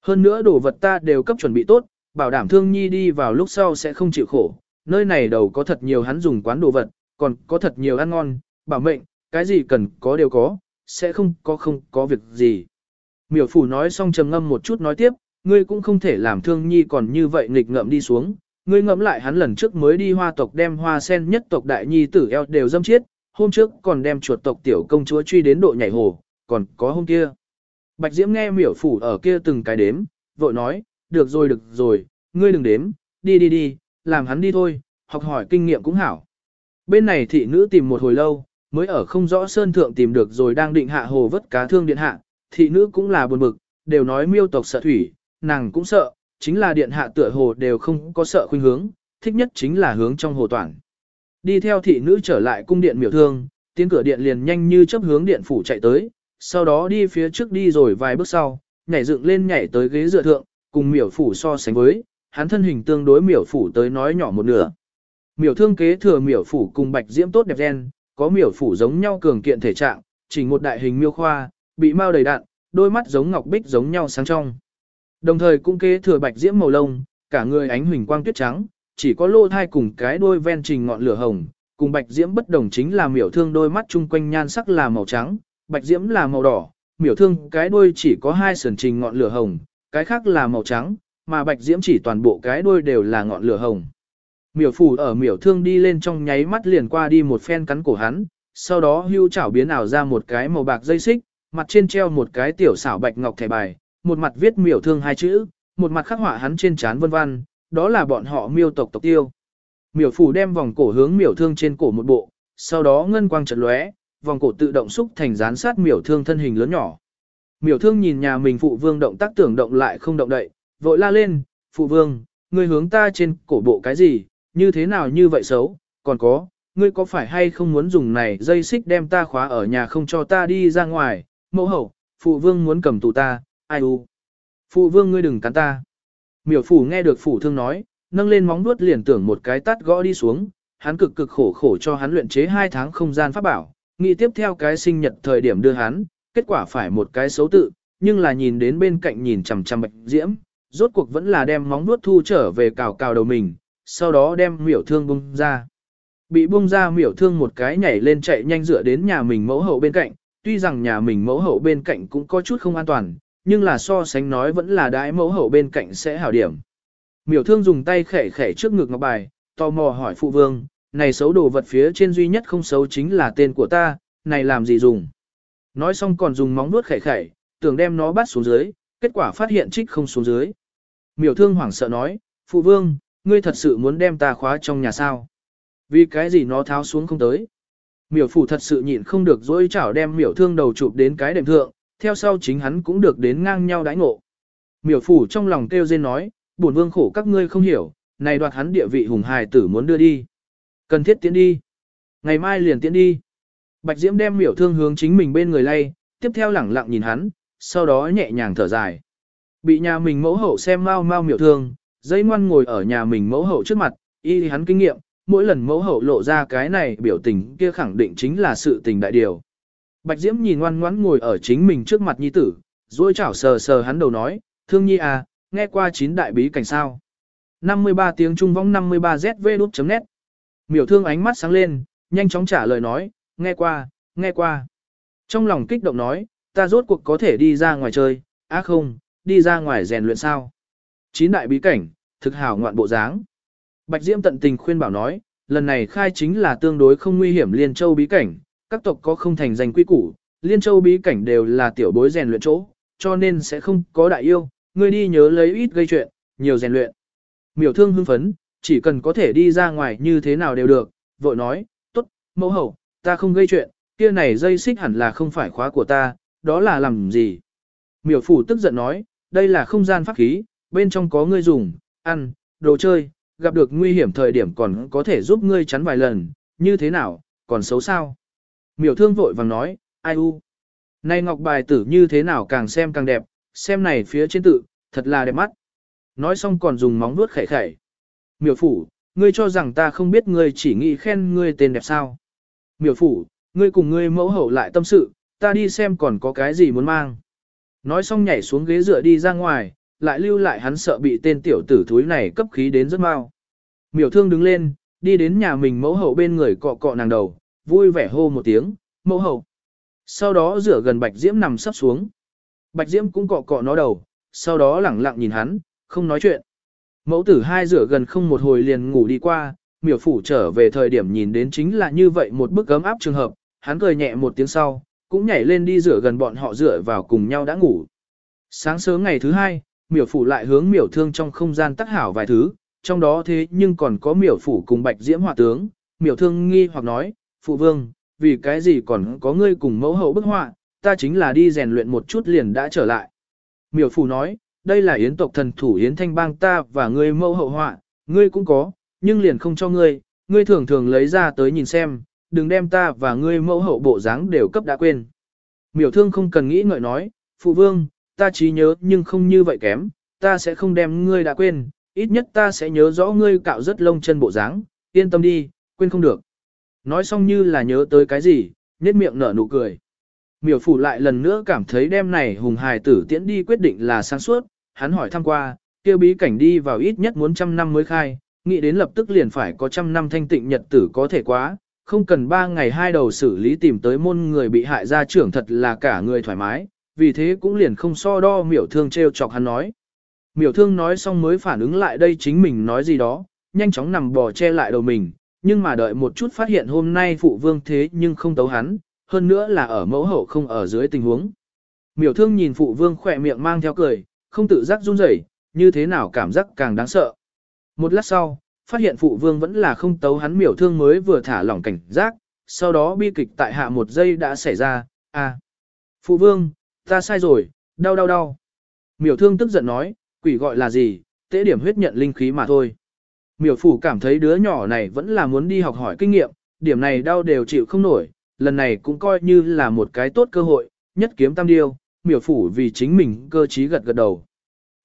Hơn nữa đồ vật ta đều cấp chuẩn bị tốt, bảo đảm thương nhi đi vào lúc sau sẽ không chịu khổ, nơi này đầu có thật nhiều hắn dùng quán đồ vật, còn có thật nhiều ăn ngon, bảo mệnh, cái gì cần có đều có, sẽ không có không có việc gì. Miểu phủ nói xong trầm ngâm một chút nói tiếp, ngươi cũng không thể làm thương nhi còn như vậy nghịch ngợm đi xuống, ngươi ngẫm lại hắn lần trước mới đi hoa tộc đem hoa sen nhất tộc đại nhi tử eo đều dâm chiết, hôm trước còn đem chuột tộc tiểu công chúa truy đến độ nhảy hồ, còn có hôm kia. Bạch Diễm nghe miểu phủ ở kia từng cái đếm, vội nói, được rồi được rồi, ngươi đừng đếm, đi đi đi, làm hắn đi thôi, học hỏi kinh nghiệm cũng hảo. Bên này thị nữ tìm một hồi lâu, mới ở không rõ sơn thượng tìm được rồi đang định hạ hồ vất cá thương điện hạ, thị nữ cũng là buồn bực, đều nói miêu tộc sợ thủy, nàng cũng sợ, chính là điện hạ tựa hồ đều không có sợ khuynh hướng, thích nhất chính là hướng trong hồ toàn. Đi theo thị nữ trở lại cung điện miểu thương, tiến cửa điện liền nhanh như chấp hướng điện phủ chạy tới, sau đó đi phía trước đi rồi vài bước sau, nhảy dựng lên nhảy tới ghế dựa thượng, cùng miểu phủ so sánh với, hắn thân hình tương đối miểu phủ tới nói nhỏ một nửa. Miểu thương kế thừa miểu phủ cùng bạch diễm tốt đẹp gen, có miểu phủ giống nhau cường kiện thể trạng, chỉ một đại hình miêu khoa, bị mau đầy đạn, đôi mắt giống ngọc bích giống nhau sáng trong. Đồng thời cũng kế thừa bạch diễm màu lông, cả người ánh huỳnh quang tuyết trắng, chỉ có lô thai cùng cái đôi ven trình ngọn lửa hồng, cùng bạch diễm bất đồng chính là miểu thương đôi mắt chung quanh nhan sắc là màu trắng, bạch diễm là màu đỏ, miểu thương cái đôi chỉ có hai sườn trình ngọn lửa hồng, cái khác là màu trắng, mà bạch diễm chỉ toàn bộ cái đôi đều là ngọn lửa hồng. Miểu phủ ở miểu thương đi lên trong nháy mắt liền qua đi một phen cắn cổ hắn, sau đó hưu chảo biến ảo ra một cái màu bạc dây xích, mặt trên treo một cái tiểu xảo bạch ngọc thẻ bài, một mặt viết miểu thương hai chữ, một mặt khắc họa hắn trên trán vân vân, đó là bọn họ miêu tộc tộc tiêu. Miểu phủ đem vòng cổ hướng miểu thương trên cổ một bộ, sau đó ngân quang chợt lóe, vòng cổ tự động xúc thành dán sát miểu thương thân hình lớn nhỏ. Miểu thương nhìn nhà mình phụ vương động tác tưởng động lại không động đậy, vội la lên, phụ vương, ngươi hướng ta trên cổ bộ cái gì, như thế nào như vậy xấu, còn có, ngươi có phải hay không muốn dùng này dây xích đem ta khóa ở nhà không cho ta đi ra ngoài, mẫu hậu, phụ vương muốn cầm tù ta, ai u. Phụ vương ngươi đừng cắn ta. Miểu phủ nghe được phủ thương nói, nâng lên móng vuốt liền tưởng một cái tát gõ đi xuống, hắn cực cực khổ khổ cho hắn luyện chế hai tháng không gian pháp bảo, nghĩ tiếp theo cái sinh nhật thời điểm đưa hắn, kết quả phải một cái xấu tự, nhưng là nhìn đến bên cạnh nhìn chằm chằm bạch diễm, rốt cuộc vẫn là đem móng vuốt thu trở về cào cào đầu mình, sau đó đem miểu thương bung ra. Bị bung ra miểu thương một cái nhảy lên chạy nhanh dựa đến nhà mình mẫu hậu bên cạnh, tuy rằng nhà mình mẫu hậu bên cạnh cũng có chút không an toàn, nhưng là so sánh nói vẫn là đái mẫu hậu bên cạnh sẽ hảo điểm. Miểu thương dùng tay khẻ khẻ trước ngực ngọc bài, tò mò hỏi phụ vương, này xấu đồ vật phía trên duy nhất không xấu chính là tên của ta, này làm gì dùng. Nói xong còn dùng móng nuốt khẻ khẻ, tưởng đem nó bắt xuống dưới, kết quả phát hiện trích không xuống dưới. Miểu thương hoảng sợ nói, phụ vương, ngươi thật sự muốn đem ta khóa trong nhà sao? Vì cái gì nó tháo xuống không tới? Miểu phủ thật sự nhịn không được dối chảo đem miểu thương đầu chụp đến cái đệm thượng, theo sau chính hắn cũng được đến ngang nhau đãi ngộ. Miểu phủ trong lòng kêu rên nói, bổn vương khổ các ngươi không hiểu, này đoạt hắn địa vị hùng hài tử muốn đưa đi. Cần thiết tiến đi. Ngày mai liền tiến đi. Bạch Diễm đem miểu thương hướng chính mình bên người lay, tiếp theo lẳng lặng nhìn hắn, sau đó nhẹ nhàng thở dài. Bị nhà mình mẫu hậu xem mau mau miểu thương, dây ngoan ngồi ở nhà mình mẫu hậu trước mặt, y hắn kinh nghiệm, mỗi lần mẫu hậu lộ ra cái này biểu tình kia khẳng định chính là sự tình đại điều. Bạch Diễm nhìn ngoan ngoãn ngồi ở chính mình trước mặt nhi tử, rồi chảo sờ sờ hắn đầu nói, thương nhi à, nghe qua chín đại bí cảnh sao. 53 tiếng trung vong 53ZV đút.net Miểu thương ánh mắt sáng lên, nhanh chóng trả lời nói, nghe qua, nghe qua. Trong lòng kích động nói, ta rốt cuộc có thể đi ra ngoài chơi, á không, đi ra ngoài rèn luyện sao. Chín đại bí cảnh, thực hảo ngoạn bộ dáng. Bạch Diễm tận tình khuyên bảo nói, lần này khai chính là tương đối không nguy hiểm liên châu bí cảnh, các tộc có không thành danh quy củ, liên châu bí cảnh đều là tiểu bối rèn luyện chỗ, cho nên sẽ không có đại yêu, ngươi đi nhớ lấy ít gây chuyện, nhiều rèn luyện. Miểu thương hưng phấn, chỉ cần có thể đi ra ngoài như thế nào đều được, vội nói, tốt, mẫu hậu, ta không gây chuyện, kia này dây xích hẳn là không phải khóa của ta, đó là làm gì. Miểu phủ tức giận nói, đây là không gian pháp khí, bên trong có ngươi dùng, ăn, đồ chơi, gặp được nguy hiểm thời điểm còn có thể giúp ngươi chắn vài lần, như thế nào, còn xấu sao. Miểu thương vội vàng nói, ai u. Này ngọc bài tử như thế nào càng xem càng đẹp, xem này phía trên tự, thật là đẹp mắt. Nói xong còn dùng móng vuốt khẩy khẩy. Miểu phủ, ngươi cho rằng ta không biết ngươi chỉ nghĩ khen ngươi tên đẹp sao. Miểu phủ, ngươi cùng ngươi mẫu hậu lại tâm sự, ta đi xem còn có cái gì muốn mang. Nói xong nhảy xuống ghế dựa đi ra ngoài, lại lưu lại hắn sợ bị tên tiểu tử thúi này cấp khí đến rất mau. Miểu thương đứng lên, đi đến nhà mình mẫu hậu bên người cọ cọ nàng đầu, vui vẻ hô một tiếng, mẫu hậu. Sau đó rửa gần Bạch Diễm nằm sắp xuống. Bạch Diễm cũng cọ cọ nó đầu, sau đó lẳng lặng nhìn hắn, không nói chuyện. Mẫu tử hai rửa gần không một hồi liền ngủ đi qua, miểu phủ trở về thời điểm nhìn đến chính là như vậy một bức ấm áp trường hợp, hắn cười nhẹ một tiếng sau, cũng nhảy lên đi rửa gần bọn họ rửa vào cùng nhau đã ngủ. Sáng sớm ngày thứ hai, miểu phủ lại hướng miểu thương trong không gian tắc hảo vài thứ, trong đó thế nhưng còn có miểu phủ cùng bạch diễm hòa tướng, miểu thương nghi hoặc nói, phụ vương, vì cái gì còn có ngươi cùng mẫu hậu bức họa, ta chính là đi rèn luyện một chút liền đã trở lại. Miểu phủ nói, đây là yến tộc thần thủ yến thanh bang ta và ngươi mẫu hậu họa, ngươi cũng có, nhưng liền không cho ngươi, ngươi thường thường lấy ra tới nhìn xem, đừng đem ta và ngươi mẫu hậu bộ dáng đều cấp đã quên. Miểu thương không cần nghĩ ngợi nói, phụ vương, ta trí nhớ nhưng không như vậy kém, ta sẽ không đem ngươi đã quên, ít nhất ta sẽ nhớ rõ ngươi cạo rất lông chân bộ dáng, yên tâm đi, quên không được. Nói xong như là nhớ tới cái gì, nhếch miệng nở nụ cười. Miểu phủ lại lần nữa cảm thấy đêm này hùng hài tử tiễn đi quyết định là sáng suốt, hắn hỏi thăm qua, kêu bí cảnh đi vào ít nhất muốn trăm năm mới khai, nghĩ đến lập tức liền phải có trăm năm thanh tịnh nhật tử có thể quá, không cần ba ngày hai đầu xử lý tìm tới môn người bị hại ra trưởng thật là cả người thoải mái, vì thế cũng liền không so đo miểu thương treo chọc hắn nói. Miểu thương nói xong mới phản ứng lại đây chính mình nói gì đó, nhanh chóng nằm bò che lại đầu mình, nhưng mà đợi một chút phát hiện hôm nay phụ vương thế nhưng không tấu hắn, hơn nữa là ở mẫu hậu không ở dưới tình huống. Miểu thương nhìn phụ vương khỏe miệng mang theo cười, không tự giác run rẩy, như thế nào cảm giác càng đáng sợ. Một lát sau, phát hiện phụ vương vẫn là không tấu hắn miểu thương mới vừa thả lỏng cảnh giác, sau đó bi kịch tại hạ một giây đã xảy ra, à. Phụ vương, ta sai rồi, đau đau đau. Miểu thương tức giận nói, quỷ gọi là gì, tế điểm huyết nhận linh khí mà thôi. Miểu phủ cảm thấy đứa nhỏ này vẫn là muốn đi học hỏi kinh nghiệm, điểm này đau đều chịu không nổi, lần này cũng coi như là một cái tốt cơ hội, nhất kiếm tam điêu, miểu phủ vì chính mình cơ trí gật gật đầu.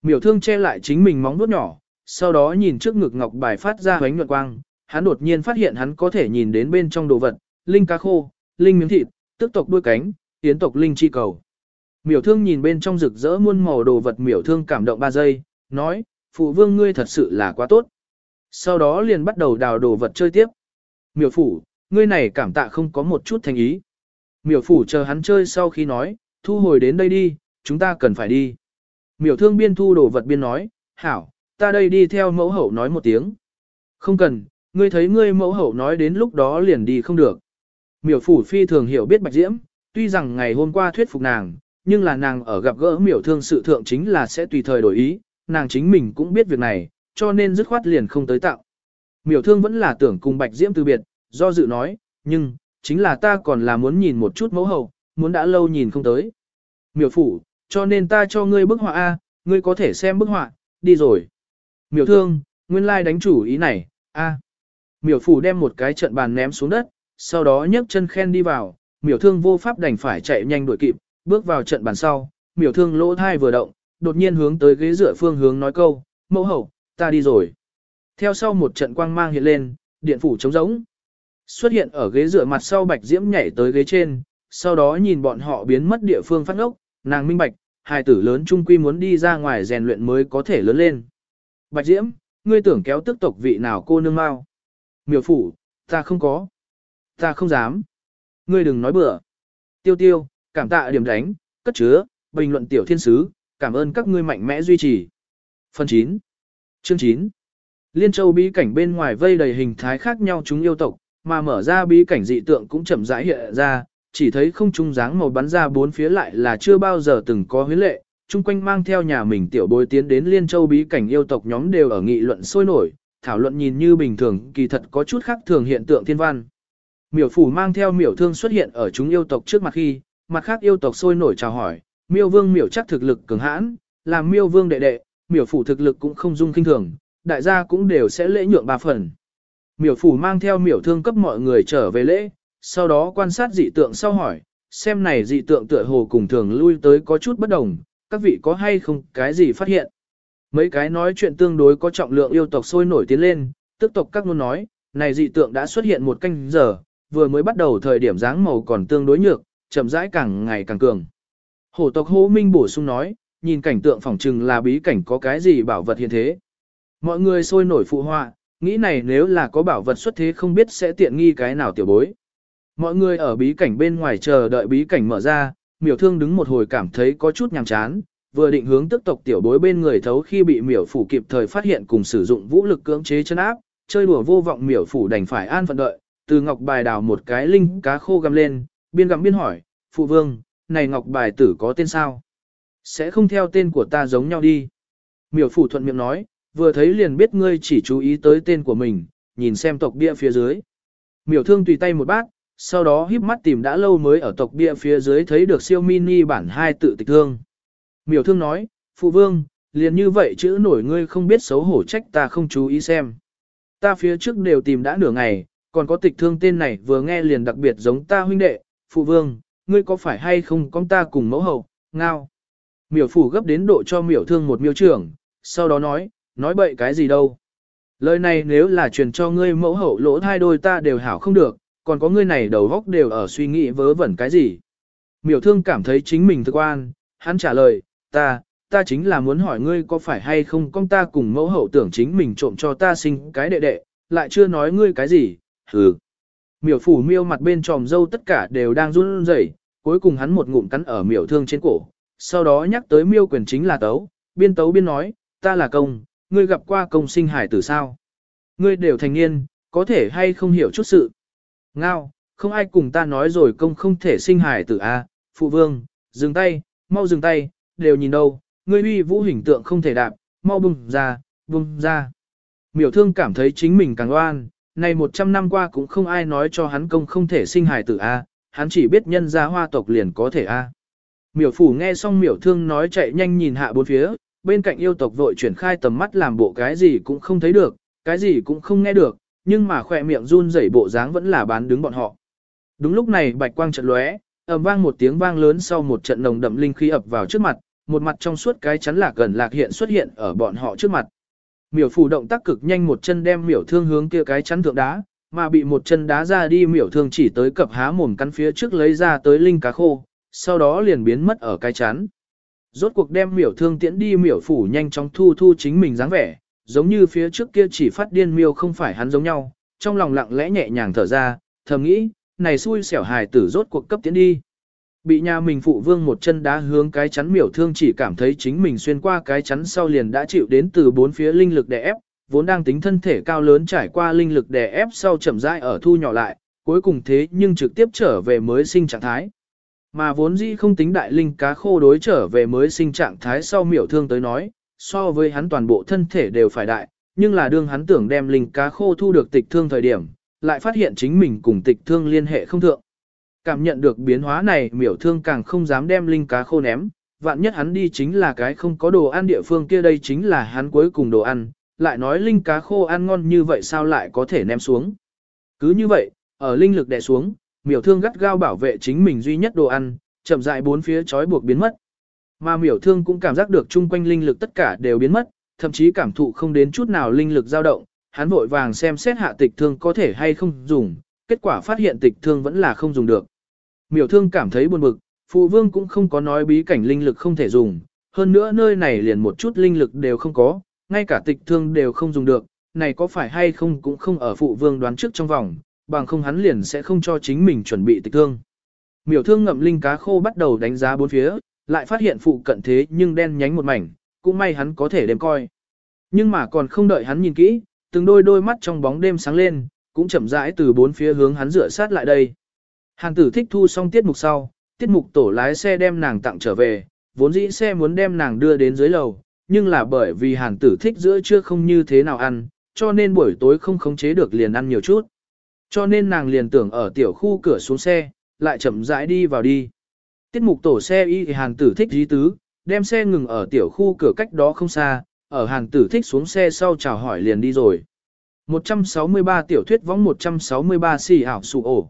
Miểu thương che lại chính mình móng vuốt nhỏ, sau đó nhìn trước ngực ngọc bài phát ra ánh nhuận quang, hắn đột nhiên phát hiện hắn có thể nhìn đến bên trong đồ vật, linh cá khô, linh miếng thịt, tức tộc đuôi cánh, tiến tộc linh chi cầu. Miểu thương nhìn bên trong rực rỡ muôn màu đồ vật miểu thương cảm động 3 giây, nói, phụ vương ngươi thật sự là quá tốt. Sau đó liền bắt đầu đào đồ vật chơi tiếp. Miểu phủ, ngươi này cảm tạ không có một chút thành ý. Miểu phủ chờ hắn chơi sau khi nói, thu hồi đến đây đi, chúng ta cần phải đi. Miểu thương biên thu đồ vật biên nói, hảo, ta đây đi theo mẫu hậu nói một tiếng. Không cần, ngươi thấy ngươi mẫu hậu nói đến lúc đó liền đi không được. Miểu phủ phi thường hiểu biết bạch diễm, tuy rằng ngày hôm qua thuyết phục nàng, nhưng là nàng ở gặp gỡ miểu thương sự thượng chính là sẽ tùy thời đổi ý, nàng chính mình cũng biết việc này, cho nên dứt khoát liền không tới tạo. Miểu thương vẫn là tưởng cùng bạch diễm từ biệt, do dự nói, nhưng, chính là ta còn là muốn nhìn một chút mẫu hậu, muốn đã lâu nhìn không tới. Miểu phủ, cho nên ta cho ngươi bức họa A, ngươi có thể xem bức họa, đi rồi. Miểu thương, nguyên lai đánh chủ ý này, A. Miểu phủ đem một cái trận bàn ném xuống đất, sau đó nhấc chân khen đi vào, miểu thương vô pháp đành phải chạy nhanh đuổi kịp, bước vào trận bàn sau, miểu thương lỗ thai vừa động, đột nhiên hướng tới ghế dựa phương hướng nói câu, mẫu hậu, ta đi rồi. Theo sau một trận quang mang hiện lên, điện phủ trống rỗng. Xuất hiện ở ghế dựa mặt sau bạch diễm nhảy tới ghế trên, sau đó nhìn bọn họ biến mất địa phương phát ngốc, nàng minh bạch, hài tử lớn trung quy muốn đi ra ngoài rèn luyện mới có thể lớn lên. Bạch diễm, ngươi tưởng kéo tức tộc vị nào cô nương mau. Miểu phủ, ta không có. Ta không dám. Ngươi đừng nói bừa. Tiêu tiêu, cảm tạ điểm đánh, cất chứa, bình luận tiểu thiên sứ, cảm ơn các ngươi mạnh mẽ duy trì. Phần 9. Chương 9. Liên châu bí cảnh bên ngoài vây đầy hình thái khác nhau chúng yêu tộc, mà mở ra bí cảnh dị tượng cũng chậm rãi hiện ra, chỉ thấy không trung dáng màu bắn ra bốn phía lại là chưa bao giờ từng có huyết lệ, chung quanh mang theo nhà mình tiểu bối tiến đến liên châu bí cảnh yêu tộc nhóm đều ở nghị luận sôi nổi, thảo luận nhìn như bình thường kỳ thật có chút khác thường hiện tượng thiên văn. Miểu phủ mang theo miểu thương xuất hiện ở chúng yêu tộc trước mặt khi, mặt khác yêu tộc sôi nổi chào hỏi, miêu vương miểu chắc thực lực cường hãn, làm miêu vương đệ đệ, miểu phủ thực lực cũng không dung kinh thường, đại gia cũng đều sẽ lễ nhượng ba phần. Miểu phủ mang theo miểu thương cấp mọi người trở về lễ, sau đó quan sát dị tượng sau hỏi, xem này dị tượng tựa hồ cùng thường lui tới có chút bất đồng, các vị có hay không cái gì phát hiện. Mấy cái nói chuyện tương đối có trọng lượng yêu tộc sôi nổi tiến lên, tức tộc các ngôn nói, này dị tượng đã xuất hiện một canh giờ, vừa mới bắt đầu thời điểm dáng màu còn tương đối nhược, chậm rãi càng ngày càng cường. Hổ tộc hô minh bổ sung nói, nhìn cảnh tượng phỏng trừng là bí cảnh có cái gì bảo vật hiện thế. Mọi người sôi nổi phụ họa, nghĩ này nếu là có bảo vật xuất thế không biết sẽ tiện nghi cái nào tiểu bối. Mọi người ở bí cảnh bên ngoài chờ đợi bí cảnh mở ra, miểu thương đứng một hồi cảm thấy có chút nhàm chán, vừa định hướng tức tộc tiểu bối bên người thấu khi bị miểu phủ kịp thời phát hiện cùng sử dụng vũ lực cưỡng chế chân áp, chơi đùa vô vọng miểu phủ đành phải an phận đợi, từ ngọc bài đào một cái linh cá khô găm lên, biên gặm biên hỏi, phụ vương, này ngọc bài tử có tên sao? Sẽ không theo tên của ta giống nhau đi. Miểu phủ thuận miệng nói, vừa thấy liền biết ngươi chỉ chú ý tới tên của mình, nhìn xem tộc bia phía dưới. Miểu thương tùy tay một bát, sau đó híp mắt tìm đã lâu mới ở tộc bia phía dưới thấy được siêu mini bản hai tự tịch thương. Miểu thương nói, phụ vương, liền như vậy chữ nổi ngươi không biết xấu hổ trách ta không chú ý xem. Ta phía trước đều tìm đã nửa ngày, còn có tịch thương tên này vừa nghe liền đặc biệt giống ta huynh đệ, phụ vương, ngươi có phải hay không con ta cùng mẫu hậu, ngao. Miểu phủ gấp đến độ cho miểu thương một miêu trưởng, sau đó nói, nói bậy cái gì đâu. Lời này nếu là truyền cho ngươi mẫu hậu lỗ hai đôi ta đều hảo không được, còn có ngươi này đầu góc đều ở suy nghĩ vớ vẩn cái gì. Miểu thương cảm thấy chính mình thực quan, hắn trả lời, ta, ta chính là muốn hỏi ngươi có phải hay không con ta cùng mẫu hậu tưởng chính mình trộm cho ta sinh cái đệ đệ, lại chưa nói ngươi cái gì, hừ. Miểu phủ miêu mặt bên tròm dâu tất cả đều đang run rẩy, cuối cùng hắn một ngụm cắn ở miểu thương trên cổ, sau đó nhắc tới miêu quyền chính là tấu, biên tấu biên nói, ta là công, ngươi gặp qua công sinh hải tử sao? Ngươi đều thành niên, có thể hay không hiểu chút sự. Ngao, không ai cùng ta nói rồi công không thể sinh hải tử a, à? phụ vương, dừng tay, mau dừng tay, đều nhìn đâu, ngươi uy vũ hình tượng không thể đạp, mau bung ra, bung ra. Miểu thương cảm thấy chính mình càng oan, này 100 năm qua cũng không ai nói cho hắn công không thể sinh hài tử A, hắn chỉ biết nhân gia hoa tộc liền có thể A. Miểu phủ nghe xong miểu thương nói chạy nhanh nhìn hạ bốn phía, bên cạnh yêu tộc vội chuyển khai tầm mắt làm bộ cái gì cũng không thấy được, cái gì cũng không nghe được, nhưng mà khỏe miệng run rẩy bộ dáng vẫn là bán đứng bọn họ. Đúng lúc này bạch quang chợt lóe, ầm vang một tiếng vang lớn sau một trận nồng đậm linh khí ập vào trước mặt, một mặt trong suốt cái chắn lạc gần lạc hiện xuất hiện ở bọn họ trước mặt. Miểu phủ động tác cực nhanh một chân đem miểu thương hướng kia cái chắn thượng đá, mà bị một chân đá ra đi miểu thương chỉ tới cập há mồm cắn phía trước lấy ra tới linh cá khô, sau đó liền biến mất ở cái chắn. Rốt cuộc đem miểu thương tiễn đi miểu phủ nhanh chóng thu thu chính mình dáng vẻ, giống như phía trước kia chỉ phát điên miêu không phải hắn giống nhau, trong lòng lặng lẽ nhẹ nhàng thở ra, thầm nghĩ, này xui xẻo hài tử rốt cuộc cấp tiễn đi. Bị nhà mình phụ vương một chân đá hướng cái chắn miểu thương chỉ cảm thấy chính mình xuyên qua cái chắn sau liền đã chịu đến từ bốn phía linh lực đè ép, vốn đang tính thân thể cao lớn trải qua linh lực đè ép sau chậm rãi ở thu nhỏ lại, cuối cùng thế nhưng trực tiếp trở về mới sinh trạng thái. Mà vốn dĩ không tính đại linh cá khô đối trở về mới sinh trạng thái sau miểu thương tới nói, so với hắn toàn bộ thân thể đều phải đại, nhưng là đương hắn tưởng đem linh cá khô thu được tịch thương thời điểm, lại phát hiện chính mình cùng tịch thương liên hệ không thượng. Cảm nhận được biến hóa này miểu thương càng không dám đem linh cá khô ném, vạn nhất hắn đi chính là cái không có đồ ăn địa phương kia đây chính là hắn cuối cùng đồ ăn, lại nói linh cá khô ăn ngon như vậy sao lại có thể ném xuống. Cứ như vậy, ở linh lực đè xuống, miểu thương gắt gao bảo vệ chính mình duy nhất đồ ăn, chậm rãi bốn phía trói buộc biến mất. Mà miểu thương cũng cảm giác được chung quanh linh lực tất cả đều biến mất, thậm chí cảm thụ không đến chút nào linh lực dao động, hắn vội vàng xem xét hạ tịch thương có thể hay không dùng, kết quả phát hiện tịch thương vẫn là không dùng được. Miểu thương cảm thấy buồn bực, phụ vương cũng không có nói bí cảnh linh lực không thể dùng, hơn nữa nơi này liền một chút linh lực đều không có, ngay cả tịch thương đều không dùng được, này có phải hay không cũng không ở phụ vương đoán trước trong vòng, bằng không hắn liền sẽ không cho chính mình chuẩn bị tịch thương. Miểu thương ngậm linh cá khô bắt đầu đánh giá bốn phía, lại phát hiện phụ cận thế nhưng đen nhánh một mảnh, cũng may hắn có thể đem coi. Nhưng mà còn không đợi hắn nhìn kỹ, từng đôi đôi mắt trong bóng đêm sáng lên, cũng chậm rãi từ bốn phía hướng hắn rửa sát lại đây. Hàn tử thích thu xong tiết mục sau, tiết mục tổ lái xe đem nàng tặng trở về, vốn dĩ xe muốn đem nàng đưa đến dưới lầu, nhưng là bởi vì hàn tử thích giữa trưa không như thế nào ăn, cho nên buổi tối không khống chế được liền ăn nhiều chút. Cho nên nàng liền tưởng ở tiểu khu cửa xuống xe, lại chậm rãi đi vào đi. Tiết mục tổ xe y thì hàng tử thích dí tứ, đem xe ngừng ở tiểu khu cửa cách đó không xa, ở hàng tử thích xuống xe sau chào hỏi liền đi rồi. 163 tiểu thuyết võng 163 xì ảo sụ ổ.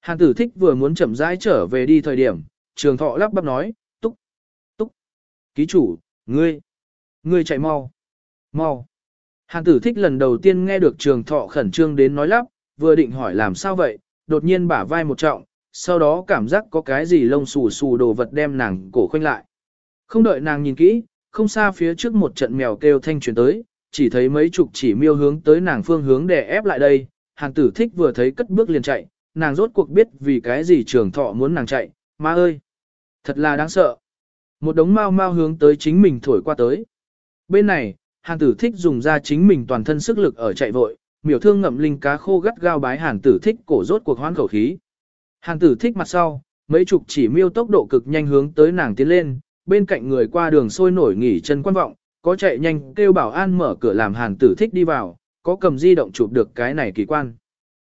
Hàng tử thích vừa muốn chậm rãi trở về đi thời điểm, trường thọ lắp bắp nói, túc, túc, ký chủ, ngươi, ngươi chạy mau, mau. Hàng tử thích lần đầu tiên nghe được trường thọ khẩn trương đến nói lắp, vừa định hỏi làm sao vậy, đột nhiên bả vai một trọng, sau đó cảm giác có cái gì lông xù xù đồ vật đem nàng cổ khoanh lại. Không đợi nàng nhìn kỹ, không xa phía trước một trận mèo kêu thanh truyền tới, chỉ thấy mấy chục chỉ miêu hướng tới nàng phương hướng để ép lại đây, hàng tử thích vừa thấy cất bước liền chạy, nàng rốt cuộc biết vì cái gì trường thọ muốn nàng chạy, ma ơi, thật là đáng sợ. Một đống mau mau hướng tới chính mình thổi qua tới. Bên này, hàng tử thích dùng ra chính mình toàn thân sức lực ở chạy vội, miểu thương ngậm linh cá khô gắt gao bái hàn tử thích cổ rốt cuộc hoan khẩu khí. Hàn tử thích mặt sau, mấy chục chỉ miêu tốc độ cực nhanh hướng tới nàng tiến lên, bên cạnh người qua đường sôi nổi nghỉ chân quan vọng, có chạy nhanh kêu bảo an mở cửa làm hàn tử thích đi vào, có cầm di động chụp được cái này kỳ quan.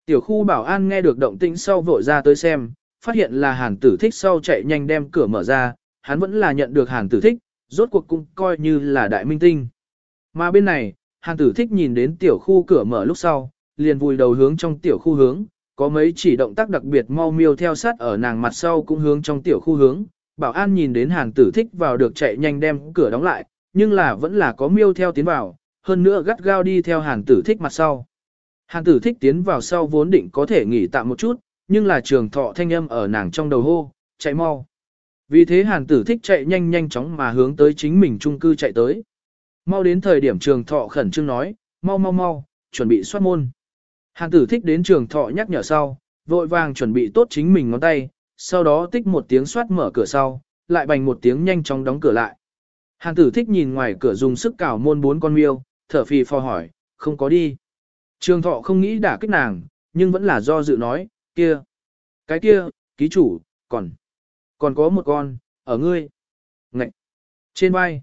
Tiểu khu bảo an nghe được động tĩnh sau vội ra tới xem, phát hiện là hàn tử thích sau chạy nhanh đem cửa mở ra, hắn vẫn là nhận được hàn tử thích, rốt cuộc cũng coi như là đại minh tinh. Mà bên này, hàn tử thích nhìn đến tiểu khu cửa mở lúc sau, liền vùi đầu hướng trong tiểu khu hướng, có mấy chỉ động tác đặc biệt mau miêu theo sát ở nàng mặt sau cũng hướng trong tiểu khu hướng, bảo an nhìn đến hàn tử thích vào được chạy nhanh đem cửa đóng lại, nhưng là vẫn là có miêu theo tiến vào, hơn nữa gắt gao đi theo hàn tử thích mặt sau. Hàn tử thích tiến vào sau vốn định có thể nghỉ tạm một chút, nhưng là trường thọ thanh âm ở nàng trong đầu hô, chạy mau. Vì thế hàn tử thích chạy nhanh nhanh chóng mà hướng tới chính mình trung cư chạy tới. Mau đến thời điểm trường thọ khẩn trương nói, mau mau mau, chuẩn bị soát môn. Hàn tử thích đến trường thọ nhắc nhở sau, vội vàng chuẩn bị tốt chính mình ngón tay, sau đó tích một tiếng soát mở cửa sau, lại bành một tiếng nhanh chóng đóng cửa lại. Hàn tử thích nhìn ngoài cửa dùng sức cào môn bốn con miêu, thở phì phò hỏi, không có đi. Trường thọ không nghĩ đả kích nàng, nhưng vẫn là do dự nói, kia, cái kia, ký chủ, còn, còn có một con, ở ngươi. Ngậy! Trên vai,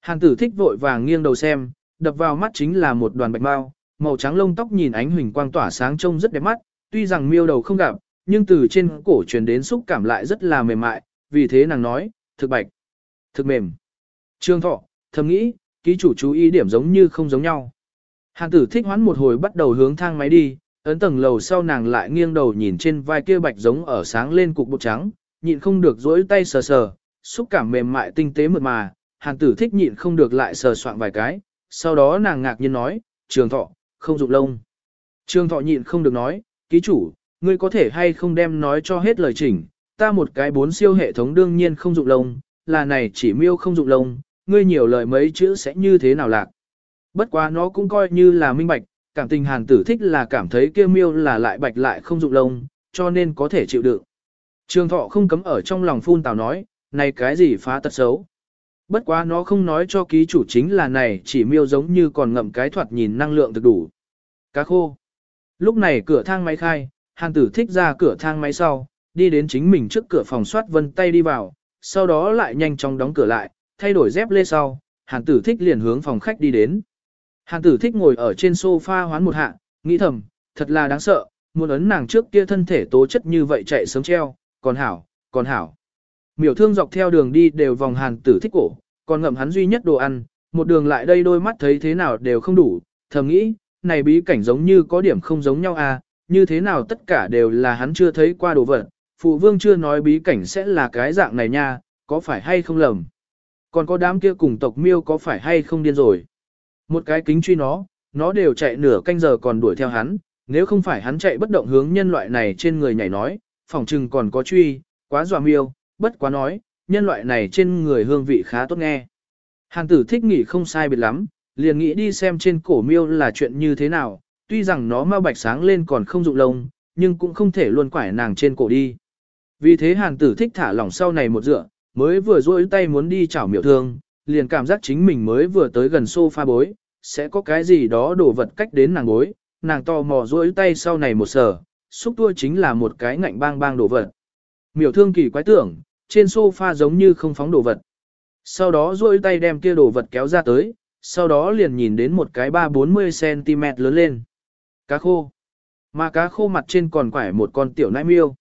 hàn tử thích vội vàng nghiêng đầu xem, đập vào mắt chính là một đoàn bạch mau, màu trắng lông tóc nhìn ánh huỳnh quang tỏa sáng trông rất đẹp mắt, tuy rằng miêu đầu không gặp, nhưng từ trên cổ truyền đến xúc cảm lại rất là mềm mại, vì thế nàng nói, thực bạch, thực mềm. Trương thọ, thầm nghĩ, ký chủ chú ý điểm giống như không giống nhau. Hàn tử thích hoán một hồi bắt đầu hướng thang máy đi, ấn tầng lầu sau nàng lại nghiêng đầu nhìn trên vai kia bạch giống ở sáng lên cục bột trắng, nhịn không được dỗi tay sờ sờ, xúc cảm mềm mại tinh tế mượt mà, hàn tử thích nhịn không được lại sờ soạn vài cái, sau đó nàng ngạc nhiên nói, trường thọ, không dụng lông. Trường thọ nhịn không được nói, ký chủ, ngươi có thể hay không đem nói cho hết lời chỉnh, ta một cái bốn siêu hệ thống đương nhiên không dụng lông, là này chỉ miêu không dụng lông, ngươi nhiều lời mấy chữ sẽ như thế nào lạc. Bất quá nó cũng coi như là minh bạch, cảm tình hàn tử thích là cảm thấy kia miêu là lại bạch lại không dụng lông, cho nên có thể chịu đựng. Trường thọ không cấm ở trong lòng phun tào nói, này cái gì phá tật xấu. Bất quá nó không nói cho ký chủ chính là này chỉ miêu giống như còn ngậm cái thoạt nhìn năng lượng thực đủ. Cá khô. Lúc này cửa thang máy khai, hàng tử thích ra cửa thang máy sau, đi đến chính mình trước cửa phòng soát vân tay đi vào, sau đó lại nhanh chóng đóng cửa lại, thay đổi dép lê sau, hàng tử thích liền hướng phòng khách đi đến. Hàng tử thích ngồi ở trên sofa hoán một hạ, nghĩ thầm, thật là đáng sợ, muốn ấn nàng trước kia thân thể tố chất như vậy chạy sớm treo, còn hảo, còn hảo. Miểu thương dọc theo đường đi đều vòng hàn tử thích cổ, còn ngậm hắn duy nhất đồ ăn, một đường lại đây đôi mắt thấy thế nào đều không đủ, thầm nghĩ, này bí cảnh giống như có điểm không giống nhau à, như thế nào tất cả đều là hắn chưa thấy qua đồ vật, phụ vương chưa nói bí cảnh sẽ là cái dạng này nha, có phải hay không lầm. Còn có đám kia cùng tộc miêu có phải hay không điên rồi. Một cái kính truy nó, nó đều chạy nửa canh giờ còn đuổi theo hắn, nếu không phải hắn chạy bất động hướng nhân loại này trên người nhảy nói, phòng trừng còn có truy, quá dọa miêu, bất quá nói, nhân loại này trên người hương vị khá tốt nghe. Hàn tử thích nghỉ không sai biệt lắm, liền nghĩ đi xem trên cổ miêu là chuyện như thế nào, tuy rằng nó mau bạch sáng lên còn không dụng lông, nhưng cũng không thể luôn quải nàng trên cổ đi. Vì thế hàn tử thích thả lỏng sau này một dựa, mới vừa duỗi tay muốn đi chảo miểu thương, liền cảm giác chính mình mới vừa tới gần sofa bối, sẽ có cái gì đó đổ vật cách đến nàng bối, nàng to mò duỗi tay sau này một sở xúc tua chính là một cái ngạnh bang bang đổ vật. Miểu thương kỳ quái tưởng, trên sofa giống như không phóng đồ vật. Sau đó duỗi tay đem kia đồ vật kéo ra tới, sau đó liền nhìn đến một cái 3-40cm lớn lên. Cá khô. Mà cá khô mặt trên còn quải một con tiểu nãi miêu.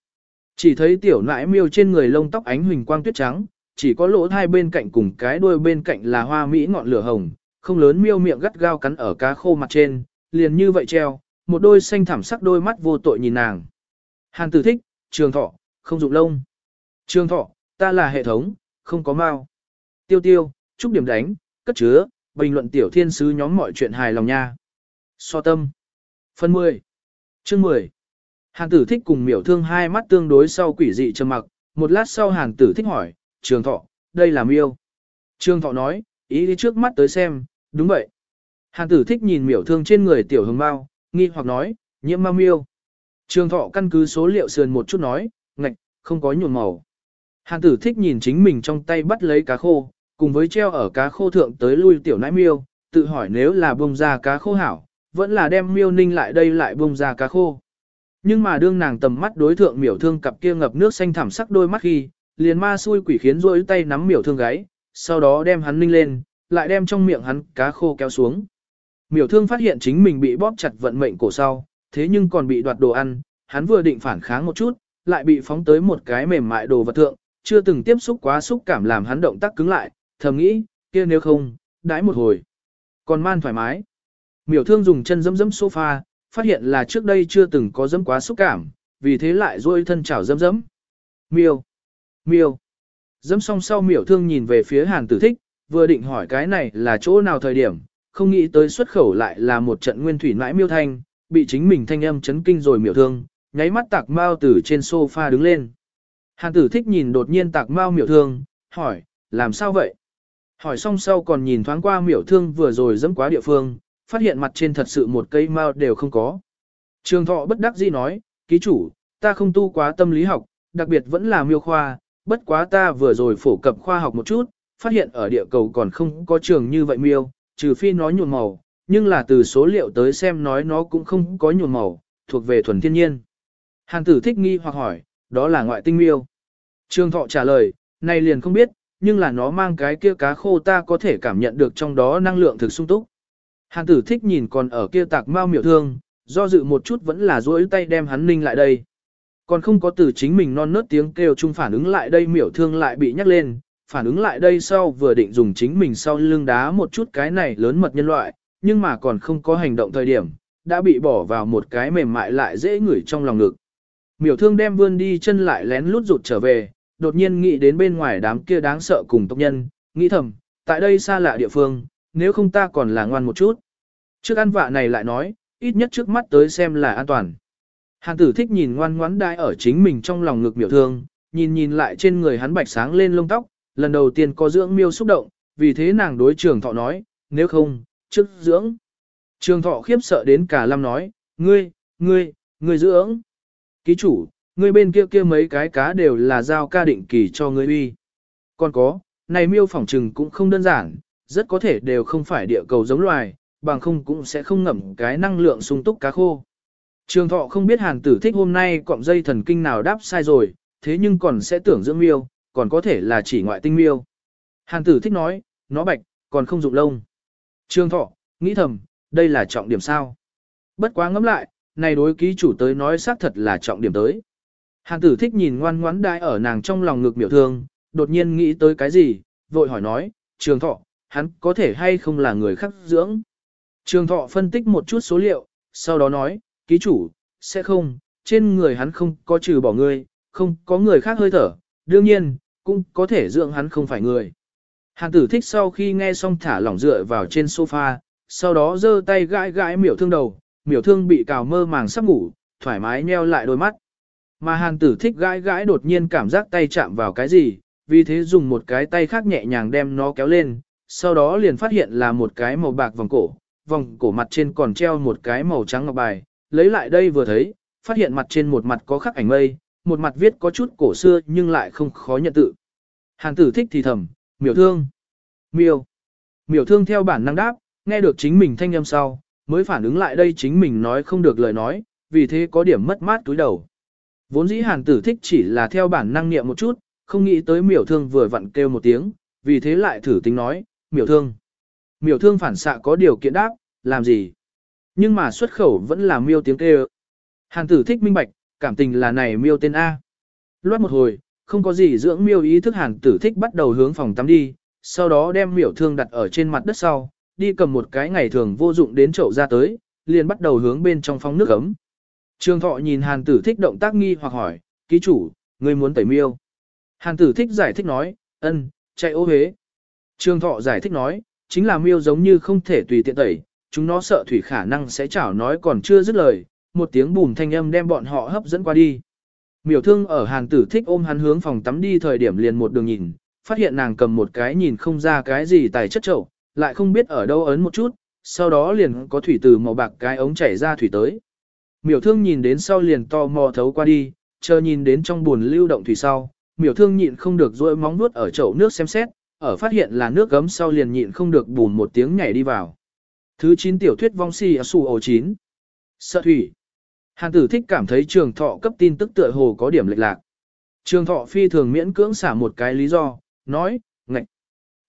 Chỉ thấy tiểu nãi miêu trên người lông tóc ánh huỳnh quang tuyết trắng, chỉ có lỗ hai bên cạnh cùng cái đuôi bên cạnh là hoa mỹ ngọn lửa hồng, không lớn miêu miệng gắt gao cắn ở cá khô mặt trên, liền như vậy treo, một đôi xanh thảm sắc đôi mắt vô tội nhìn nàng. Hàn tử thích, trường thọ, không dụng lông. Trường thọ, ta là hệ thống, không có mau. Tiêu tiêu, chúc điểm đánh, cất chứa, bình luận tiểu thiên sứ nhóm mọi chuyện hài lòng nha. So tâm. Phần 10. Chương 10. Hàn tử thích cùng miểu thương hai mắt tương đối sau quỷ dị trầm mặc, một lát sau hàn tử thích hỏi, trường thọ, đây là miêu. Trường thọ nói, ý đi trước mắt tới xem, đúng vậy. Hàn tử thích nhìn miểu thương trên người tiểu hồng mau, nghi hoặc nói, nhiễm ma miêu. Trường thọ căn cứ số liệu sườn một chút nói, ngạch, không có nhuộm màu. Hàn tử thích nhìn chính mình trong tay bắt lấy cá khô, cùng với treo ở cá khô thượng tới lui tiểu nãi miêu, tự hỏi nếu là bông ra cá khô hảo, vẫn là đem miêu ninh lại đây lại bông ra cá khô. Nhưng mà đương nàng tầm mắt đối thượng miểu thương cặp kia ngập nước xanh thảm sắc đôi mắt khi, liền ma xui quỷ khiến rôi tay nắm miểu thương gáy, sau đó đem hắn ninh lên, lại đem trong miệng hắn cá khô kéo xuống. Miểu thương phát hiện chính mình bị bóp chặt vận mệnh cổ sau, thế nhưng còn bị đoạt đồ ăn, hắn vừa định phản kháng một chút, lại bị phóng tới một cái mềm mại đồ vật thượng, chưa từng tiếp xúc quá xúc cảm làm hắn động tác cứng lại, thầm nghĩ, kia nếu không, đãi một hồi. Còn man thoải mái. Miểu thương dùng chân dẫm dẫm sofa, phát hiện là trước đây chưa từng có dẫm quá xúc cảm, vì thế lại duỗi thân chảo dẫm dẫm. Miêu. Miêu. Dẫm xong sau miểu thương nhìn về phía hàn tử thích, vừa định hỏi cái này là chỗ nào thời điểm, không nghĩ tới xuất khẩu lại là một trận nguyên thủy nãi miêu thanh, bị chính mình thanh âm chấn kinh rồi miểu thương, nháy mắt tạc mau từ trên sofa đứng lên. Hàn tử thích nhìn đột nhiên tạc mau miểu thương, hỏi, làm sao vậy? Hỏi xong sau còn nhìn thoáng qua miểu thương vừa rồi dẫm quá địa phương, phát hiện mặt trên thật sự một cây mau đều không có. Trường thọ bất đắc dĩ nói, ký chủ, ta không tu quá tâm lý học, đặc biệt vẫn là miêu khoa, bất quá ta vừa rồi phổ cập khoa học một chút, phát hiện ở địa cầu còn không có trường như vậy miêu, trừ phi nó nhuộm màu, nhưng là từ số liệu tới xem nói nó cũng không có nhuộm màu, thuộc về thuần thiên nhiên. Hàn tử thích nghi hoặc hỏi, đó là ngoại tinh miêu. trương thọ trả lời, này liền không biết, nhưng là nó mang cái kia cá khô ta có thể cảm nhận được trong đó năng lượng thực sung túc. Hàn tử thích nhìn còn ở kia tạc mau miểu thương, do dự một chút vẫn là duỗi tay đem hắn ninh lại đây. Còn không có từ chính mình non nớt tiếng kêu chung phản ứng lại đây miểu thương lại bị nhắc lên, phản ứng lại đây sau vừa định dùng chính mình sau lưng đá một chút cái này lớn mật nhân loại, nhưng mà còn không có hành động thời điểm, đã bị bỏ vào một cái mềm mại lại dễ ngửi trong lòng ngực. Miểu thương đem vươn đi chân lại lén lút rụt trở về, đột nhiên nghĩ đến bên ngoài đám kia đáng sợ cùng tộc nhân, nghĩ thầm, tại đây xa lạ địa phương, nếu không ta còn là ngoan một chút. Trước ăn vạ này lại nói, ít nhất trước mắt tới xem là an toàn. Hàng tử thích nhìn ngoan ngoãn đai ở chính mình trong lòng ngực miểu thương, nhìn nhìn lại trên người hắn bạch sáng lên lông tóc, lần đầu tiên có dưỡng miêu xúc động, vì thế nàng đối trường thọ nói, nếu không, trước dưỡng. Trường thọ khiếp sợ đến cả lâm nói, ngươi, ngươi, ngươi dưỡng. Ký chủ, ngươi bên kia kia mấy cái cá đều là giao ca định kỳ cho ngươi uy. Còn có, này miêu phỏng trừng cũng không đơn giản, rất có thể đều không phải địa cầu giống loài, bằng không cũng sẽ không ngậm cái năng lượng sung túc cá khô. Trường thọ không biết hàn tử thích hôm nay cọng dây thần kinh nào đáp sai rồi, thế nhưng còn sẽ tưởng dưỡng miêu, còn có thể là chỉ ngoại tinh miêu. Hàn tử thích nói, nó bạch, còn không dụng lông. Trường thọ, nghĩ thầm, đây là trọng điểm sao? Bất quá ngẫm lại, này đối ký chủ tới nói xác thật là trọng điểm tới. Hàn tử thích nhìn ngoan ngoãn đai ở nàng trong lòng ngực miểu thương, đột nhiên nghĩ tới cái gì, vội hỏi nói, trường thọ, hắn có thể hay không là người khác dưỡng. Trường thọ phân tích một chút số liệu, sau đó nói, ký chủ, sẽ không, trên người hắn không có trừ bỏ người, không có người khác hơi thở, đương nhiên, cũng có thể dưỡng hắn không phải người. Hàn tử thích sau khi nghe xong thả lỏng dựa vào trên sofa, sau đó giơ tay gãi gãi miểu thương đầu, miểu thương bị cào mơ màng sắp ngủ, thoải mái nheo lại đôi mắt. Mà hàng tử thích gãi gãi đột nhiên cảm giác tay chạm vào cái gì, vì thế dùng một cái tay khác nhẹ nhàng đem nó kéo lên, sau đó liền phát hiện là một cái màu bạc vòng cổ, vòng cổ mặt trên còn treo một cái màu trắng ngọc bài, lấy lại đây vừa thấy, phát hiện mặt trên một mặt có khắc ảnh mây, một mặt viết có chút cổ xưa nhưng lại không khó nhận tự. hàng tử thích thì thầm, miểu thương, miêu. Miểu thương theo bản năng đáp, nghe được chính mình thanh âm sau, mới phản ứng lại đây chính mình nói không được lời nói, vì thế có điểm mất mát túi đầu. Vốn dĩ hàn tử thích chỉ là theo bản năng niệm một chút, không nghĩ tới miểu thương vừa vặn kêu một tiếng, vì thế lại thử tính nói, miểu thương. Miểu thương phản xạ có điều kiện đáp, làm gì? Nhưng mà xuất khẩu vẫn là miêu tiếng kêu. Hàn tử thích minh bạch, cảm tình là này miêu tên A. Loát một hồi, không có gì dưỡng miêu ý thức hàn tử thích bắt đầu hướng phòng tắm đi, sau đó đem miểu thương đặt ở trên mặt đất sau, đi cầm một cái ngày thường vô dụng đến chậu ra tới, liền bắt đầu hướng bên trong phong nước ấm. Trường thọ nhìn hàn tử thích động tác nghi hoặc hỏi, ký chủ, ngươi muốn tẩy miêu. Hàn tử thích giải thích nói, ân, chạy ô hế. Trường thọ giải thích nói, chính là miêu giống như không thể tùy tiện tẩy, chúng nó sợ thủy khả năng sẽ chảo nói còn chưa dứt lời, một tiếng bùm thanh âm đem bọn họ hấp dẫn qua đi. Miểu thương ở hàn tử thích ôm hắn hướng phòng tắm đi thời điểm liền một đường nhìn, phát hiện nàng cầm một cái nhìn không ra cái gì tài chất chậu, lại không biết ở đâu ấn một chút, sau đó liền có thủy từ màu bạc cái ống chảy ra thủy tới. Miểu thương nhìn đến sau liền to mò thấu qua đi, chờ nhìn đến trong buồn lưu động thủy sau, miểu thương nhịn không được rôi móng nuốt ở chậu nước xem xét, ở phát hiện là nước gấm sau liền nhịn không được bùn một tiếng nhảy đi vào. Thứ 9 tiểu thuyết vong si su ổ 9. Sợ thủy. Hàn tử thích cảm thấy trường thọ cấp tin tức tựa hồ có điểm lệch lạc. Trường thọ phi thường miễn cưỡng xả một cái lý do, nói, ngạch.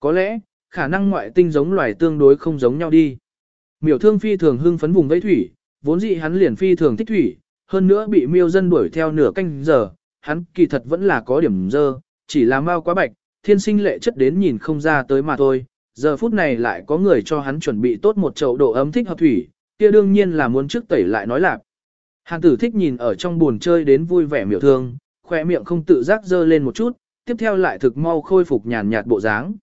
Có lẽ, khả năng ngoại tinh giống loài tương đối không giống nhau đi. Miểu thương phi thường hưng phấn vùng vây thủy, vốn dĩ hắn liền phi thường thích thủy, hơn nữa bị miêu dân đuổi theo nửa canh giờ, hắn kỳ thật vẫn là có điểm dơ, chỉ là mau quá bạch, thiên sinh lệ chất đến nhìn không ra tới mà thôi. Giờ phút này lại có người cho hắn chuẩn bị tốt một chậu độ ấm thích hợp thủy, kia đương nhiên là muốn trước tẩy lại nói lạc. Hàng tử thích nhìn ở trong buồn chơi đến vui vẻ miểu thương, khoe miệng không tự giác dơ lên một chút, tiếp theo lại thực mau khôi phục nhàn nhạt bộ dáng.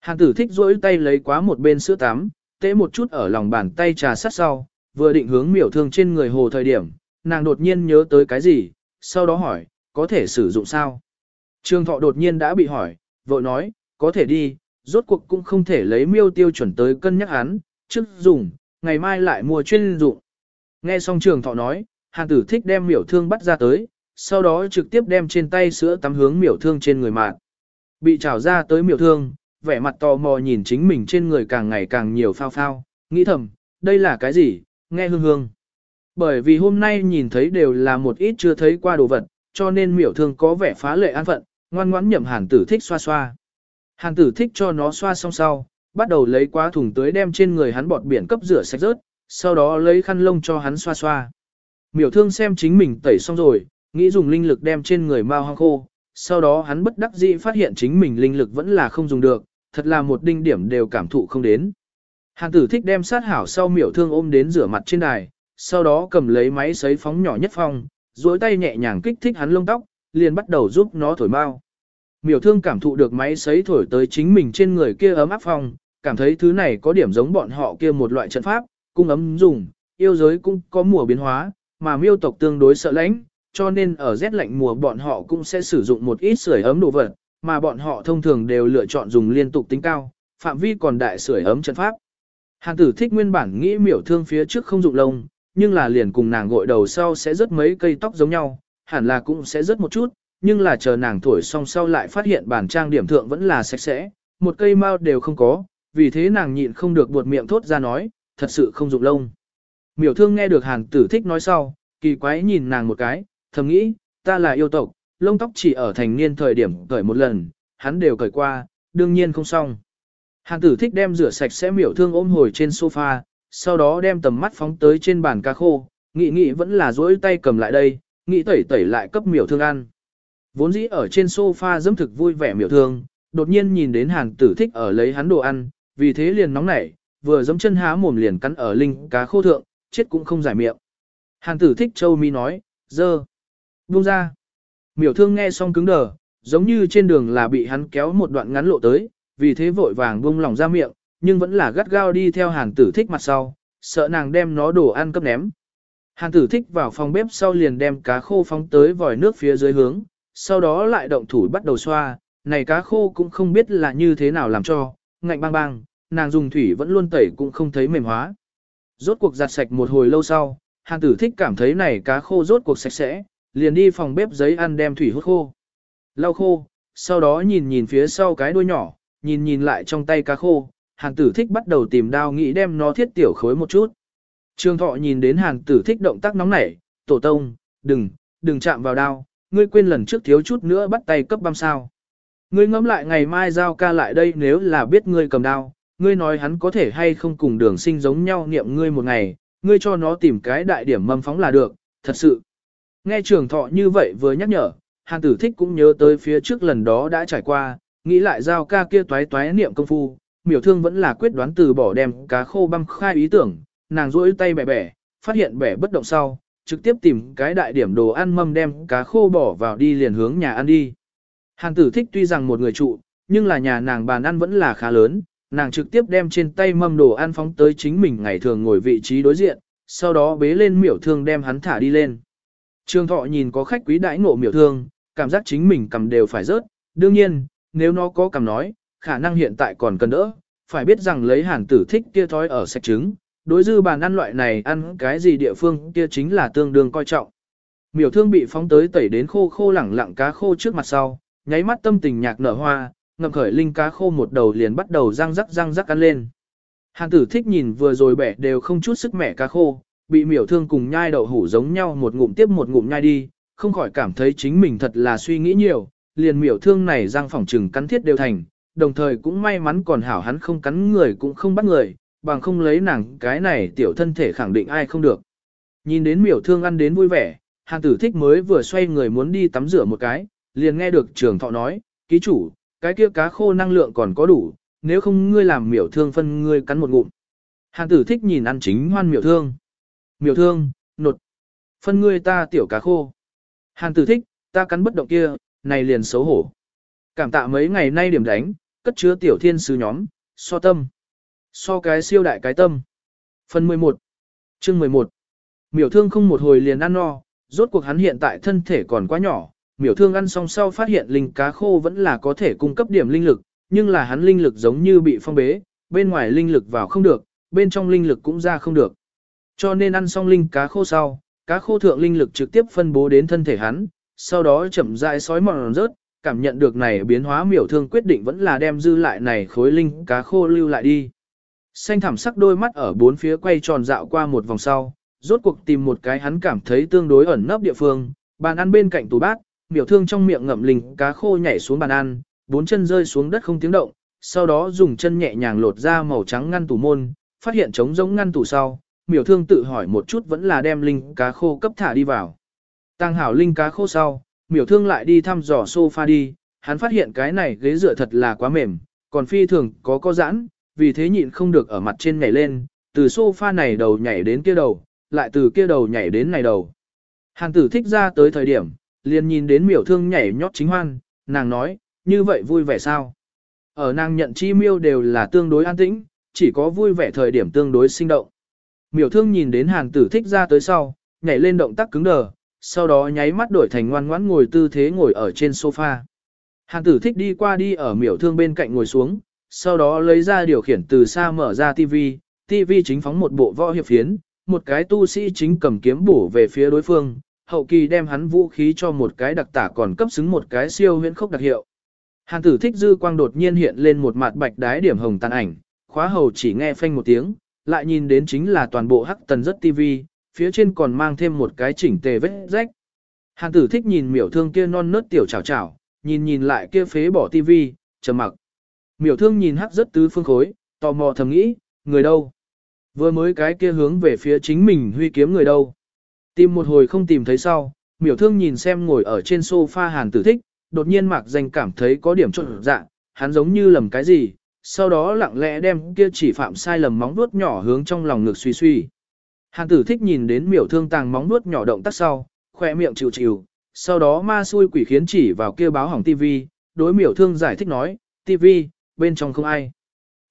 Hàn tử thích rỗi tay lấy quá một bên sữa tắm, tễ một chút ở lòng bàn tay trà sát sau, vừa định hướng miểu thương trên người hồ thời điểm, nàng đột nhiên nhớ tới cái gì, sau đó hỏi, có thể sử dụng sao? Trương thọ đột nhiên đã bị hỏi, vội nói, có thể đi, rốt cuộc cũng không thể lấy miêu tiêu chuẩn tới cân nhắc hắn, trước dùng, ngày mai lại mua chuyên dụng. Nghe xong trường thọ nói, Hàng tử thích đem miểu thương bắt ra tới, sau đó trực tiếp đem trên tay sữa tắm hướng miểu thương trên người mạng. Bị trào ra tới miểu thương, vẻ mặt tò mò nhìn chính mình trên người càng ngày càng nhiều phao phao, nghĩ thầm, đây là cái gì, nghe hương hương. Bởi vì hôm nay nhìn thấy đều là một ít chưa thấy qua đồ vật, cho nên miểu thương có vẻ phá lệ an phận, ngoan ngoãn nhậm hàn tử thích xoa xoa. Hàn tử thích cho nó xoa xong sau, bắt đầu lấy quá thùng tưới đem trên người hắn bọt biển cấp rửa sạch rớt, sau đó lấy khăn lông cho hắn xoa xoa. Miểu thương xem chính mình tẩy xong rồi, nghĩ dùng linh lực đem trên người mau hoang khô, sau đó hắn bất đắc dĩ phát hiện chính mình linh lực vẫn là không dùng được, thật là một đinh điểm đều cảm thụ không đến. Hàn tử thích đem sát hảo sau miểu thương ôm đến rửa mặt trên đài, sau đó cầm lấy máy sấy phóng nhỏ nhất phong, duỗi tay nhẹ nhàng kích thích hắn lông tóc, liền bắt đầu giúp nó thổi mau. Miểu thương cảm thụ được máy sấy thổi tới chính mình trên người kia ấm áp phong, cảm thấy thứ này có điểm giống bọn họ kia một loại trận pháp, cung ấm dùng, yêu giới cũng có mùa biến hóa, mà miêu tộc tương đối sợ lãnh, cho nên ở rét lạnh mùa bọn họ cũng sẽ sử dụng một ít sưởi ấm đồ vật, mà bọn họ thông thường đều lựa chọn dùng liên tục tính cao, phạm vi còn đại sưởi ấm trận pháp. Hàn tử thích nguyên bản nghĩ miểu thương phía trước không dụng lông, nhưng là liền cùng nàng gội đầu sau sẽ rớt mấy cây tóc giống nhau, hẳn là cũng sẽ rớt một chút, nhưng là chờ nàng thổi xong sau lại phát hiện bản trang điểm thượng vẫn là sạch sẽ, một cây mao đều không có, vì thế nàng nhịn không được buột miệng thốt ra nói, thật sự không dụng lông. Miểu thương nghe được hàn tử thích nói sau, kỳ quái nhìn nàng một cái, thầm nghĩ, ta là yêu tộc, lông tóc chỉ ở thành niên thời điểm cởi một lần, hắn đều cởi qua, đương nhiên không xong. Hàn tử thích đem rửa sạch sẽ miểu thương ôm hồi trên sofa, sau đó đem tầm mắt phóng tới trên bàn cá khô, nghĩ nghĩ vẫn là duỗi tay cầm lại đây, nghĩ tẩy tẩy lại cấp miểu thương ăn. Vốn dĩ ở trên sofa dâm thực vui vẻ miểu thương, đột nhiên nhìn đến hàn tử thích ở lấy hắn đồ ăn, vì thế liền nóng nảy, vừa dẫm chân há mồm liền cắn ở linh cá khô thượng, chết cũng không giải miệng. Hàn tử thích châu mi nói, dơ, buông ra. Miểu thương nghe xong cứng đờ, giống như trên đường là bị hắn kéo một đoạn ngắn lộ tới, vì thế vội vàng buông lỏng ra miệng, nhưng vẫn là gắt gao đi theo hàn tử thích mặt sau, sợ nàng đem nó đổ ăn cấp ném. Hàn tử thích vào phòng bếp sau liền đem cá khô phóng tới vòi nước phía dưới hướng, sau đó lại động thủ bắt đầu xoa, này cá khô cũng không biết là như thế nào làm cho, ngạnh bang bang, nàng dùng thủy vẫn luôn tẩy cũng không thấy mềm hóa. Rốt cuộc giặt sạch một hồi lâu sau, hàn tử thích cảm thấy này cá khô rốt cuộc sạch sẽ, liền đi phòng bếp giấy ăn đem thủy hút khô. Lau khô, sau đó nhìn nhìn phía sau cái đuôi nhỏ, nhìn nhìn lại trong tay cá khô, hàng tử thích bắt đầu tìm đao nghĩ đem nó thiết tiểu khối một chút. Trương thọ nhìn đến hàng tử thích động tác nóng nảy, tổ tông, đừng, đừng chạm vào đao, ngươi quên lần trước thiếu chút nữa bắt tay cấp băm sao. Ngươi ngẫm lại ngày mai giao ca lại đây nếu là biết ngươi cầm đao, ngươi nói hắn có thể hay không cùng đường sinh giống nhau niệm ngươi một ngày, ngươi cho nó tìm cái đại điểm mâm phóng là được, thật sự. Nghe trường thọ như vậy vừa nhắc nhở, hàn tử thích cũng nhớ tới phía trước lần đó đã trải qua, nghĩ lại giao ca kia toái toái niệm công phu, miểu thương vẫn là quyết đoán từ bỏ đem cá khô băm khai ý tưởng, nàng rỗi tay bẻ bẻ, phát hiện bẻ bất động sau, trực tiếp tìm cái đại điểm đồ ăn mâm đem cá khô bỏ vào đi liền hướng nhà ăn đi. Hàn tử thích tuy rằng một người trụ, nhưng là nhà nàng bàn ăn vẫn là khá lớn, nàng trực tiếp đem trên tay mâm đồ ăn phóng tới chính mình ngày thường ngồi vị trí đối diện, sau đó bế lên miểu thương đem hắn thả đi lên. Trương thọ nhìn có khách quý đãi ngộ miểu thương, cảm giác chính mình cầm đều phải rớt, đương nhiên, nếu nó có cầm nói, khả năng hiện tại còn cần đỡ, phải biết rằng lấy hàn tử thích kia thói ở sạch trứng, đối dư bàn ăn loại này ăn cái gì địa phương kia chính là tương đương coi trọng. Miểu thương bị phóng tới tẩy đến khô khô lẳng lặng cá khô trước mặt sau, nháy mắt tâm tình nhạc nở hoa, ngậm khởi linh cá khô một đầu liền bắt đầu răng rắc răng rắc ăn lên. Hàn tử thích nhìn vừa rồi bẻ đều không chút sức mẻ cá khô, bị miểu thương cùng nhai đậu hủ giống nhau một ngụm tiếp một ngụm nhai đi, không khỏi cảm thấy chính mình thật là suy nghĩ nhiều, liền miểu thương này răng phỏng trừng cắn thiết đều thành, đồng thời cũng may mắn còn hảo hắn không cắn người cũng không bắt người, bằng không lấy nàng cái này tiểu thân thể khẳng định ai không được. Nhìn đến miểu thương ăn đến vui vẻ, hàng tử thích mới vừa xoay người muốn đi tắm rửa một cái, liền nghe được trường thọ nói, ký chủ, cái kia cá khô năng lượng còn có đủ, nếu không ngươi làm miểu thương phân ngươi cắn một ngụm. hàng tử thích nhìn ăn chính hoan miểu thương. Miểu thương, nột. Phân ngươi ta tiểu cá khô. Hàn tử thích, ta cắn bất động kia, này liền xấu hổ. Cảm tạ mấy ngày nay điểm đánh, cất chứa tiểu thiên sứ nhóm, so tâm. So cái siêu đại cái tâm. Phần 11. Chương 11. Miểu thương không một hồi liền ăn no, rốt cuộc hắn hiện tại thân thể còn quá nhỏ, miểu thương ăn xong sau phát hiện linh cá khô vẫn là có thể cung cấp điểm linh lực, nhưng là hắn linh lực giống như bị phong bế, bên ngoài linh lực vào không được, bên trong linh lực cũng ra không được. Cho nên ăn xong linh cá khô sau, cá khô thượng linh lực trực tiếp phân bố đến thân thể hắn, sau đó chậm rãi sói mòn rớt, cảm nhận được này biến hóa miểu thương quyết định vẫn là đem dư lại này khối linh cá khô lưu lại đi. Xanh thảm sắc đôi mắt ở bốn phía quay tròn dạo qua một vòng sau, rốt cuộc tìm một cái hắn cảm thấy tương đối ẩn nấp địa phương, bàn ăn bên cạnh tủ bát, miểu thương trong miệng ngậm linh cá khô nhảy xuống bàn ăn, bốn chân rơi xuống đất không tiếng động, sau đó dùng chân nhẹ nhàng lột ra màu trắng ngăn tủ môn, phát hiện trống giống ngăn tủ sau, miểu thương tự hỏi một chút vẫn là đem linh cá khô cấp thả đi vào. Tăng hảo linh cá khô sau, miểu thương lại đi thăm dò sofa đi, hắn phát hiện cái này ghế dựa thật là quá mềm, còn phi thường có có giãn, vì thế nhịn không được ở mặt trên nhảy lên, từ sofa này đầu nhảy đến kia đầu, lại từ kia đầu nhảy đến này đầu. Hàng tử thích ra tới thời điểm, liền nhìn đến miểu thương nhảy nhót chính hoan, nàng nói, như vậy vui vẻ sao? Ở nàng nhận chi miêu đều là tương đối an tĩnh, chỉ có vui vẻ thời điểm tương đối sinh động. Miểu thương nhìn đến hàn tử thích ra tới sau, nhảy lên động tác cứng đờ, sau đó nháy mắt đổi thành ngoan ngoãn ngồi tư thế ngồi ở trên sofa. Hàn tử thích đi qua đi ở miểu thương bên cạnh ngồi xuống, sau đó lấy ra điều khiển từ xa mở ra TV, TV chính phóng một bộ võ hiệp phiến, một cái tu sĩ chính cầm kiếm bổ về phía đối phương, hậu kỳ đem hắn vũ khí cho một cái đặc tả còn cấp xứng một cái siêu huyễn khốc đặc hiệu. Hàn tử thích dư quang đột nhiên hiện lên một mặt bạch đái điểm hồng tàn ảnh, khóa hầu chỉ nghe phanh một tiếng, lại nhìn đến chính là toàn bộ hắc tần rất tivi, phía trên còn mang thêm một cái chỉnh tề vết rách. Hàn tử thích nhìn miểu thương kia non nớt tiểu chảo chảo, nhìn nhìn lại kia phế bỏ tivi, trầm mặc. Miểu thương nhìn hắc rất tứ phương khối, tò mò thầm nghĩ, người đâu? Vừa mới cái kia hướng về phía chính mình huy kiếm người đâu? Tìm một hồi không tìm thấy sau, miểu thương nhìn xem ngồi ở trên sofa hàn tử thích, đột nhiên mạc danh cảm thấy có điểm trộn dạ, hắn giống như lầm cái gì, sau đó lặng lẽ đem kia chỉ phạm sai lầm móng vuốt nhỏ hướng trong lòng ngực suy suy. Hàn tử thích nhìn đến miểu thương tàng móng vuốt nhỏ động tác sau, khỏe miệng chịu chịu, sau đó ma xui quỷ khiến chỉ vào kia báo hỏng tivi, đối miểu thương giải thích nói, tivi, bên trong không ai.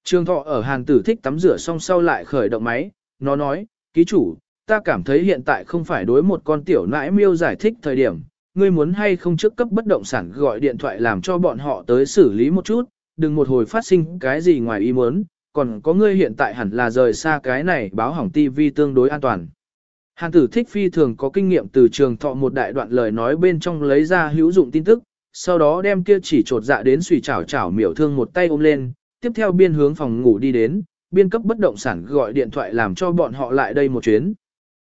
Trương thọ ở hàn tử thích tắm rửa xong sau lại khởi động máy, nó nói, ký chủ, ta cảm thấy hiện tại không phải đối một con tiểu nãi miêu giải thích thời điểm, ngươi muốn hay không trước cấp bất động sản gọi điện thoại làm cho bọn họ tới xử lý một chút, đừng một hồi phát sinh cái gì ngoài ý muốn, còn có ngươi hiện tại hẳn là rời xa cái này báo hỏng TV tương đối an toàn. Hàn tử thích phi thường có kinh nghiệm từ trường thọ một đại đoạn lời nói bên trong lấy ra hữu dụng tin tức, sau đó đem kia chỉ trột dạ đến suy chảo chảo miểu thương một tay ôm lên, tiếp theo biên hướng phòng ngủ đi đến, biên cấp bất động sản gọi điện thoại làm cho bọn họ lại đây một chuyến.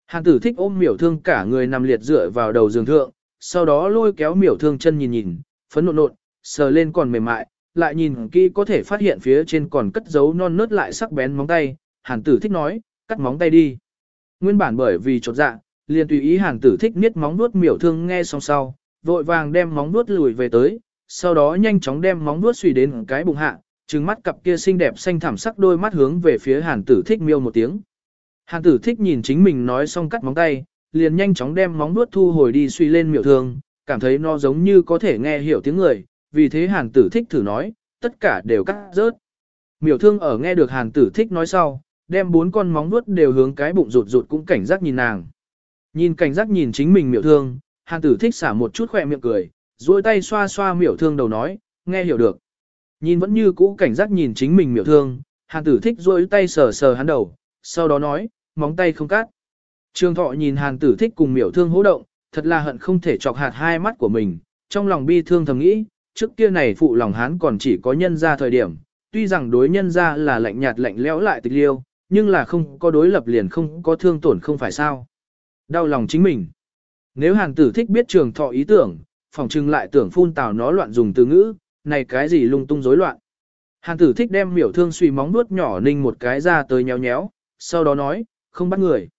Hàn tử thích ôm miểu thương cả người nằm liệt dựa vào đầu giường thượng, sau đó lôi kéo miểu thương chân nhìn nhìn, phấn nộn nộn, sờ lên còn mềm mại, lại nhìn kỹ có thể phát hiện phía trên còn cất dấu non nớt lại sắc bén móng tay, hàn tử thích nói, cắt móng tay đi. Nguyên bản bởi vì chột dạ, liền tùy ý hàn tử thích niết móng nuốt miểu thương nghe xong sau, vội vàng đem móng nuốt lùi về tới, sau đó nhanh chóng đem móng nuốt suy đến cái bụng hạ, trừng mắt cặp kia xinh đẹp xanh thẳm sắc đôi mắt hướng về phía hàn tử thích miêu một tiếng. Hàn tử thích nhìn chính mình nói xong cắt móng tay, liền nhanh chóng đem móng nuốt thu hồi đi suy lên miểu thương, cảm thấy nó giống như có thể nghe hiểu tiếng người, vì thế hàn tử thích thử nói, tất cả đều cắt rớt. Miểu thương ở nghe được hàn tử thích nói sau, đem bốn con móng vuốt đều hướng cái bụng rụt rụt cũng cảnh giác nhìn nàng. Nhìn cảnh giác nhìn chính mình miểu thương, hàn tử thích xả một chút khỏe miệng cười, duỗi tay xoa xoa miểu thương đầu nói, nghe hiểu được. Nhìn vẫn như cũ cảnh giác nhìn chính mình miểu thương, hàn tử thích duỗi tay sờ sờ hắn đầu, sau đó nói, móng tay không cắt. Trương thọ nhìn hàn tử thích cùng miểu thương hỗ động, thật là hận không thể chọc hạt hai mắt của mình, trong lòng bi thương thầm nghĩ, trước kia này phụ lòng hắn còn chỉ có nhân ra thời điểm, tuy rằng đối nhân ra là lạnh nhạt lạnh lẽo lại tịch liêu, nhưng là không có đối lập liền không có thương tổn không phải sao. Đau lòng chính mình. Nếu hàng tử thích biết trường thọ ý tưởng, phòng trưng lại tưởng phun tào nó loạn dùng từ ngữ, này cái gì lung tung rối loạn. Hàng tử thích đem miểu thương suy móng nuốt nhỏ ninh một cái ra tới nhéo nhéo, sau đó nói, không bắt người.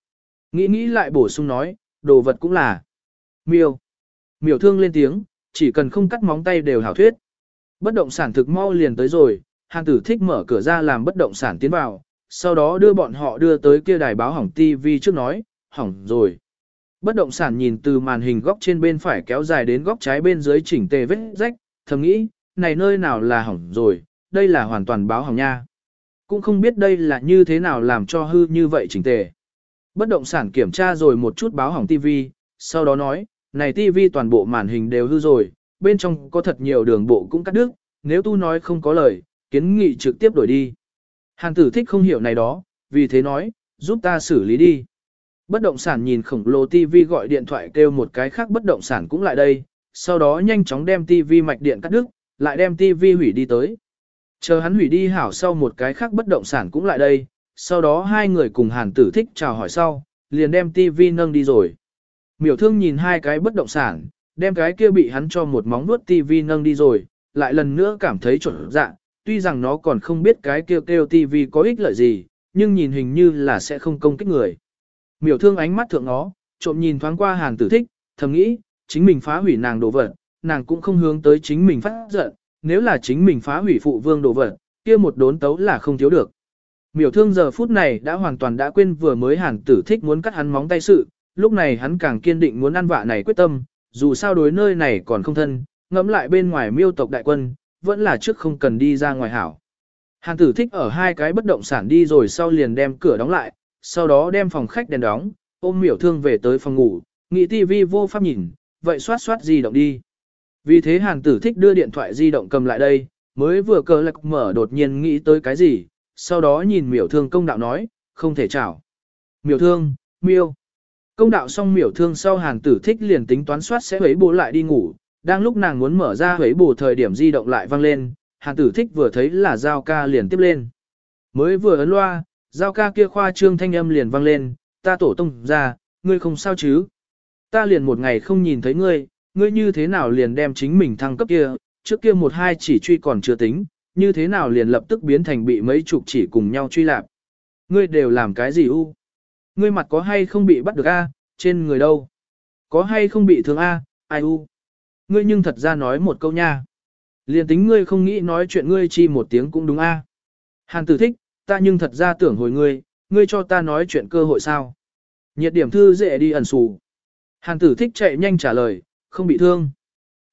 Nghĩ nghĩ lại bổ sung nói, đồ vật cũng là miêu. Miểu thương lên tiếng, chỉ cần không cắt móng tay đều hảo thuyết. Bất động sản thực mau liền tới rồi, hàng tử thích mở cửa ra làm bất động sản tiến vào, sau đó đưa bọn họ đưa tới kia đài báo hỏng TV trước nói, hỏng rồi. Bất động sản nhìn từ màn hình góc trên bên phải kéo dài đến góc trái bên dưới chỉnh tề vết rách, thầm nghĩ, này nơi nào là hỏng rồi, đây là hoàn toàn báo hỏng nha. Cũng không biết đây là như thế nào làm cho hư như vậy chỉnh tề. Bất động sản kiểm tra rồi một chút báo hỏng TV, sau đó nói, này TV toàn bộ màn hình đều hư rồi, bên trong có thật nhiều đường bộ cũng cắt đứt, nếu tu nói không có lời, kiến nghị trực tiếp đổi đi. Hàn tử thích không hiểu này đó, vì thế nói, giúp ta xử lý đi. Bất động sản nhìn khổng lồ TV gọi điện thoại kêu một cái khác bất động sản cũng lại đây, sau đó nhanh chóng đem TV mạch điện cắt đứt, lại đem TV hủy đi tới. Chờ hắn hủy đi hảo sau một cái khác bất động sản cũng lại đây, sau đó hai người cùng hàn tử thích chào hỏi sau, liền đem TV nâng đi rồi. Miểu thương nhìn hai cái bất động sản, đem cái kia bị hắn cho một móng vuốt TV nâng đi rồi, lại lần nữa cảm thấy chuẩn dạ, tuy rằng nó còn không biết cái kêu kêu TV có ích lợi gì, nhưng nhìn hình như là sẽ không công kích người. Miểu thương ánh mắt thượng nó, trộm nhìn thoáng qua hàn tử thích, thầm nghĩ, chính mình phá hủy nàng đồ vật, nàng cũng không hướng tới chính mình phát giận, nếu là chính mình phá hủy phụ vương đồ vật, kia một đốn tấu là không thiếu được. Miểu thương giờ phút này đã hoàn toàn đã quên vừa mới hàn tử thích muốn cắt hắn móng tay sự, lúc này hắn càng kiên định muốn ăn vạ này quyết tâm, dù sao đối nơi này còn không thân, ngẫm lại bên ngoài miêu tộc đại quân, vẫn là trước không cần đi ra ngoài hảo. hàng tử thích ở hai cái bất động sản đi rồi sau liền đem cửa đóng lại, sau đó đem phòng khách đèn đóng, ôm miểu thương về tới phòng ngủ, nghị tivi vô pháp nhìn, vậy xoát xoát di động đi. Vì thế hàng tử thích đưa điện thoại di động cầm lại đây, mới vừa cờ lạc mở đột nhiên nghĩ tới cái gì, sau đó nhìn miểu thương công đạo nói, không thể chảo. Miểu thương, miêu. Công đạo xong miểu thương sau hàn tử thích liền tính toán soát sẽ hấy bố lại đi ngủ, đang lúc nàng muốn mở ra hấy bố thời điểm di động lại vang lên, hàn tử thích vừa thấy là giao ca liền tiếp lên. Mới vừa ấn loa, giao ca kia khoa trương thanh âm liền vang lên, ta tổ tông ra, ngươi không sao chứ. Ta liền một ngày không nhìn thấy ngươi, ngươi như thế nào liền đem chính mình thăng cấp kia, trước kia một hai chỉ truy còn chưa tính, như thế nào liền lập tức biến thành bị mấy chục chỉ cùng nhau truy lạp. Ngươi đều làm cái gì u? Ngươi mặt có hay không bị bắt được a? trên người đâu? Có hay không bị thương a? ai u? Ngươi nhưng thật ra nói một câu nha. Liền tính ngươi không nghĩ nói chuyện ngươi chi một tiếng cũng đúng a. Hàn tử thích, ta nhưng thật ra tưởng hồi ngươi, ngươi cho ta nói chuyện cơ hội sao? Nhiệt điểm thư dễ đi ẩn xù. Hàn tử thích chạy nhanh trả lời, không bị thương.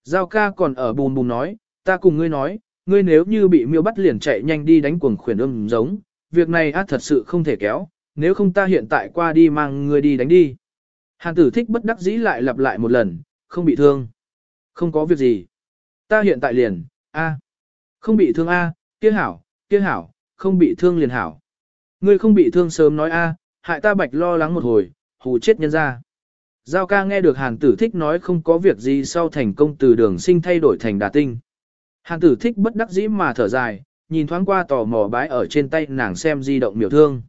Giao ca còn ở bùm bùm nói, ta cùng ngươi nói, ngươi nếu như bị miêu bắt liền chạy nhanh đi đánh cuồng khuyển âm giống, việc này á thật sự không thể kéo, nếu không ta hiện tại qua đi mang ngươi đi đánh đi. Hàn tử thích bất đắc dĩ lại lặp lại một lần, không bị thương. Không có việc gì. Ta hiện tại liền, a, Không bị thương a, kia hảo, kia hảo, không bị thương liền hảo. Ngươi không bị thương sớm nói a, hại ta bạch lo lắng một hồi, hù chết nhân ra. Giao ca nghe được hàn tử thích nói không có việc gì sau thành công từ đường sinh thay đổi thành đà tinh. Hàn tử thích bất đắc dĩ mà thở dài, nhìn thoáng qua tò mò bái ở trên tay nàng xem di động miểu thương.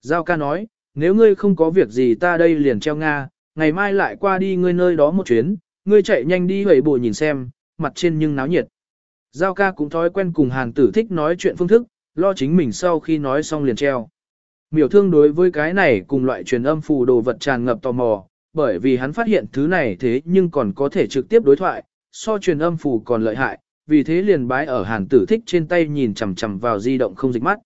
Giao ca nói, nếu ngươi không có việc gì ta đây liền treo Nga, ngày mai lại qua đi ngươi nơi đó một chuyến, ngươi chạy nhanh đi hầy bồi nhìn xem, mặt trên nhưng náo nhiệt. Giao ca cũng thói quen cùng hàng tử thích nói chuyện phương thức, lo chính mình sau khi nói xong liền treo. Miểu thương đối với cái này cùng loại truyền âm phù đồ vật tràn ngập tò mò, bởi vì hắn phát hiện thứ này thế nhưng còn có thể trực tiếp đối thoại, so truyền âm phù còn lợi hại, vì thế liền bái ở hàn tử thích trên tay nhìn chằm chằm vào di động không dịch mắt.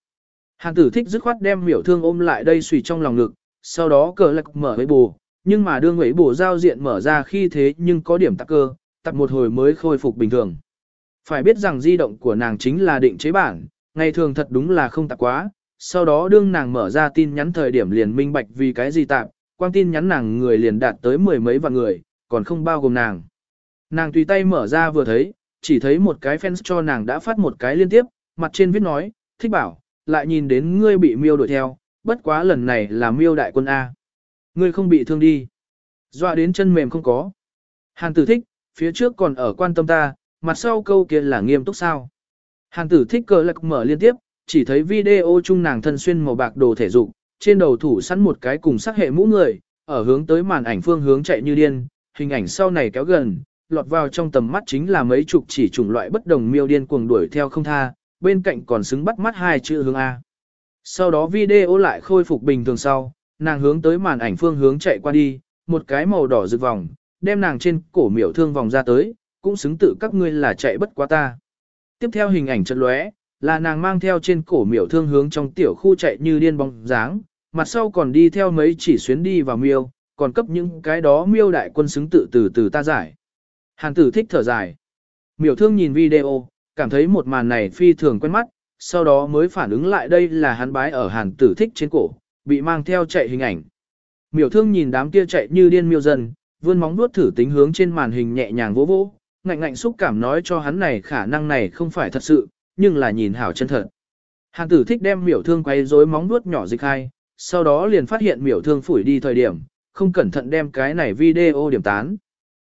Hàn tử thích dứt khoát đem miểu thương ôm lại đây suy trong lòng ngực, sau đó cờ lạc mở với bù, nhưng mà đương ấy bù giao diện mở ra khi thế nhưng có điểm tắc cơ, tập một hồi mới khôi phục bình thường. Phải biết rằng di động của nàng chính là định chế bản, ngày thường thật đúng là không tạp quá, sau đó đương nàng mở ra tin nhắn thời điểm liền minh bạch vì cái gì tạp, quang tin nhắn nàng người liền đạt tới mười mấy vạn người, còn không bao gồm nàng. Nàng tùy tay mở ra vừa thấy, chỉ thấy một cái fans cho nàng đã phát một cái liên tiếp, mặt trên viết nói, thích bảo, lại nhìn đến ngươi bị miêu đuổi theo, bất quá lần này là miêu đại quân A. Ngươi không bị thương đi. Dọa đến chân mềm không có. Hàn tử thích, phía trước còn ở quan tâm ta, mặt sau câu kia là nghiêm túc sao. Hàn tử thích cờ lạc mở liên tiếp, chỉ thấy video chung nàng thân xuyên màu bạc đồ thể dục, trên đầu thủ sẵn một cái cùng sắc hệ mũ người, ở hướng tới màn ảnh phương hướng chạy như điên, hình ảnh sau này kéo gần, lọt vào trong tầm mắt chính là mấy chục chỉ chủng loại bất đồng miêu điên cuồng đuổi theo không tha, bên cạnh còn xứng bắt mắt hai chữ hướng A. Sau đó video lại khôi phục bình thường sau, nàng hướng tới màn ảnh phương hướng chạy qua đi, một cái màu đỏ rực vòng, đem nàng trên cổ miểu thương vòng ra tới, cũng xứng tự các ngươi là chạy bất quá ta. Tiếp theo hình ảnh chợt lóe, là nàng mang theo trên cổ miểu thương hướng trong tiểu khu chạy như điên bóng dáng, mặt sau còn đi theo mấy chỉ xuyến đi vào miêu, còn cấp những cái đó miêu đại quân xứng tự từ từ ta giải. Hàn tử thích thở dài. Miểu thương nhìn video, cảm thấy một màn này phi thường quen mắt, sau đó mới phản ứng lại đây là hắn bái ở hàn tử thích trên cổ, bị mang theo chạy hình ảnh. Miểu thương nhìn đám kia chạy như điên miêu dần, vươn móng vuốt thử tính hướng trên màn hình nhẹ nhàng vỗ vỗ, ngạnh ngạnh xúc cảm nói cho hắn này khả năng này không phải thật sự, nhưng là nhìn hảo chân thật. Hàn tử thích đem miểu thương quay rối móng vuốt nhỏ dịch hai, sau đó liền phát hiện miểu thương phủi đi thời điểm, không cẩn thận đem cái này video điểm tán.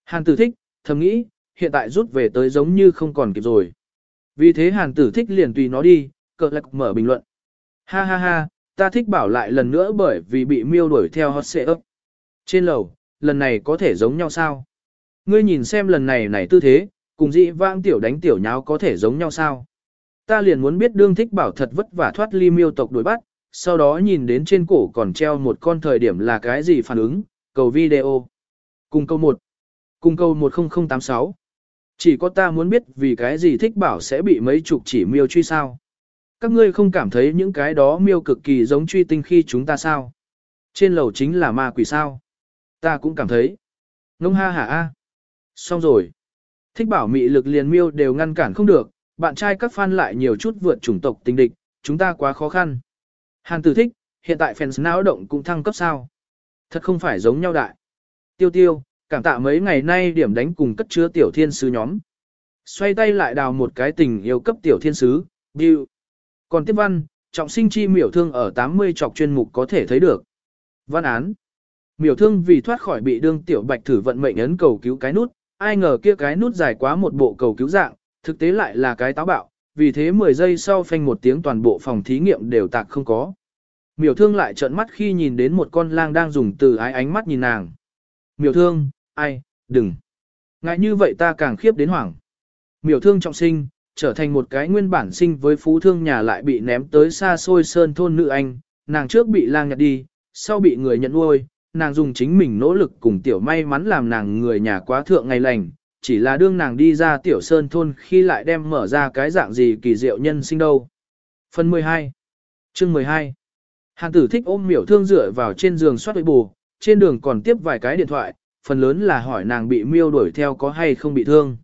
Hàn tử thích, thầm nghĩ, hiện tại rút về tới giống như không còn kịp rồi. Vì thế hàn tử thích liền tùy nó đi, cờ lạc mở bình luận. Ha ha ha, ta thích bảo lại lần nữa bởi vì bị miêu đuổi theo hot xệ ấp. Trên lầu, lần này có thể giống nhau sao? Ngươi nhìn xem lần này này tư thế, cùng dị vãng tiểu đánh tiểu nháo có thể giống nhau sao? Ta liền muốn biết đương thích bảo thật vất vả thoát ly miêu tộc đuổi bắt, sau đó nhìn đến trên cổ còn treo một con thời điểm là cái gì phản ứng, cầu video. Cùng câu 1. Cùng câu 10086. Chỉ có ta muốn biết vì cái gì thích bảo sẽ bị mấy chục chỉ miêu truy sao. Các ngươi không cảm thấy những cái đó miêu cực kỳ giống truy tinh khi chúng ta sao? Trên lầu chính là ma quỷ sao? Ta cũng cảm thấy. Ngông ha hả a. Xong rồi. Thích bảo mị lực liền miêu đều ngăn cản không được, bạn trai các fan lại nhiều chút vượt chủng tộc tình địch, chúng ta quá khó khăn. Hàn tử thích, hiện tại fans não động cũng thăng cấp sao. Thật không phải giống nhau đại. Tiêu tiêu, cảm tạ mấy ngày nay điểm đánh cùng cất chứa tiểu thiên sứ nhóm. Xoay tay lại đào một cái tình yêu cấp tiểu thiên sứ, Bill. Còn tiếp văn, trọng sinh chi miểu thương ở 80 trọc chuyên mục có thể thấy được. Văn án. Miểu thương vì thoát khỏi bị đương tiểu bạch thử vận mệnh ấn cầu cứu cái nút, ai ngờ kia cái nút dài quá một bộ cầu cứu dạng, thực tế lại là cái táo bạo, vì thế 10 giây sau phanh một tiếng toàn bộ phòng thí nghiệm đều tạc không có. Miểu thương lại trợn mắt khi nhìn đến một con lang đang dùng từ ái ánh mắt nhìn nàng. Miểu thương, ai, đừng. Ngại như vậy ta càng khiếp đến hoảng. Miểu thương trọng sinh, trở thành một cái nguyên bản sinh với phú thương nhà lại bị ném tới xa xôi sơn thôn nữ anh, nàng trước bị lang nhặt đi, sau bị người nhận nuôi, nàng dùng chính mình nỗ lực cùng tiểu may mắn làm nàng người nhà quá thượng ngày lành, chỉ là đương nàng đi ra tiểu sơn thôn khi lại đem mở ra cái dạng gì kỳ diệu nhân sinh đâu. Phần 12 Chương 12 Hàn tử thích ôm miểu thương dựa vào trên giường soát bù, trên đường còn tiếp vài cái điện thoại, phần lớn là hỏi nàng bị miêu đuổi theo có hay không bị thương.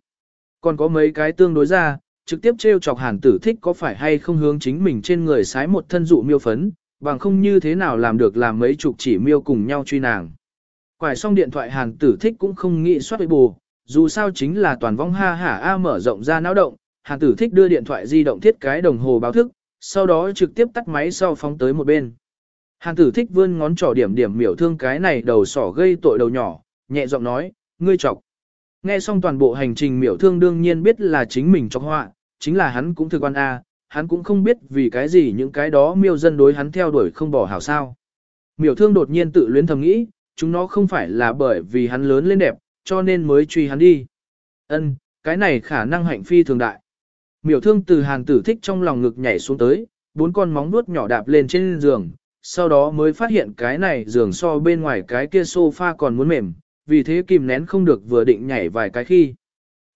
Còn có mấy cái tương đối ra, trực tiếp trêu chọc hàn tử thích có phải hay không hướng chính mình trên người sái một thân dụ miêu phấn, bằng không như thế nào làm được làm mấy chục chỉ miêu cùng nhau truy nàng. Quải xong điện thoại hàn tử thích cũng không nghĩ soát bù, dù sao chính là toàn vong ha hả a mở rộng ra náo động, hàn tử thích đưa điện thoại di động thiết cái đồng hồ báo thức, sau đó trực tiếp tắt máy sau phóng tới một bên. Hàn tử thích vươn ngón trỏ điểm điểm miểu thương cái này đầu sỏ gây tội đầu nhỏ, nhẹ giọng nói, ngươi chọc. Nghe xong toàn bộ hành trình miểu thương đương nhiên biết là chính mình chọc họa, chính là hắn cũng thực quan A, hắn cũng không biết vì cái gì những cái đó miêu dân đối hắn theo đuổi không bỏ hảo sao. Miểu thương đột nhiên tự luyến thầm nghĩ, chúng nó không phải là bởi vì hắn lớn lên đẹp, cho nên mới truy hắn đi. Ân, cái này khả năng hạnh phi thường đại. Miểu thương từ hàn tử thích trong lòng ngực nhảy xuống tới, bốn con móng nuốt nhỏ đạp lên trên giường, sau đó mới phát hiện cái này giường so bên ngoài cái kia sofa còn muốn mềm, vì thế kìm nén không được vừa định nhảy vài cái khi.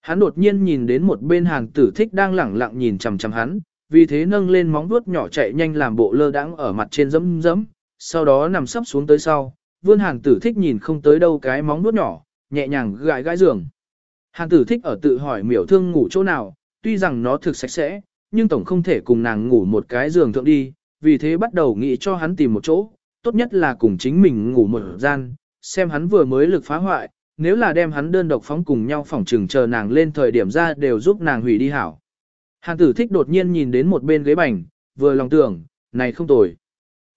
Hắn đột nhiên nhìn đến một bên hàng tử thích đang lẳng lặng nhìn chằm chằm hắn, vì thế nâng lên móng vuốt nhỏ chạy nhanh làm bộ lơ đãng ở mặt trên dẫm dẫm, sau đó nằm sấp xuống tới sau, vươn hàng tử thích nhìn không tới đâu cái móng vuốt nhỏ, nhẹ nhàng gãi gãi giường. hàng tử thích ở tự hỏi miểu thương ngủ chỗ nào, tuy rằng nó thực sạch sẽ, nhưng tổng không thể cùng nàng ngủ một cái giường thượng đi, vì thế bắt đầu nghĩ cho hắn tìm một chỗ, tốt nhất là cùng chính mình ngủ một gian, xem hắn vừa mới lực phá hoại, nếu là đem hắn đơn độc phóng cùng nhau phòng trừng chờ nàng lên thời điểm ra đều giúp nàng hủy đi hảo. Hàn tử thích đột nhiên nhìn đến một bên ghế bành, vừa lòng tưởng, này không tồi.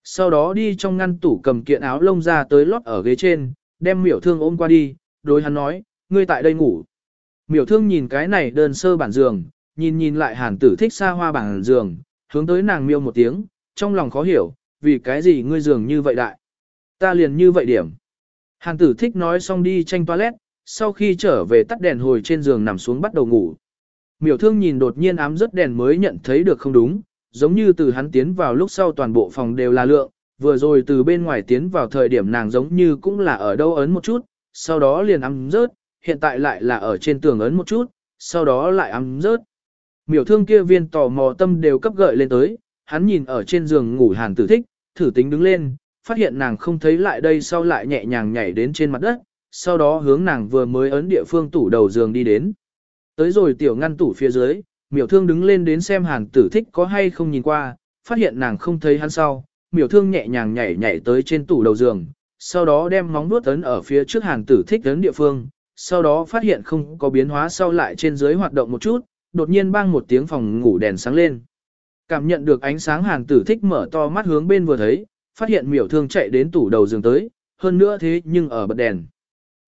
Sau đó đi trong ngăn tủ cầm kiện áo lông ra tới lót ở ghế trên, đem miểu thương ôm qua đi, đối hắn nói, ngươi tại đây ngủ. Miểu thương nhìn cái này đơn sơ bản giường, nhìn nhìn lại hàn tử thích xa hoa bản giường, hướng tới nàng miêu một tiếng, trong lòng khó hiểu, vì cái gì ngươi giường như vậy đại. Ta liền như vậy điểm. Hàn tử thích nói xong đi tranh toilet, sau khi trở về tắt đèn hồi trên giường nằm xuống bắt đầu ngủ. Miểu thương nhìn đột nhiên ám rất đèn mới nhận thấy được không đúng, giống như từ hắn tiến vào lúc sau toàn bộ phòng đều là lượng, vừa rồi từ bên ngoài tiến vào thời điểm nàng giống như cũng là ở đâu ấn một chút, sau đó liền ám rớt, hiện tại lại là ở trên tường ấn một chút, sau đó lại ám rớt. Miểu thương kia viên tò mò tâm đều cấp gợi lên tới, hắn nhìn ở trên giường ngủ hàn tử thích, thử tính đứng lên, phát hiện nàng không thấy lại đây sau lại nhẹ nhàng nhảy đến trên mặt đất, sau đó hướng nàng vừa mới ấn địa phương tủ đầu giường đi đến. Tới rồi tiểu ngăn tủ phía dưới, miểu thương đứng lên đến xem hàn tử thích có hay không nhìn qua, phát hiện nàng không thấy hắn sau, miểu thương nhẹ nhàng nhảy nhảy tới trên tủ đầu giường, sau đó đem móng nuốt ấn ở phía trước hàn tử thích ấn địa phương, sau đó phát hiện không có biến hóa sau lại trên dưới hoạt động một chút, đột nhiên bang một tiếng phòng ngủ đèn sáng lên. Cảm nhận được ánh sáng hàn tử thích mở to mắt hướng bên vừa thấy, phát hiện miểu thương chạy đến tủ đầu giường tới, hơn nữa thế nhưng ở bật đèn.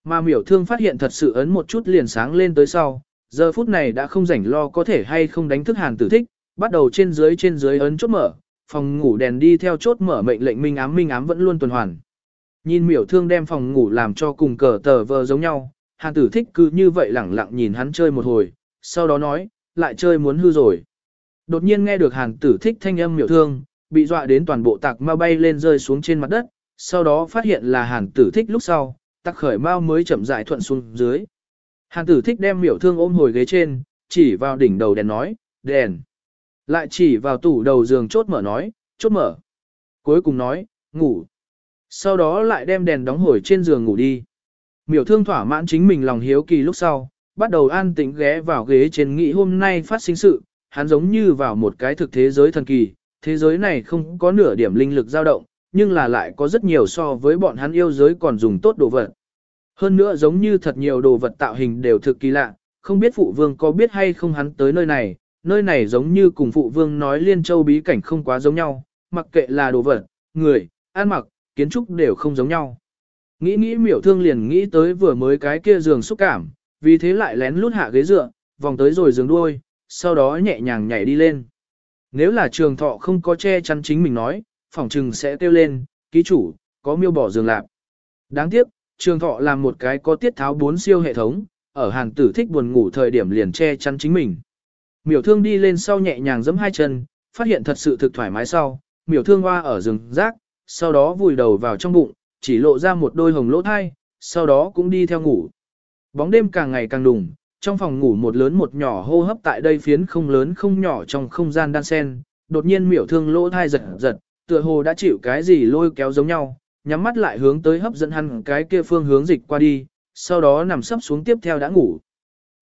Mà miểu thương phát hiện thật sự ấn một chút liền sáng lên tới sau, giờ phút này đã không rảnh lo có thể hay không đánh thức hàn tử thích, bắt đầu trên dưới trên dưới ấn chốt mở, phòng ngủ đèn đi theo chốt mở mệnh lệnh minh ám minh ám vẫn luôn tuần hoàn. Nhìn miểu thương đem phòng ngủ làm cho cùng cờ tờ vờ giống nhau, hàn tử thích cứ như vậy lẳng lặng nhìn hắn chơi một hồi, sau đó nói, lại chơi muốn hư rồi. Đột nhiên nghe được hàn tử thích thanh âm miểu thương, bị dọa đến toàn bộ tạc mau bay lên rơi xuống trên mặt đất, sau đó phát hiện là hàn tử thích lúc sau, tạc khởi mau mới chậm rãi thuận xuống dưới. Hàn tử thích đem miểu thương ôm hồi ghế trên, chỉ vào đỉnh đầu đèn nói, đèn. Lại chỉ vào tủ đầu giường chốt mở nói, chốt mở. Cuối cùng nói, ngủ. Sau đó lại đem đèn đóng hồi trên giường ngủ đi. Miểu thương thỏa mãn chính mình lòng hiếu kỳ lúc sau, bắt đầu an tĩnh ghé vào ghế trên nghĩ hôm nay phát sinh sự, hắn giống như vào một cái thực thế giới thần kỳ, thế giới này không có nửa điểm linh lực dao động, nhưng là lại có rất nhiều so với bọn hắn yêu giới còn dùng tốt đồ vật. Hơn nữa giống như thật nhiều đồ vật tạo hình đều thực kỳ lạ, không biết phụ vương có biết hay không hắn tới nơi này, nơi này giống như cùng phụ vương nói liên châu bí cảnh không quá giống nhau, mặc kệ là đồ vật, người, ăn mặc, kiến trúc đều không giống nhau. Nghĩ nghĩ miểu thương liền nghĩ tới vừa mới cái kia giường xúc cảm, vì thế lại lén lút hạ ghế dựa, vòng tới rồi giường đuôi, sau đó nhẹ nhàng nhảy đi lên. Nếu là trường thọ không có che chắn chính mình nói, phỏng trừng sẽ kêu lên, ký chủ, có miêu bỏ giường lạp. Đáng tiếc, trường thọ làm một cái có tiết tháo bốn siêu hệ thống, ở hàng tử thích buồn ngủ thời điểm liền che chắn chính mình. Miểu thương đi lên sau nhẹ nhàng giẫm hai chân, phát hiện thật sự thực thoải mái sau, miểu thương hoa ở rừng rác, sau đó vùi đầu vào trong bụng, chỉ lộ ra một đôi hồng lỗ thai, sau đó cũng đi theo ngủ. Bóng đêm càng ngày càng đùng, trong phòng ngủ một lớn một nhỏ hô hấp tại đây phiến không lớn không nhỏ trong không gian đan sen, đột nhiên miểu thương lỗ thai giật giật, tựa hồ đã chịu cái gì lôi kéo giống nhau, nhắm mắt lại hướng tới hấp dẫn hắn cái kia phương hướng dịch qua đi, sau đó nằm sấp xuống tiếp theo đã ngủ.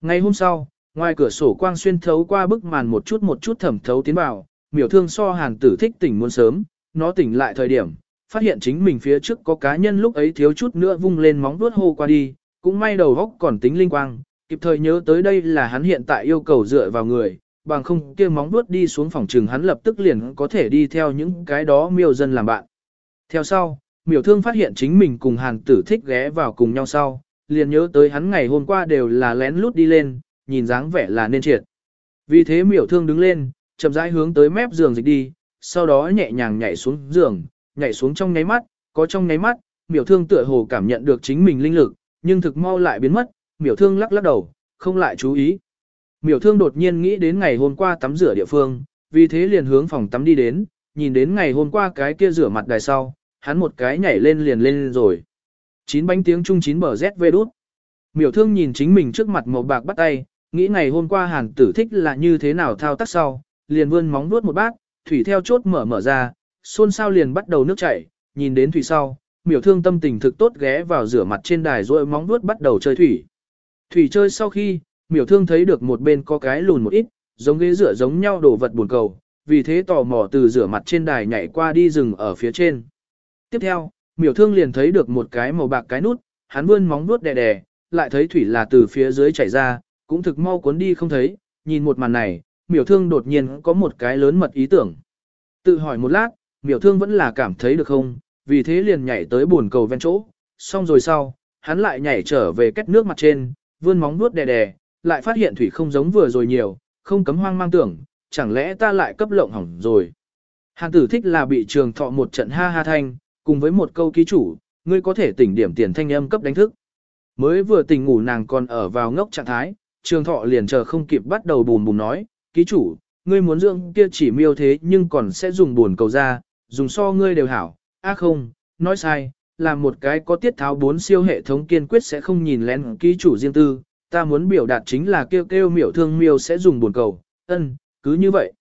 Ngày hôm sau, ngoài cửa sổ quang xuyên thấu qua bức màn một chút một chút thẩm thấu tiến vào, miểu thương so hàn tử thích tỉnh muốn sớm, nó tỉnh lại thời điểm, phát hiện chính mình phía trước có cá nhân lúc ấy thiếu chút nữa vung lên móng vuốt hô qua đi, cũng may đầu góc còn tính linh quang, kịp thời nhớ tới đây là hắn hiện tại yêu cầu dựa vào người, bằng không kia móng vuốt đi xuống phòng trường hắn lập tức liền có thể đi theo những cái đó miêu dân làm bạn. Theo sau, miểu thương phát hiện chính mình cùng hàn tử thích ghé vào cùng nhau sau, liền nhớ tới hắn ngày hôm qua đều là lén lút đi lên, nhìn dáng vẻ là nên triệt. Vì thế miểu thương đứng lên, chậm rãi hướng tới mép giường dịch đi, sau đó nhẹ nhàng nhảy xuống giường, nhảy xuống trong nháy mắt, có trong nháy mắt, miểu thương tựa hồ cảm nhận được chính mình linh lực, nhưng thực mau lại biến mất, miểu thương lắc lắc đầu, không lại chú ý. Miểu thương đột nhiên nghĩ đến ngày hôm qua tắm rửa địa phương, vì thế liền hướng phòng tắm đi đến, nhìn đến ngày hôm qua cái kia rửa mặt đài sau, hắn một cái nhảy lên liền lên rồi. Chín bánh tiếng trung chín bờ ZV đút. Miểu thương nhìn chính mình trước mặt màu bạc bắt tay, nghĩ ngày hôm qua hàng tử thích là như thế nào thao tác sau, liền vươn móng nuốt một bát, thủy theo chốt mở mở ra, xôn sao liền bắt đầu nước chảy, nhìn đến thủy sau, miểu thương tâm tình thực tốt ghé vào rửa mặt trên đài rồi móng nuốt bắt đầu chơi thủy. Thủy chơi sau khi, miểu thương thấy được một bên có cái lùn một ít, giống ghế rửa giống nhau đổ vật buồn cầu, vì thế tò mò từ rửa mặt trên đài nhảy qua đi rừng ở phía trên. Tiếp theo, miểu thương liền thấy được một cái màu bạc cái nút, hắn vươn móng nuốt đè đè, lại thấy thủy là từ phía dưới chảy ra, cũng thực mau cuốn đi không thấy, nhìn một màn này, miểu thương đột nhiên có một cái lớn mật ý tưởng. Tự hỏi một lát, miểu thương vẫn là cảm thấy được không, vì thế liền nhảy tới buồn cầu ven chỗ, xong rồi sau, hắn lại nhảy trở về cách nước mặt trên, vươn móng nuốt đè đè, lại phát hiện thủy không giống vừa rồi nhiều, không cấm hoang mang tưởng, chẳng lẽ ta lại cấp lộng hỏng rồi. Hàn tử thích là bị trường thọ một trận ha ha thanh, cùng với một câu ký chủ, ngươi có thể tỉnh điểm tiền thanh âm cấp đánh thức. Mới vừa tỉnh ngủ nàng còn ở vào ngốc trạng thái, trường thọ liền chờ không kịp bắt đầu bùm bùm nói, ký chủ, ngươi muốn dưỡng kia chỉ miêu thế nhưng còn sẽ dùng buồn cầu ra, dùng so ngươi đều hảo, á không, nói sai, là một cái có tiết tháo bốn siêu hệ thống kiên quyết sẽ không nhìn lén ký chủ riêng tư, ta muốn biểu đạt chính là kêu kêu miểu thương miêu sẽ dùng buồn cầu, ân, cứ như vậy.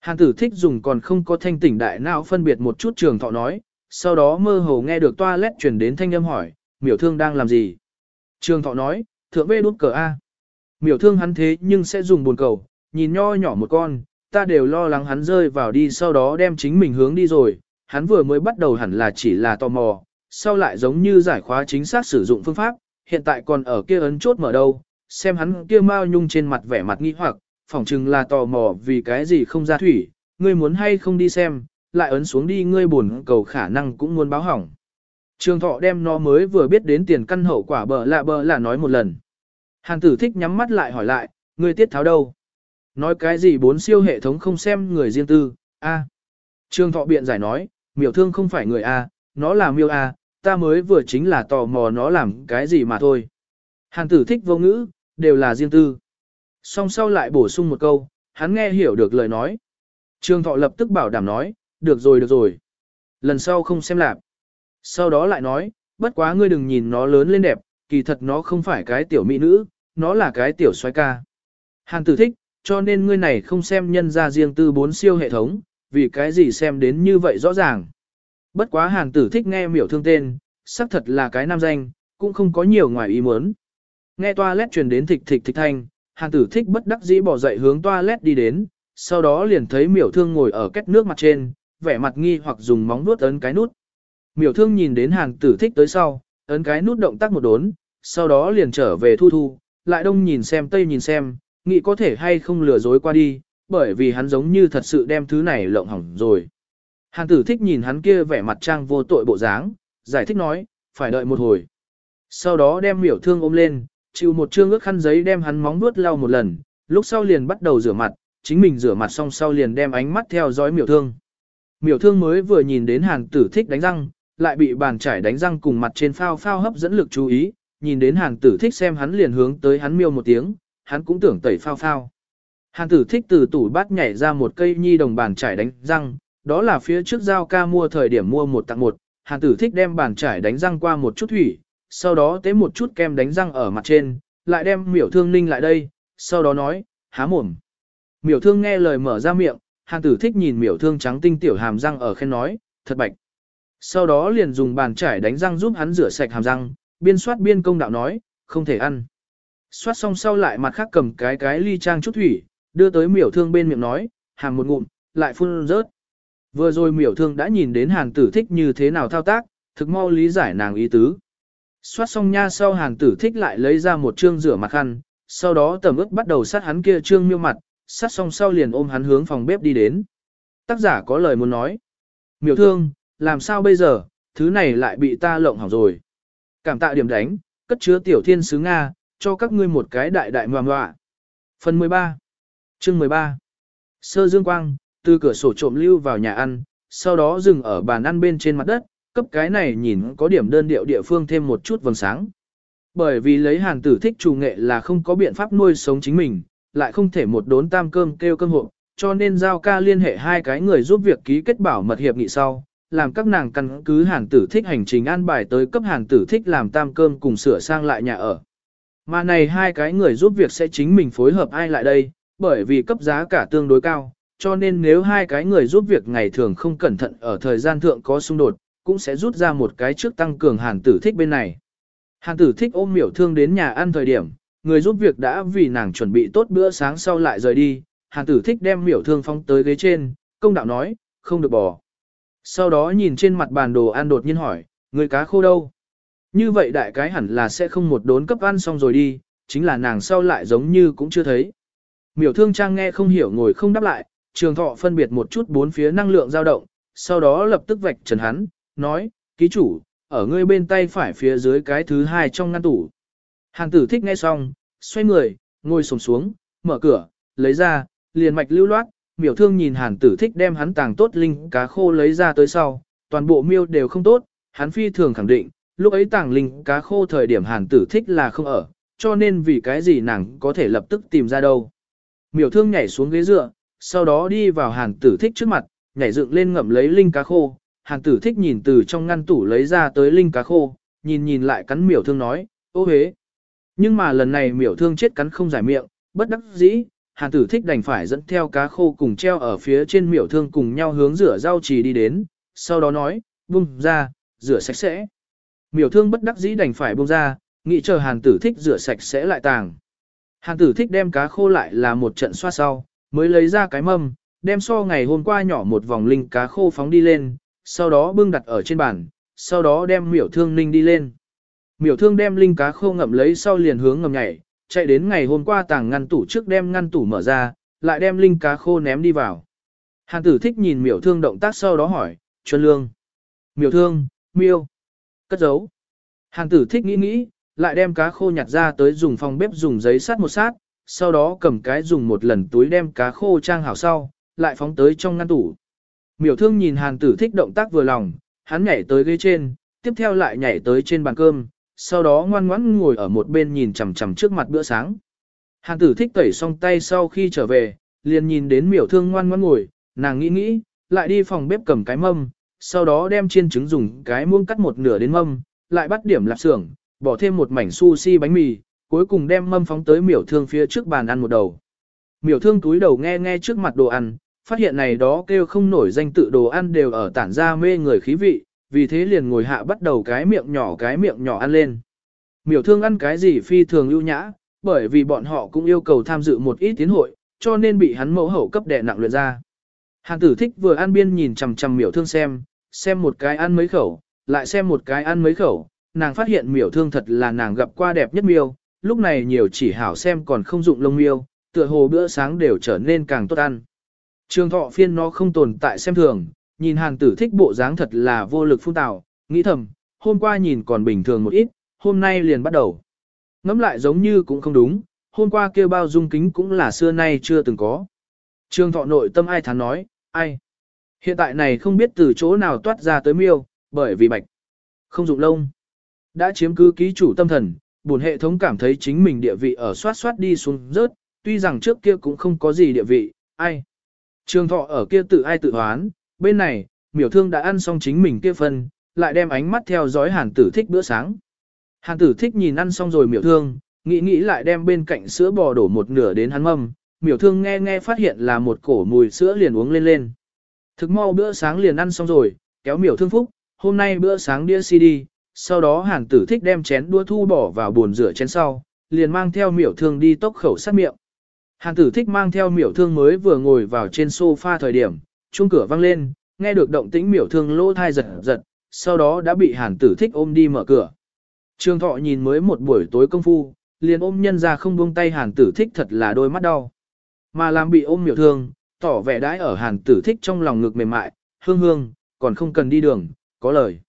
Hàn tử thích dùng còn không có thanh tỉnh đại não phân biệt một chút trường thọ nói, sau đó mơ hồ nghe được toilet truyền đến thanh âm hỏi, miểu thương đang làm gì? Trường thọ nói, thượng vê đút cờ A. Miểu thương hắn thế nhưng sẽ dùng buồn cầu, nhìn nho nhỏ một con, ta đều lo lắng hắn rơi vào đi sau đó đem chính mình hướng đi rồi, hắn vừa mới bắt đầu hẳn là chỉ là tò mò, sau lại giống như giải khóa chính xác sử dụng phương pháp, hiện tại còn ở kia ấn chốt mở đâu, xem hắn kia mao nhung trên mặt vẻ mặt nghi hoặc, phỏng chừng là tò mò vì cái gì không ra thủy, ngươi muốn hay không đi xem, lại ấn xuống đi ngươi buồn cầu khả năng cũng muốn báo hỏng. Trường thọ đem nó mới vừa biết đến tiền căn hậu quả bờ lạ bờ là nói một lần. Hàn tử thích nhắm mắt lại hỏi lại, ngươi tiết tháo đâu? Nói cái gì bốn siêu hệ thống không xem người riêng tư, a. Trường thọ biện giải nói, miểu thương không phải người a, nó là miêu a, ta mới vừa chính là tò mò nó làm cái gì mà thôi. Hàn tử thích vô ngữ, đều là riêng tư. Song sau lại bổ sung một câu, hắn nghe hiểu được lời nói. Trường thọ lập tức bảo đảm nói, được rồi được rồi. Lần sau không xem lạp. Sau đó lại nói, bất quá ngươi đừng nhìn nó lớn lên đẹp, kỳ thật nó không phải cái tiểu mỹ nữ, nó là cái tiểu xoay ca. Hàn tử thích, cho nên ngươi này không xem nhân ra riêng tư bốn siêu hệ thống, vì cái gì xem đến như vậy rõ ràng. Bất quá hàn tử thích nghe miểu thương tên, xác thật là cái nam danh, cũng không có nhiều ngoài ý muốn. Nghe toilet truyền đến thịch thịch thịch thanh, hàn tử thích bất đắc dĩ bỏ dậy hướng toilet đi đến, sau đó liền thấy miểu thương ngồi ở kết nước mặt trên, vẻ mặt nghi hoặc dùng móng vuốt ấn cái nút. Miểu thương nhìn đến hàn tử thích tới sau, ấn cái nút động tác một đốn, sau đó liền trở về thu thu, lại đông nhìn xem tây nhìn xem, nghĩ có thể hay không lừa dối qua đi, bởi vì hắn giống như thật sự đem thứ này lộng hỏng rồi. Hàn tử thích nhìn hắn kia vẻ mặt trang vô tội bộ dáng, giải thích nói, phải đợi một hồi. Sau đó đem miểu thương ôm lên, chịu một chương ước khăn giấy đem hắn móng vuốt lau một lần, lúc sau liền bắt đầu rửa mặt, chính mình rửa mặt xong sau liền đem ánh mắt theo dõi miểu thương. Miểu thương mới vừa nhìn đến hàn tử thích đánh răng, lại bị bàn chải đánh răng cùng mặt trên phao phao hấp dẫn lực chú ý, nhìn đến hàn tử thích xem hắn liền hướng tới hắn miêu một tiếng, hắn cũng tưởng tẩy phao phao. Hàn tử thích từ tủ bát nhảy ra một cây nhi đồng bàn chải đánh răng, đó là phía trước giao ca mua thời điểm mua một tặng một, hàn tử thích đem bàn trải đánh răng qua một chút thủy, sau đó tế một chút kem đánh răng ở mặt trên, lại đem miểu thương ninh lại đây, sau đó nói, há mồm. Miểu thương nghe lời mở ra miệng, hàn tử thích nhìn miểu thương trắng tinh tiểu hàm răng ở khen nói, thật bạch. Sau đó liền dùng bàn trải đánh răng giúp hắn rửa sạch hàm răng, biên soát biên công đạo nói, không thể ăn. Soát xong sau lại mặt khác cầm cái cái ly trang chút thủy, đưa tới miểu thương bên miệng nói, hàm một ngụm, lại phun rớt. Vừa rồi miểu thương đã nhìn đến hàn tử thích như thế nào thao tác, thực mau lý giải nàng ý tứ. Xoát xong nha sau hàn tử thích lại lấy ra một chương rửa mặt khăn, sau đó tầm ướp bắt đầu sát hắn kia trương miêu mặt, sát xong sau liền ôm hắn hướng phòng bếp đi đến. Tác giả có lời muốn nói. Miểu thương, làm sao bây giờ, thứ này lại bị ta lộng hỏng rồi. Cảm tạ điểm đánh, cất chứa tiểu thiên sứ Nga, cho các ngươi một cái đại đại ngoà ngoạ. Phần 13 Chương 13 Sơ Dương Quang, từ cửa sổ trộm lưu vào nhà ăn, sau đó dừng ở bàn ăn bên trên mặt đất, cấp cái này nhìn có điểm đơn điệu địa phương thêm một chút vầng sáng. Bởi vì lấy hàn tử thích chủ nghệ là không có biện pháp nuôi sống chính mình, lại không thể một đốn tam cơm kêu cơm hộ, cho nên giao ca liên hệ hai cái người giúp việc ký kết bảo mật hiệp nghị sau, làm các nàng căn cứ hàn tử thích hành trình an bài tới cấp hàn tử thích làm tam cơm cùng sửa sang lại nhà ở. Mà này hai cái người giúp việc sẽ chính mình phối hợp ai lại đây, bởi vì cấp giá cả tương đối cao, cho nên nếu hai cái người giúp việc ngày thường không cẩn thận ở thời gian thượng có xung đột, cũng sẽ rút ra một cái trước tăng cường hàn tử thích bên này. Hàn tử thích ôm miểu thương đến nhà ăn thời điểm, người giúp việc đã vì nàng chuẩn bị tốt bữa sáng sau lại rời đi, hàn tử thích đem miểu thương phong tới ghế trên, công đạo nói, không được bỏ. Sau đó nhìn trên mặt bàn đồ ăn đột nhiên hỏi, người cá khô đâu? Như vậy đại cái hẳn là sẽ không một đốn cấp ăn xong rồi đi, chính là nàng sau lại giống như cũng chưa thấy. Miểu thương trang nghe không hiểu ngồi không đáp lại, trường thọ phân biệt một chút bốn phía năng lượng dao động, sau đó lập tức vạch trần hắn, nói, ký chủ, ở ngươi bên tay phải phía dưới cái thứ hai trong ngăn tủ. Hàng tử thích nghe xong, xoay người, ngồi sồm xuống, mở cửa, lấy ra, liền mạch lưu loát, miểu thương nhìn hàn tử thích đem hắn tàng tốt linh cá khô lấy ra tới sau, toàn bộ miêu đều không tốt, hắn phi thường khẳng định, lúc ấy tàng linh cá khô thời điểm hàn tử thích là không ở, cho nên vì cái gì nàng có thể lập tức tìm ra đâu. Miểu thương nhảy xuống ghế dựa, sau đó đi vào hàn tử thích trước mặt, nhảy dựng lên ngậm lấy linh cá khô, hàn tử thích nhìn từ trong ngăn tủ lấy ra tới linh cá khô, nhìn nhìn lại cắn miểu thương nói, ô hế. Nhưng mà lần này miểu thương chết cắn không giải miệng, bất đắc dĩ, hàn tử thích đành phải dẫn theo cá khô cùng treo ở phía trên miểu thương cùng nhau hướng rửa rau trì đi đến, sau đó nói, bung ra, rửa sạch sẽ. Miểu thương bất đắc dĩ đành phải bung ra, nghĩ chờ hàn tử thích rửa sạch sẽ lại tàng. Hàn tử thích đem cá khô lại là một trận xoa sau, mới lấy ra cái mâm, đem so ngày hôm qua nhỏ một vòng linh cá khô phóng đi lên, sau đó bưng đặt ở trên bàn, sau đó đem miểu thương ninh đi lên. Miểu thương đem linh cá khô ngậm lấy sau liền hướng ngầm nhảy, chạy đến ngày hôm qua tàng ngăn tủ trước đem ngăn tủ mở ra, lại đem linh cá khô ném đi vào. Hàn tử thích nhìn miểu thương động tác sau đó hỏi, chuân lương. Miểu thương, miêu, cất giấu. Hàn tử thích nghĩ nghĩ, lại đem cá khô nhặt ra tới dùng phòng bếp dùng giấy sắt một sát, sau đó cầm cái dùng một lần túi đem cá khô trang hảo sau, lại phóng tới trong ngăn tủ. Miểu thương nhìn hàn tử thích động tác vừa lòng, hắn nhảy tới ghế trên, tiếp theo lại nhảy tới trên bàn cơm, sau đó ngoan ngoãn ngồi ở một bên nhìn chằm chằm trước mặt bữa sáng. Hàn tử thích tẩy xong tay sau khi trở về, liền nhìn đến miểu thương ngoan ngoãn ngồi, nàng nghĩ nghĩ, lại đi phòng bếp cầm cái mâm, sau đó đem chiên trứng dùng cái muông cắt một nửa đến mâm, lại bắt điểm lạp xưởng, bỏ thêm một mảnh sushi bánh mì, cuối cùng đem mâm phóng tới miểu thương phía trước bàn ăn một đầu. Miểu thương túi đầu nghe nghe trước mặt đồ ăn, phát hiện này đó kêu không nổi danh tự đồ ăn đều ở tản ra mê người khí vị, vì thế liền ngồi hạ bắt đầu cái miệng nhỏ cái miệng nhỏ ăn lên. Miểu thương ăn cái gì phi thường ưu nhã, bởi vì bọn họ cũng yêu cầu tham dự một ít tiến hội, cho nên bị hắn mẫu hậu cấp đè nặng luyện ra. Hàn tử thích vừa ăn biên nhìn chằm chằm miểu thương xem, xem một cái ăn mấy khẩu, lại xem một cái ăn mấy khẩu, nàng phát hiện miểu thương thật là nàng gặp qua đẹp nhất miêu, lúc này nhiều chỉ hảo xem còn không dụng lông miêu, tựa hồ bữa sáng đều trở nên càng tốt ăn. Trường thọ phiên nó không tồn tại xem thường, nhìn hàng tử thích bộ dáng thật là vô lực phun tạo, nghĩ thầm, hôm qua nhìn còn bình thường một ít, hôm nay liền bắt đầu. Ngắm lại giống như cũng không đúng, hôm qua kia bao dung kính cũng là xưa nay chưa từng có. Trương thọ nội tâm ai thán nói, ai? Hiện tại này không biết từ chỗ nào toát ra tới miêu, bởi vì bạch. Không dụng lông. Đã chiếm cứ ký chủ tâm thần, buồn hệ thống cảm thấy chính mình địa vị ở soát soát đi xuống rớt, tuy rằng trước kia cũng không có gì địa vị, ai. Trường thọ ở kia tự ai tự hoán, bên này, miểu thương đã ăn xong chính mình kia phân, lại đem ánh mắt theo dõi hàn tử thích bữa sáng. Hàn tử thích nhìn ăn xong rồi miểu thương, nghĩ nghĩ lại đem bên cạnh sữa bò đổ một nửa đến hắn mâm, miểu thương nghe nghe phát hiện là một cổ mùi sữa liền uống lên lên. Thực mau bữa sáng liền ăn xong rồi, kéo miểu thương phúc, hôm nay bữa sáng đĩa CD, sau đó hàn tử thích đem chén đua thu bỏ vào bồn rửa chén sau, liền mang theo miểu thương đi tốc khẩu sát miệng. Hàn tử thích mang theo miểu thương mới vừa ngồi vào trên sofa thời điểm, chuông cửa vang lên, nghe được động tĩnh miểu thương lỗ thai giật giật, sau đó đã bị hàn tử thích ôm đi mở cửa. Trương thọ nhìn mới một buổi tối công phu, liền ôm nhân ra không buông tay hàn tử thích thật là đôi mắt đau. Mà làm bị ôm miểu thương, tỏ vẻ đãi ở hàn tử thích trong lòng ngực mềm mại, hương hương, còn không cần đi đường, có lời.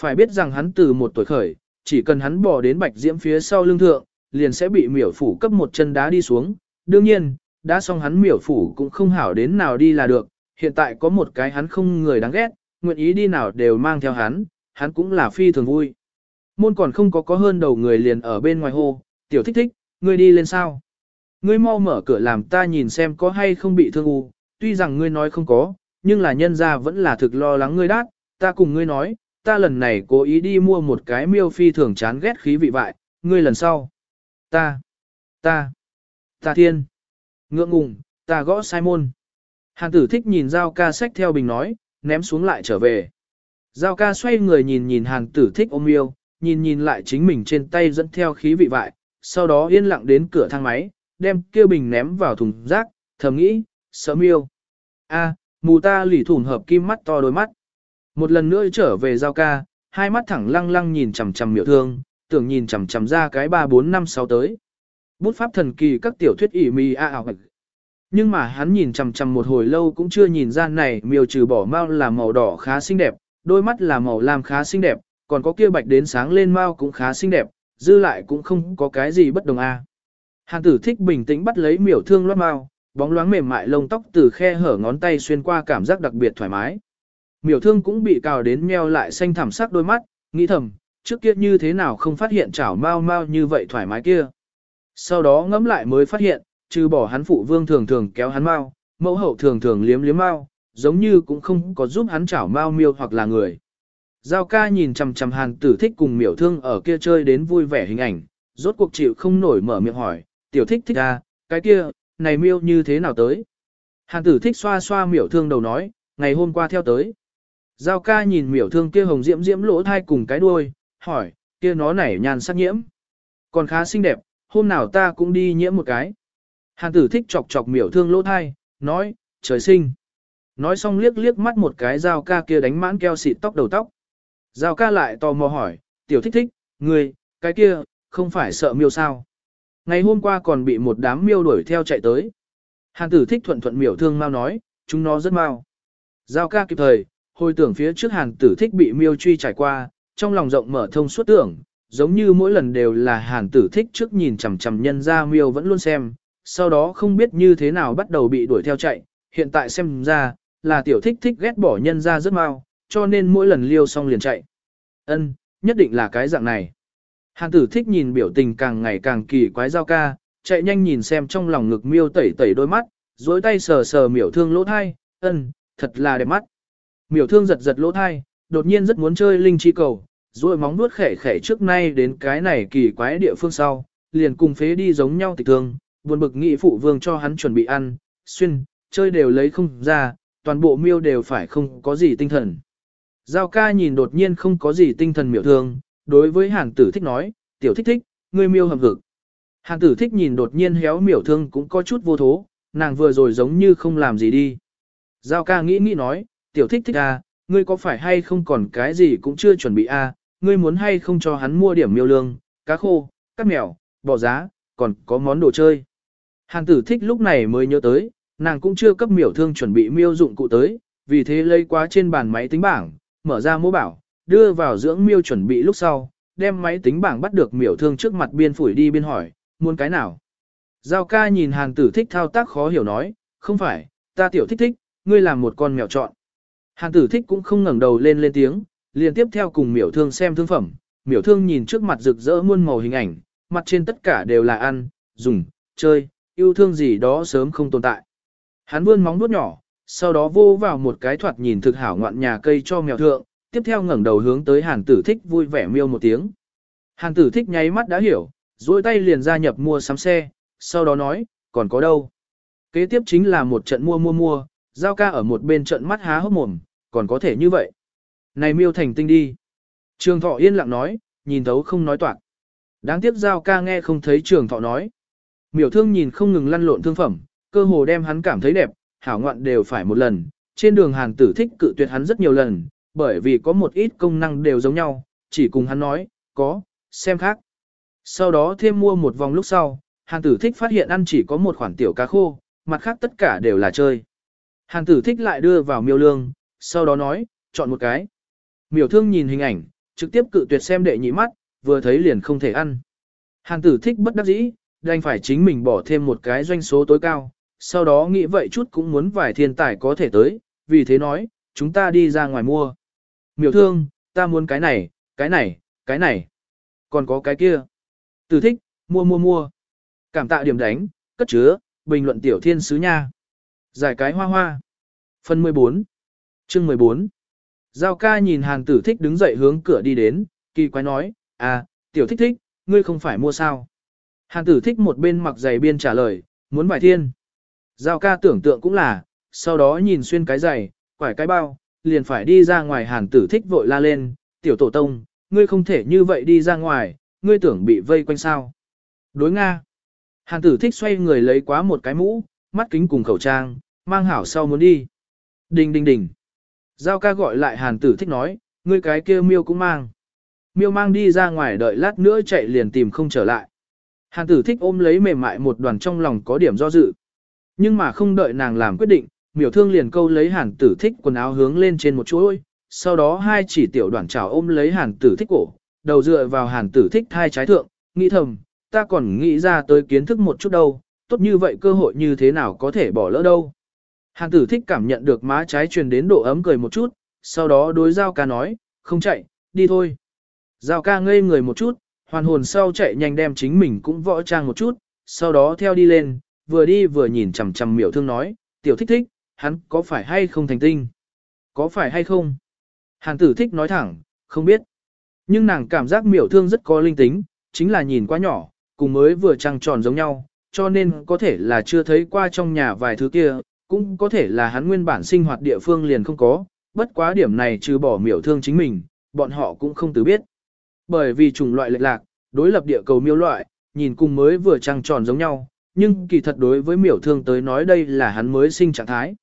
Phải biết rằng hắn từ một tuổi khởi, chỉ cần hắn bỏ đến bạch diễm phía sau lưng thượng, liền sẽ bị miểu phủ cấp một chân đá đi xuống. Đương nhiên, đã xong hắn miểu phủ cũng không hảo đến nào đi là được, hiện tại có một cái hắn không người đáng ghét, nguyện ý đi nào đều mang theo hắn, hắn cũng là phi thường vui. Môn còn không có có hơn đầu người liền ở bên ngoài hồ, tiểu thích thích, ngươi đi lên sao? Ngươi mau mở cửa làm ta nhìn xem có hay không bị thương u, tuy rằng ngươi nói không có, nhưng là nhân ra vẫn là thực lo lắng ngươi đát, ta cùng ngươi nói, ta lần này cố ý đi mua một cái miêu phi thường chán ghét khí vị vại, ngươi lần sau. Ta, ta, ta thiên, ngượng ngùng, ta gõ sai môn. Hàn tử thích nhìn Giao ca sách theo bình nói, ném xuống lại trở về. Giao ca xoay người nhìn nhìn hàn tử thích ôm miêu, nhìn nhìn lại chính mình trên tay dẫn theo khí vị vại, sau đó yên lặng đến cửa thang máy, đem kia bình ném vào thùng rác, thầm nghĩ, sợ miêu. A, mù ta lỉ thủng hợp kim mắt to đôi mắt. Một lần nữa trở về giao ca, hai mắt thẳng lăng lăng nhìn chằm chằm miểu thương, tưởng nhìn chằm chằm ra cái 3 4 5 6 tới. Bút pháp thần kỳ các tiểu thuyết ỉ mì a ảo Nhưng mà hắn nhìn chằm chằm một hồi lâu cũng chưa nhìn ra này miêu trừ bỏ mau là màu đỏ khá xinh đẹp, đôi mắt là màu lam khá xinh đẹp, còn có kia bạch đến sáng lên mau cũng khá xinh đẹp, dư lại cũng không có cái gì bất đồng a. Hàn tử thích bình tĩnh bắt lấy miểu thương loát mau, bóng loáng mềm mại lông tóc từ khe hở ngón tay xuyên qua cảm giác đặc biệt thoải mái. Miểu thương cũng bị cào đến meo lại xanh thẳm sắc đôi mắt, nghĩ thầm, trước kia như thế nào không phát hiện chảo mau mau như vậy thoải mái kia. Sau đó ngẫm lại mới phát hiện, trừ bỏ hắn phụ vương thường thường kéo hắn mau, mẫu hậu thường thường liếm liếm mau, giống như cũng không có giúp hắn chảo mau miêu hoặc là người. Giao ca nhìn chằm chằm hàn tử thích cùng miểu thương ở kia chơi đến vui vẻ hình ảnh, rốt cuộc chịu không nổi mở miệng hỏi, tiểu thích thích à, cái kia, này miêu như thế nào tới? Hàn tử thích xoa xoa miểu thương đầu nói, ngày hôm qua theo tới. Giao ca nhìn miểu thương kia hồng diễm diễm lỗ thai cùng cái đuôi, hỏi, kia nó nảy nhàn sắc nhiễm. Còn khá xinh đẹp, hôm nào ta cũng đi nhiễm một cái. Hàn tử thích chọc chọc miểu thương lỗ thai, nói, trời sinh. Nói xong liếc liếc mắt một cái giao ca kia đánh mãn keo xịt tóc đầu tóc. Giao ca lại tò mò hỏi, tiểu thích thích, người, cái kia, không phải sợ miêu sao. Ngày hôm qua còn bị một đám miêu đuổi theo chạy tới. Hàn tử thích thuận thuận miểu thương mau nói, chúng nó rất mau. Giao ca kịp thời, hồi tưởng phía trước hàn tử thích bị miêu truy trải qua, trong lòng rộng mở thông suốt tưởng, giống như mỗi lần đều là hàn tử thích trước nhìn chằm chằm nhân ra miêu vẫn luôn xem, sau đó không biết như thế nào bắt đầu bị đuổi theo chạy, hiện tại xem ra, là tiểu thích thích ghét bỏ nhân ra rất mau, cho nên mỗi lần liêu xong liền chạy. Ân, nhất định là cái dạng này. Hàn tử thích nhìn biểu tình càng ngày càng kỳ quái giao ca, chạy nhanh nhìn xem trong lòng ngực miêu tẩy tẩy đôi mắt, dối tay sờ sờ miểu thương lỗ thai, ân, thật là đẹp mắt. Miểu thương giật giật lỗ thai, đột nhiên rất muốn chơi linh chi cầu, rồi móng nuốt khẻ khẻ trước nay đến cái này kỳ quái địa phương sau, liền cùng phế đi giống nhau tịch thương, buồn bực nghị phụ vương cho hắn chuẩn bị ăn, xuyên, chơi đều lấy không ra, toàn bộ miêu đều phải không có gì tinh thần. Giao ca nhìn đột nhiên không có gì tinh thần miểu thương, đối với hàn tử thích nói, tiểu thích thích, ngươi miêu hầm hực. Hàn tử thích nhìn đột nhiên héo miểu thương cũng có chút vô thố, nàng vừa rồi giống như không làm gì đi. Giao ca nghĩ nghĩ nói, tiểu thích thích à, ngươi có phải hay không còn cái gì cũng chưa chuẩn bị à, ngươi muốn hay không cho hắn mua điểm miêu lương, cá khô, cắt mèo, bỏ giá, còn có món đồ chơi. Hàn tử thích lúc này mới nhớ tới, nàng cũng chưa cấp miểu thương chuẩn bị miêu dụng cụ tới, vì thế lấy quá trên bàn máy tính bảng, mở ra mô bảo, đưa vào dưỡng miêu chuẩn bị lúc sau, đem máy tính bảng bắt được miểu thương trước mặt biên phủi đi biên hỏi, muốn cái nào. Giao ca nhìn hàn tử thích thao tác khó hiểu nói, không phải, ta tiểu thích thích, ngươi làm một con mèo chọn. Hàn tử thích cũng không ngẩng đầu lên lên tiếng, liền tiếp theo cùng miểu thương xem thương phẩm, miểu thương nhìn trước mặt rực rỡ muôn màu hình ảnh, mặt trên tất cả đều là ăn, dùng, chơi, yêu thương gì đó sớm không tồn tại. Hắn vươn móng vuốt nhỏ, sau đó vô vào một cái thoạt nhìn thực hảo ngoạn nhà cây cho mèo thượng, tiếp theo ngẩng đầu hướng tới hàn tử thích vui vẻ miêu một tiếng. Hàn tử thích nháy mắt đã hiểu, duỗi tay liền gia nhập mua sắm xe, sau đó nói, còn có đâu. Kế tiếp chính là một trận mua mua mua, giao ca ở một bên trận mắt há hốc mồm, còn có thể như vậy. Này miêu thành tinh đi. Trường thọ yên lặng nói, nhìn thấu không nói toạc. Đáng tiếc giao ca nghe không thấy trường thọ nói. Miểu thương nhìn không ngừng lăn lộn thương phẩm, cơ hồ đem hắn cảm thấy đẹp, hảo ngoạn đều phải một lần. Trên đường hàng tử thích cự tuyệt hắn rất nhiều lần, bởi vì có một ít công năng đều giống nhau, chỉ cùng hắn nói, có, xem khác. Sau đó thêm mua một vòng lúc sau, hàng tử thích phát hiện ăn chỉ có một khoản tiểu cá khô, mặt khác tất cả đều là chơi. Hàn tử thích lại đưa vào miêu lương, sau đó nói, chọn một cái. Miểu thương nhìn hình ảnh, trực tiếp cự tuyệt xem đệ nhị mắt, vừa thấy liền không thể ăn. Hàn tử thích bất đắc dĩ, đành phải chính mình bỏ thêm một cái doanh số tối cao, sau đó nghĩ vậy chút cũng muốn vài thiên tài có thể tới, vì thế nói, chúng ta đi ra ngoài mua. Miểu thương, ta muốn cái này, cái này, cái này, còn có cái kia. Tử thích, mua mua mua. Cảm tạ điểm đánh, cất chứa, bình luận tiểu thiên sứ nha. Giải cái hoa hoa. Phần 14. Chương 14. Giao ca nhìn hàng tử thích đứng dậy hướng cửa đi đến, kỳ quái nói, à, tiểu thích thích, ngươi không phải mua sao. hàng tử thích một bên mặc giày biên trả lời, muốn bài thiên. Giao ca tưởng tượng cũng là, sau đó nhìn xuyên cái giày, quải cái bao, liền phải đi ra ngoài hàng tử thích vội la lên, tiểu tổ tông, ngươi không thể như vậy đi ra ngoài, ngươi tưởng bị vây quanh sao. Đối Nga. hàng tử thích xoay người lấy quá một cái mũ, mắt kính cùng khẩu trang, mang hảo sau muốn đi. Đình đình đình. Giao ca gọi lại hàn tử thích nói, ngươi cái kia miêu cũng mang. Miêu mang đi ra ngoài đợi lát nữa chạy liền tìm không trở lại. Hàn tử thích ôm lấy mềm mại một đoàn trong lòng có điểm do dự. Nhưng mà không đợi nàng làm quyết định, miểu thương liền câu lấy hàn tử thích quần áo hướng lên trên một chuỗi, sau đó hai chỉ tiểu đoàn trào ôm lấy hàn tử thích cổ, đầu dựa vào hàn tử thích thai trái thượng, nghĩ thầm, ta còn nghĩ ra tới kiến thức một chút đâu, tốt như vậy cơ hội như thế nào có thể bỏ lỡ đâu. Hàn tử thích cảm nhận được má trái truyền đến độ ấm cười một chút, sau đó đối giao ca nói, không chạy, đi thôi. Giao ca ngây người một chút, hoàn hồn sau chạy nhanh đem chính mình cũng võ trang một chút, sau đó theo đi lên, vừa đi vừa nhìn chằm chằm miểu thương nói, tiểu thích thích, hắn có phải hay không thành tinh? Có phải hay không? Hàn tử thích nói thẳng, không biết. Nhưng nàng cảm giác miểu thương rất có linh tính, chính là nhìn quá nhỏ, cùng mới vừa trăng tròn giống nhau, cho nên có thể là chưa thấy qua trong nhà vài thứ kia, cũng có thể là hắn nguyên bản sinh hoạt địa phương liền không có, bất quá điểm này trừ bỏ miểu thương chính mình, bọn họ cũng không tự biết. Bởi vì chủng loại lệch lạc, đối lập địa cầu miêu loại, nhìn cùng mới vừa trăng tròn giống nhau, nhưng kỳ thật đối với miểu thương tới nói đây là hắn mới sinh trạng thái.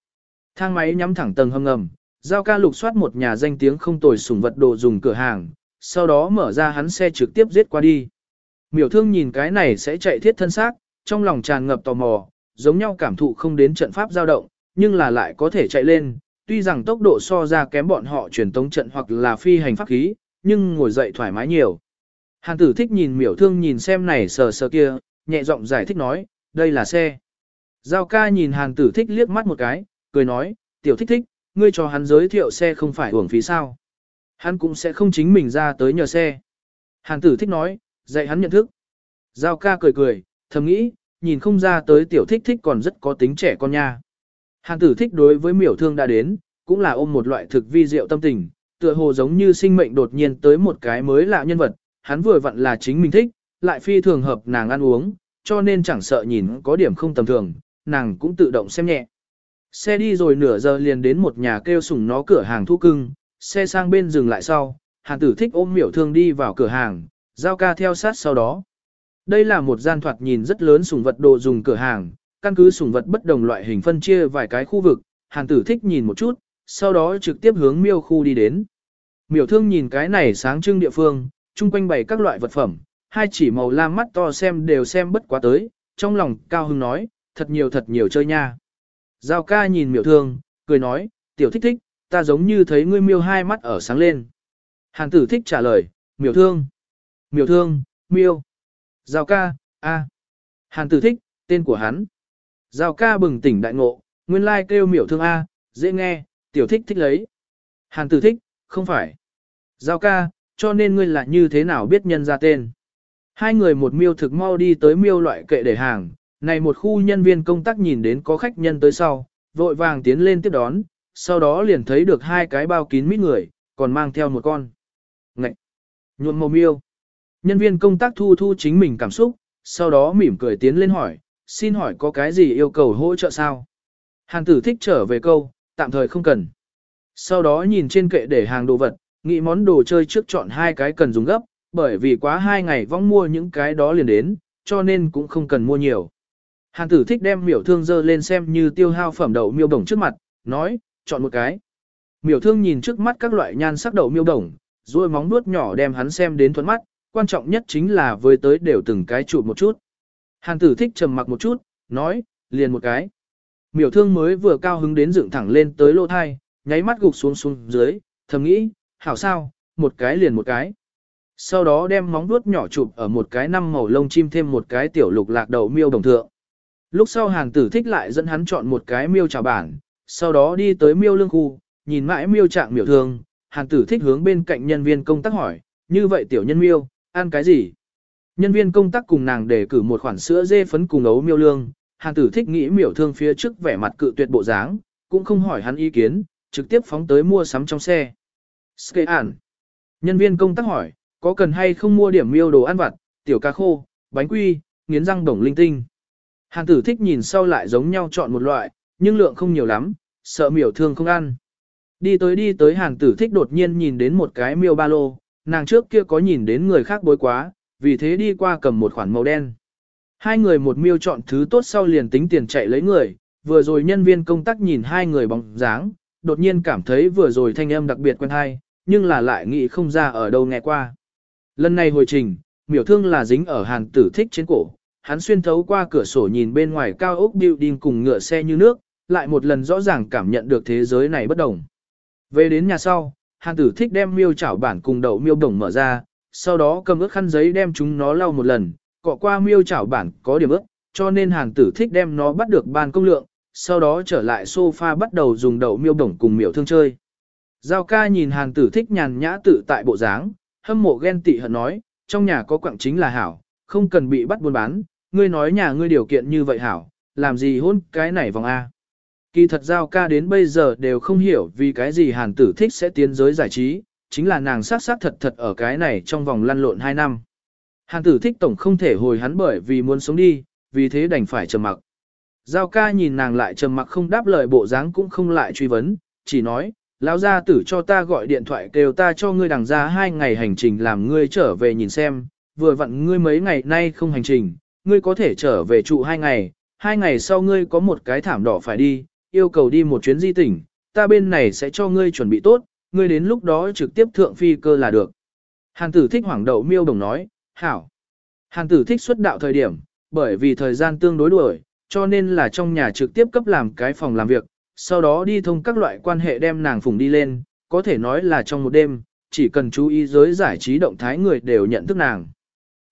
Thang máy nhắm thẳng tầng hầm ngầm, giao ca lục soát một nhà danh tiếng không tồi sủng vật đồ dùng cửa hàng, sau đó mở ra hắn xe trực tiếp giết qua đi. Miểu thương nhìn cái này sẽ chạy thiết thân xác, trong lòng tràn ngập tò mò, giống nhau cảm thụ không đến trận pháp dao động, nhưng là lại có thể chạy lên, tuy rằng tốc độ so ra kém bọn họ truyền tống trận hoặc là phi hành pháp khí, nhưng ngồi dậy thoải mái nhiều. Hàn tử thích nhìn miểu thương nhìn xem này sờ sờ kia, nhẹ giọng giải thích nói, đây là xe. Giao ca nhìn hàn tử thích liếc mắt một cái, cười nói, tiểu thích thích, ngươi cho hắn giới thiệu xe không phải uổng phí sao. Hắn cũng sẽ không chính mình ra tới nhờ xe. Hàn tử thích nói, dạy hắn nhận thức. Giao ca cười cười, thầm nghĩ, nhìn không ra tới tiểu thích thích còn rất có tính trẻ con nha. Hàn tử thích đối với miểu thương đã đến, cũng là ôm một loại thực vi diệu tâm tình, tựa hồ giống như sinh mệnh đột nhiên tới một cái mới lạ nhân vật, hắn vừa vặn là chính mình thích, lại phi thường hợp nàng ăn uống, cho nên chẳng sợ nhìn có điểm không tầm thường, nàng cũng tự động xem nhẹ. Xe đi rồi nửa giờ liền đến một nhà kêu sủng nó cửa hàng thu cưng, xe sang bên dừng lại sau, hàn tử thích ôm miểu thương đi vào cửa hàng, giao ca theo sát sau đó. Đây là một gian thoạt nhìn rất lớn sủng vật đồ dùng cửa hàng, căn cứ sủng vật bất đồng loại hình phân chia vài cái khu vực, hàn tử thích nhìn một chút, sau đó trực tiếp hướng miêu khu đi đến. Miểu thương nhìn cái này sáng trưng địa phương, chung quanh bày các loại vật phẩm, hai chỉ màu lam mắt to xem đều xem bất quá tới, trong lòng cao hưng nói, thật nhiều thật nhiều chơi nha. Giao ca nhìn miểu thương, cười nói, tiểu thích thích, ta giống như thấy ngươi miêu hai mắt ở sáng lên. Hàn tử thích trả lời, miểu thương. Miểu thương, miêu. Giao ca, a. Hàn tử thích, tên của hắn. Giao ca bừng tỉnh đại ngộ, nguyên lai kêu miểu thương a, dễ nghe, tiểu thích thích lấy. Hàn tử thích, không phải. Giao ca, cho nên ngươi là như thế nào biết nhân ra tên. Hai người một miêu thực mau đi tới miêu loại kệ để hàng, này một khu nhân viên công tác nhìn đến có khách nhân tới sau, vội vàng tiến lên tiếp đón, sau đó liền thấy được hai cái bao kín mít người, còn mang theo một con. Ngậy! Nhuộm màu miêu. Nhân viên công tác thu thu chính mình cảm xúc, sau đó mỉm cười tiến lên hỏi, xin hỏi có cái gì yêu cầu hỗ trợ sao? Hàn tử thích trở về câu, tạm thời không cần. Sau đó nhìn trên kệ để hàng đồ vật, nghĩ món đồ chơi trước chọn hai cái cần dùng gấp, bởi vì quá hai ngày vong mua những cái đó liền đến, cho nên cũng không cần mua nhiều. Hàn tử thích đem miểu thương dơ lên xem như tiêu hao phẩm đậu miêu đồng trước mặt, nói, chọn một cái. Miểu thương nhìn trước mắt các loại nhan sắc đậu miêu đồng, rồi móng nuốt nhỏ đem hắn xem đến thuẫn mắt, quan trọng nhất chính là với tới đều từng cái chụp một chút. Hàn tử thích trầm mặc một chút, nói, liền một cái. Miểu thương mới vừa cao hứng đến dựng thẳng lên tới lỗ thai, nháy mắt gục xuống xuống dưới, thầm nghĩ, hảo sao, một cái liền một cái. Sau đó đem móng vuốt nhỏ chụp ở một cái năm màu lông chim thêm một cái tiểu lục lạc đầu miêu đồng thượng. Lúc sau hàng tử thích lại dẫn hắn chọn một cái miêu trào bản, sau đó đi tới miêu lương khu, nhìn mãi miêu trạng miểu thương, hàng tử thích hướng bên cạnh nhân viên công tác hỏi, như vậy tiểu nhân miêu, ăn cái gì? Nhân viên công tác cùng nàng để cử một khoản sữa dê phấn cùng ấu miêu lương, hàng tử thích nghĩ miểu thương phía trước vẻ mặt cự tuyệt bộ dáng, cũng không hỏi hắn ý kiến, trực tiếp phóng tới mua sắm trong xe. Skê ản. Nhân viên công tác hỏi, có cần hay không mua điểm miêu đồ ăn vặt, tiểu cá khô, bánh quy, nghiến răng đồng linh tinh. Hàng tử thích nhìn sau lại giống nhau chọn một loại, nhưng lượng không nhiều lắm, sợ miểu thương không ăn. Đi tới đi tới hàng tử thích đột nhiên nhìn đến một cái miêu ba lô, nàng trước kia có nhìn đến người khác bối quá, vì thế đi qua cầm một khoản màu đen. Hai người một miêu chọn thứ tốt sau liền tính tiền chạy lấy người, vừa rồi nhân viên công tác nhìn hai người bóng dáng, đột nhiên cảm thấy vừa rồi thanh âm đặc biệt quen hay, nhưng là lại nghĩ không ra ở đâu nghe qua. Lần này hồi trình, miểu thương là dính ở hàng tử thích trên cổ, hắn xuyên thấu qua cửa sổ nhìn bên ngoài cao ốc building cùng ngựa xe như nước, lại một lần rõ ràng cảm nhận được thế giới này bất đồng. Về đến nhà sau, hàn tử thích đem miêu chảo bản cùng đậu miêu đồng mở ra, sau đó cầm ước khăn giấy đem chúng nó lau một lần, cọ qua miêu chảo bản có điểm ước, cho nên hàn tử thích đem nó bắt được ban công lượng, sau đó trở lại sofa bắt đầu dùng đậu miêu đồng cùng miểu thương chơi. Giao ca nhìn hàn tử thích nhàn nhã tự tại bộ dáng, hâm mộ ghen tị hận nói, trong nhà có quặng chính là hảo, không cần bị bắt buôn bán, ngươi nói nhà ngươi điều kiện như vậy hảo, làm gì hôn cái này vòng A. Kỳ thật giao ca đến bây giờ đều không hiểu vì cái gì hàn tử thích sẽ tiến giới giải trí, chính là nàng sát sát thật thật ở cái này trong vòng lăn lộn 2 năm. Hàn tử thích tổng không thể hồi hắn bởi vì muốn sống đi, vì thế đành phải trầm mặc. Giao ca nhìn nàng lại trầm mặc không đáp lời bộ dáng cũng không lại truy vấn, chỉ nói, lão gia tử cho ta gọi điện thoại kêu ta cho ngươi đằng ra hai ngày hành trình làm ngươi trở về nhìn xem, vừa vặn ngươi mấy ngày nay không hành trình, ngươi có thể trở về trụ hai ngày, hai ngày sau ngươi có một cái thảm đỏ phải đi, yêu cầu đi một chuyến di tỉnh, ta bên này sẽ cho ngươi chuẩn bị tốt, ngươi đến lúc đó trực tiếp thượng phi cơ là được. Hàn tử thích hoảng đậu miêu đồng nói, hảo. Hàn tử thích xuất đạo thời điểm, bởi vì thời gian tương đối đuổi, cho nên là trong nhà trực tiếp cấp làm cái phòng làm việc, sau đó đi thông các loại quan hệ đem nàng phùng đi lên, có thể nói là trong một đêm, chỉ cần chú ý giới giải trí động thái người đều nhận thức nàng.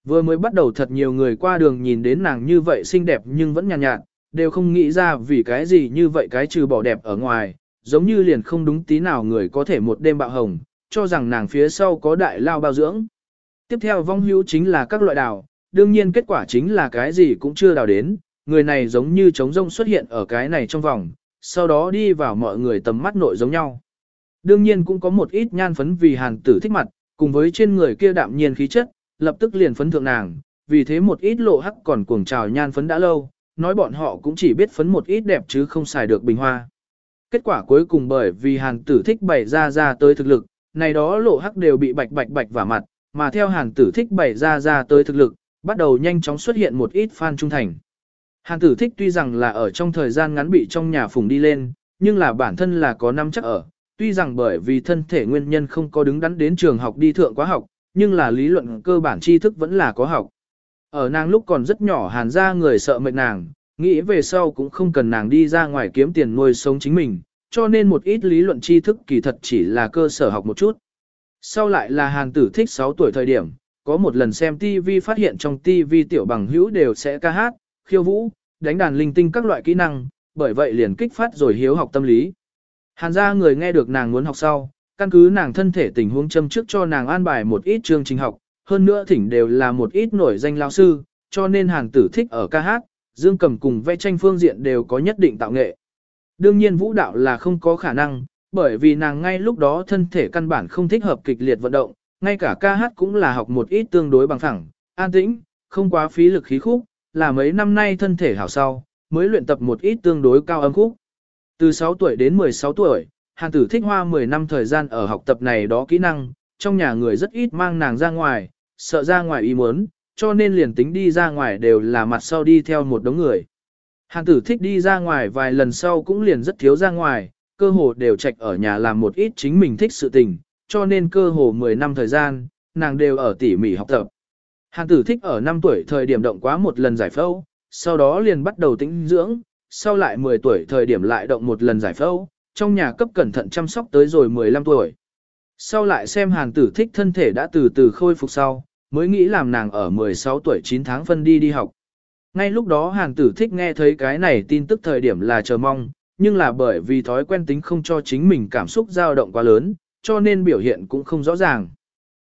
Vừa mới bắt đầu thật nhiều người qua đường nhìn đến nàng như vậy xinh đẹp nhưng vẫn nhàn nhạt, nhạt, đều không nghĩ ra vì cái gì như vậy cái trừ bỏ đẹp ở ngoài, giống như liền không đúng tí nào người có thể một đêm bạo hồng, cho rằng nàng phía sau có đại lao bao dưỡng. Tiếp theo vong hữu chính là các loại đào, đương nhiên kết quả chính là cái gì cũng chưa đào đến, người này giống như trống rông xuất hiện ở cái này trong vòng, sau đó đi vào mọi người tầm mắt nội giống nhau. Đương nhiên cũng có một ít nhan phấn vì hàn tử thích mặt, cùng với trên người kia đạm nhiên khí chất, lập tức liền phấn thượng nàng, vì thế một ít lộ hắc còn cuồng trào nhan phấn đã lâu, nói bọn họ cũng chỉ biết phấn một ít đẹp chứ không xài được bình hoa. Kết quả cuối cùng bởi vì hàn tử thích bày ra ra tới thực lực, này đó lộ hắc đều bị bạch bạch bạch vào mặt, mà theo hàn tử thích bày ra ra tới thực lực, bắt đầu nhanh chóng xuất hiện một ít fan trung thành. Hàn tử thích tuy rằng là ở trong thời gian ngắn bị trong nhà phùng đi lên, nhưng là bản thân là có năm chắc ở, tuy rằng bởi vì thân thể nguyên nhân không có đứng đắn đến trường học đi thượng quá học, nhưng là lý luận cơ bản tri thức vẫn là có học. Ở nàng lúc còn rất nhỏ hàn ra người sợ mệt nàng, nghĩ về sau cũng không cần nàng đi ra ngoài kiếm tiền nuôi sống chính mình, cho nên một ít lý luận tri thức kỳ thật chỉ là cơ sở học một chút. Sau lại là hàn tử thích 6 tuổi thời điểm, có một lần xem TV phát hiện trong TV tiểu bằng hữu đều sẽ ca hát, khiêu vũ, đánh đàn linh tinh các loại kỹ năng, bởi vậy liền kích phát rồi hiếu học tâm lý. Hàn gia người nghe được nàng muốn học sau, căn cứ nàng thân thể tình huống châm trước cho nàng an bài một ít chương trình học, hơn nữa thỉnh đều là một ít nổi danh lao sư, cho nên hàng tử thích ở ca hát, dương cầm cùng vẽ tranh phương diện đều có nhất định tạo nghệ. Đương nhiên vũ đạo là không có khả năng, bởi vì nàng ngay lúc đó thân thể căn bản không thích hợp kịch liệt vận động, ngay cả ca hát cũng là học một ít tương đối bằng phẳng, an tĩnh, không quá phí lực khí khúc, là mấy năm nay thân thể hảo sau, mới luyện tập một ít tương đối cao âm khúc. Từ 6 tuổi đến 16 tuổi, hàng tử thích hoa 10 năm thời gian ở học tập này đó kỹ năng, trong nhà người rất ít mang nàng ra ngoài, sợ ra ngoài ý muốn, cho nên liền tính đi ra ngoài đều là mặt sau đi theo một đống người. Hàn tử thích đi ra ngoài vài lần sau cũng liền rất thiếu ra ngoài, cơ hồ đều trạch ở nhà làm một ít chính mình thích sự tình, cho nên cơ hồ 10 năm thời gian, nàng đều ở tỉ mỉ học tập. Hàn tử thích ở 5 tuổi thời điểm động quá một lần giải phẫu, sau đó liền bắt đầu tĩnh dưỡng, sau lại 10 tuổi thời điểm lại động một lần giải phẫu, trong nhà cấp cẩn thận chăm sóc tới rồi 15 tuổi. Sau lại xem hàn tử thích thân thể đã từ từ khôi phục sau, mới nghĩ làm nàng ở 16 tuổi 9 tháng phân đi đi học. Ngay lúc đó hàn tử thích nghe thấy cái này tin tức thời điểm là chờ mong, nhưng là bởi vì thói quen tính không cho chính mình cảm xúc dao động quá lớn, cho nên biểu hiện cũng không rõ ràng.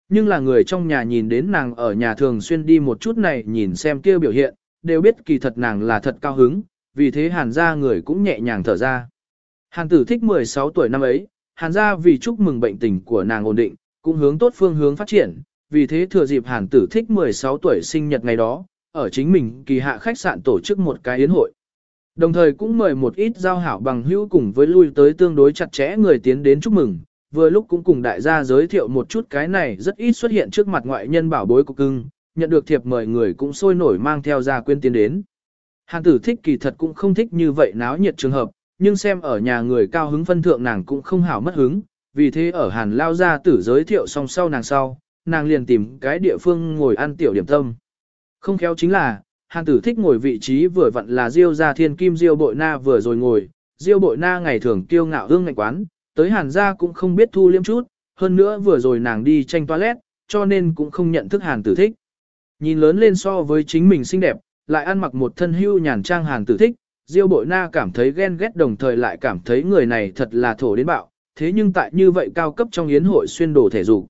Nhưng là người trong nhà nhìn đến nàng ở nhà thường xuyên đi một chút này nhìn xem kia biểu hiện, đều biết kỳ thật nàng là thật cao hứng, vì thế hàn Gia người cũng nhẹ nhàng thở ra. Hàn tử thích 16 tuổi năm ấy, hàn Gia vì chúc mừng bệnh tình của nàng ổn định, cũng hướng tốt phương hướng phát triển, vì thế thừa dịp hàn tử thích 16 tuổi sinh nhật ngày đó, ở chính mình kỳ hạ khách sạn tổ chức một cái yến hội. Đồng thời cũng mời một ít giao hảo bằng hữu cùng với lui tới tương đối chặt chẽ người tiến đến chúc mừng, vừa lúc cũng cùng đại gia giới thiệu một chút cái này rất ít xuất hiện trước mặt ngoại nhân bảo bối của cưng, nhận được thiệp mời người cũng sôi nổi mang theo gia quyên tiến đến. Hàn tử thích kỳ thật cũng không thích như vậy náo nhiệt trường hợp, nhưng xem ở nhà người cao hứng phân thượng nàng cũng không hảo mất hứng, vì thế ở hàn lao gia tử giới thiệu xong sau nàng sau, nàng liền tìm cái địa phương ngồi ăn tiểu điểm tâm. Không khéo chính là, hàn tử thích ngồi vị trí vừa vặn là diêu gia thiên kim diêu bội na vừa rồi ngồi, diêu bội na ngày thường kiêu ngạo hương ngạnh quán, tới hàn gia cũng không biết thu liêm chút, hơn nữa vừa rồi nàng đi tranh toilet, cho nên cũng không nhận thức hàn tử thích. Nhìn lớn lên so với chính mình xinh đẹp, lại ăn mặc một thân hưu nhàn trang hàn tử thích, Diêu bội na cảm thấy ghen ghét đồng thời lại cảm thấy người này thật là thổ đến bạo, thế nhưng tại như vậy cao cấp trong yến hội xuyên đồ thể dục.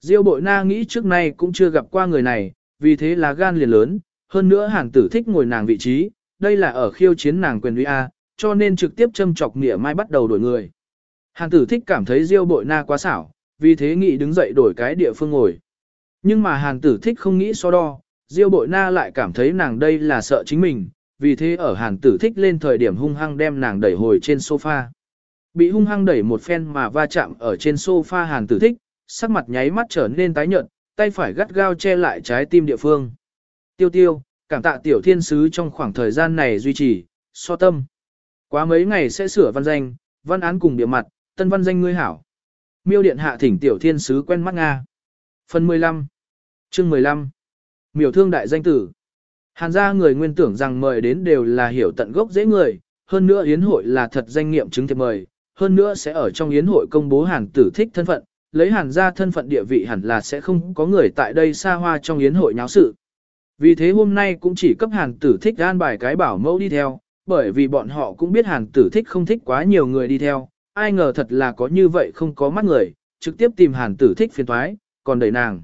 Diêu bội na nghĩ trước nay cũng chưa gặp qua người này, vì thế là gan liền lớn, hơn nữa hàng tử thích ngồi nàng vị trí, đây là ở khiêu chiến nàng quyền uy A, cho nên trực tiếp châm chọc nghĩa mai bắt đầu đổi người. Hàng tử thích cảm thấy diêu bội na quá xảo, vì thế nghĩ đứng dậy đổi cái địa phương ngồi. Nhưng mà hàng tử thích không nghĩ so đo, diêu bội na lại cảm thấy nàng đây là sợ chính mình, vì thế ở hàng tử thích lên thời điểm hung hăng đem nàng đẩy hồi trên sofa. Bị hung hăng đẩy một phen mà va chạm ở trên sofa hàng tử thích, sắc mặt nháy mắt trở nên tái nhợt, tay phải gắt gao che lại trái tim địa phương. Tiêu tiêu, cảm tạ tiểu thiên sứ trong khoảng thời gian này duy trì, so tâm. Quá mấy ngày sẽ sửa văn danh, văn án cùng địa mặt, tân văn danh ngươi hảo. Miêu điện hạ thỉnh tiểu thiên sứ quen mắt Nga. Phần 15 Chương 15 Miểu thương đại danh tử Hàn gia người nguyên tưởng rằng mời đến đều là hiểu tận gốc dễ người, hơn nữa yến hội là thật danh nghiệm chứng thiệp mời, hơn nữa sẽ ở trong yến hội công bố hàn tử thích thân phận, lấy hàn gia thân phận địa vị hẳn là sẽ không có người tại đây xa hoa trong yến hội nháo sự. Vì thế hôm nay cũng chỉ cấp hàn tử thích gan bài cái bảo mẫu đi theo, bởi vì bọn họ cũng biết hàn tử thích không thích quá nhiều người đi theo, ai ngờ thật là có như vậy không có mắt người, trực tiếp tìm hàn tử thích phiền thoái, còn đẩy nàng.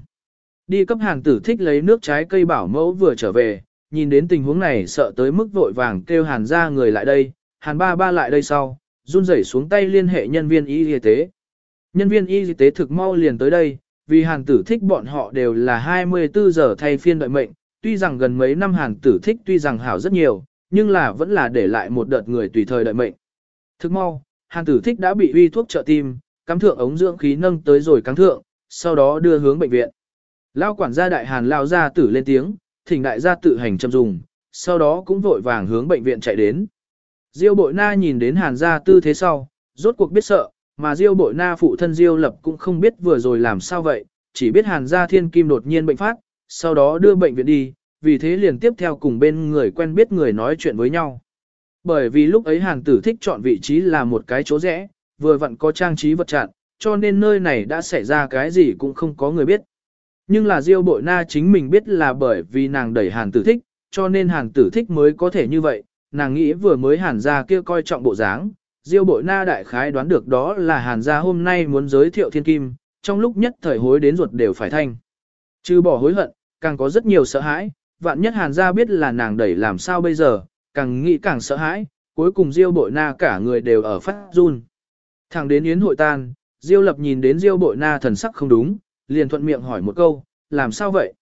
Đi cấp hàn tử thích lấy nước trái cây bảo mẫu vừa trở về, nhìn đến tình huống này sợ tới mức vội vàng kêu hàn ra người lại đây, hàn ba ba lại đây sau, run rẩy xuống tay liên hệ nhân viên y y tế. Nhân viên y tế thực mau liền tới đây, vì hàn tử thích bọn họ đều là 24 giờ thay phiên đợi mệnh, tuy rằng gần mấy năm hàn tử thích tuy rằng hảo rất nhiều, nhưng là vẫn là để lại một đợt người tùy thời đợi mệnh. Thực mau, hàn tử thích đã bị uy thuốc trợ tim, cắm thượng ống dưỡng khí nâng tới rồi cắm thượng, sau đó đưa hướng bệnh viện. Lao quản gia đại hàn lao ra tử lên tiếng, thỉnh đại gia tự hành châm dùng, sau đó cũng vội vàng hướng bệnh viện chạy đến. Diêu bội na nhìn đến hàn gia tư thế sau, rốt cuộc biết sợ, mà Diêu bội na phụ thân Diêu lập cũng không biết vừa rồi làm sao vậy, chỉ biết hàn gia thiên kim đột nhiên bệnh phát, sau đó đưa bệnh viện đi, vì thế liền tiếp theo cùng bên người quen biết người nói chuyện với nhau. Bởi vì lúc ấy hàn tử thích chọn vị trí là một cái chỗ rẽ, vừa vặn có trang trí vật chặn, cho nên nơi này đã xảy ra cái gì cũng không có người biết. Nhưng là Diêu Bội Na chính mình biết là bởi vì nàng đẩy Hàn Tử Thích, cho nên Hàn Tử Thích mới có thể như vậy, nàng nghĩ vừa mới Hàn gia kia coi trọng bộ dáng, Diêu Bội Na đại khái đoán được đó là Hàn gia hôm nay muốn giới thiệu thiên kim, trong lúc nhất thời hối đến ruột đều phải thanh. Trừ bỏ hối hận, càng có rất nhiều sợ hãi, vạn nhất Hàn gia biết là nàng đẩy làm sao bây giờ, càng nghĩ càng sợ hãi, cuối cùng Diêu Bội Na cả người đều ở phát run. Thẳng đến yến hội tan, Diêu Lập nhìn đến Diêu Bội Na thần sắc không đúng, liền thuận miệng hỏi một câu, làm sao vậy?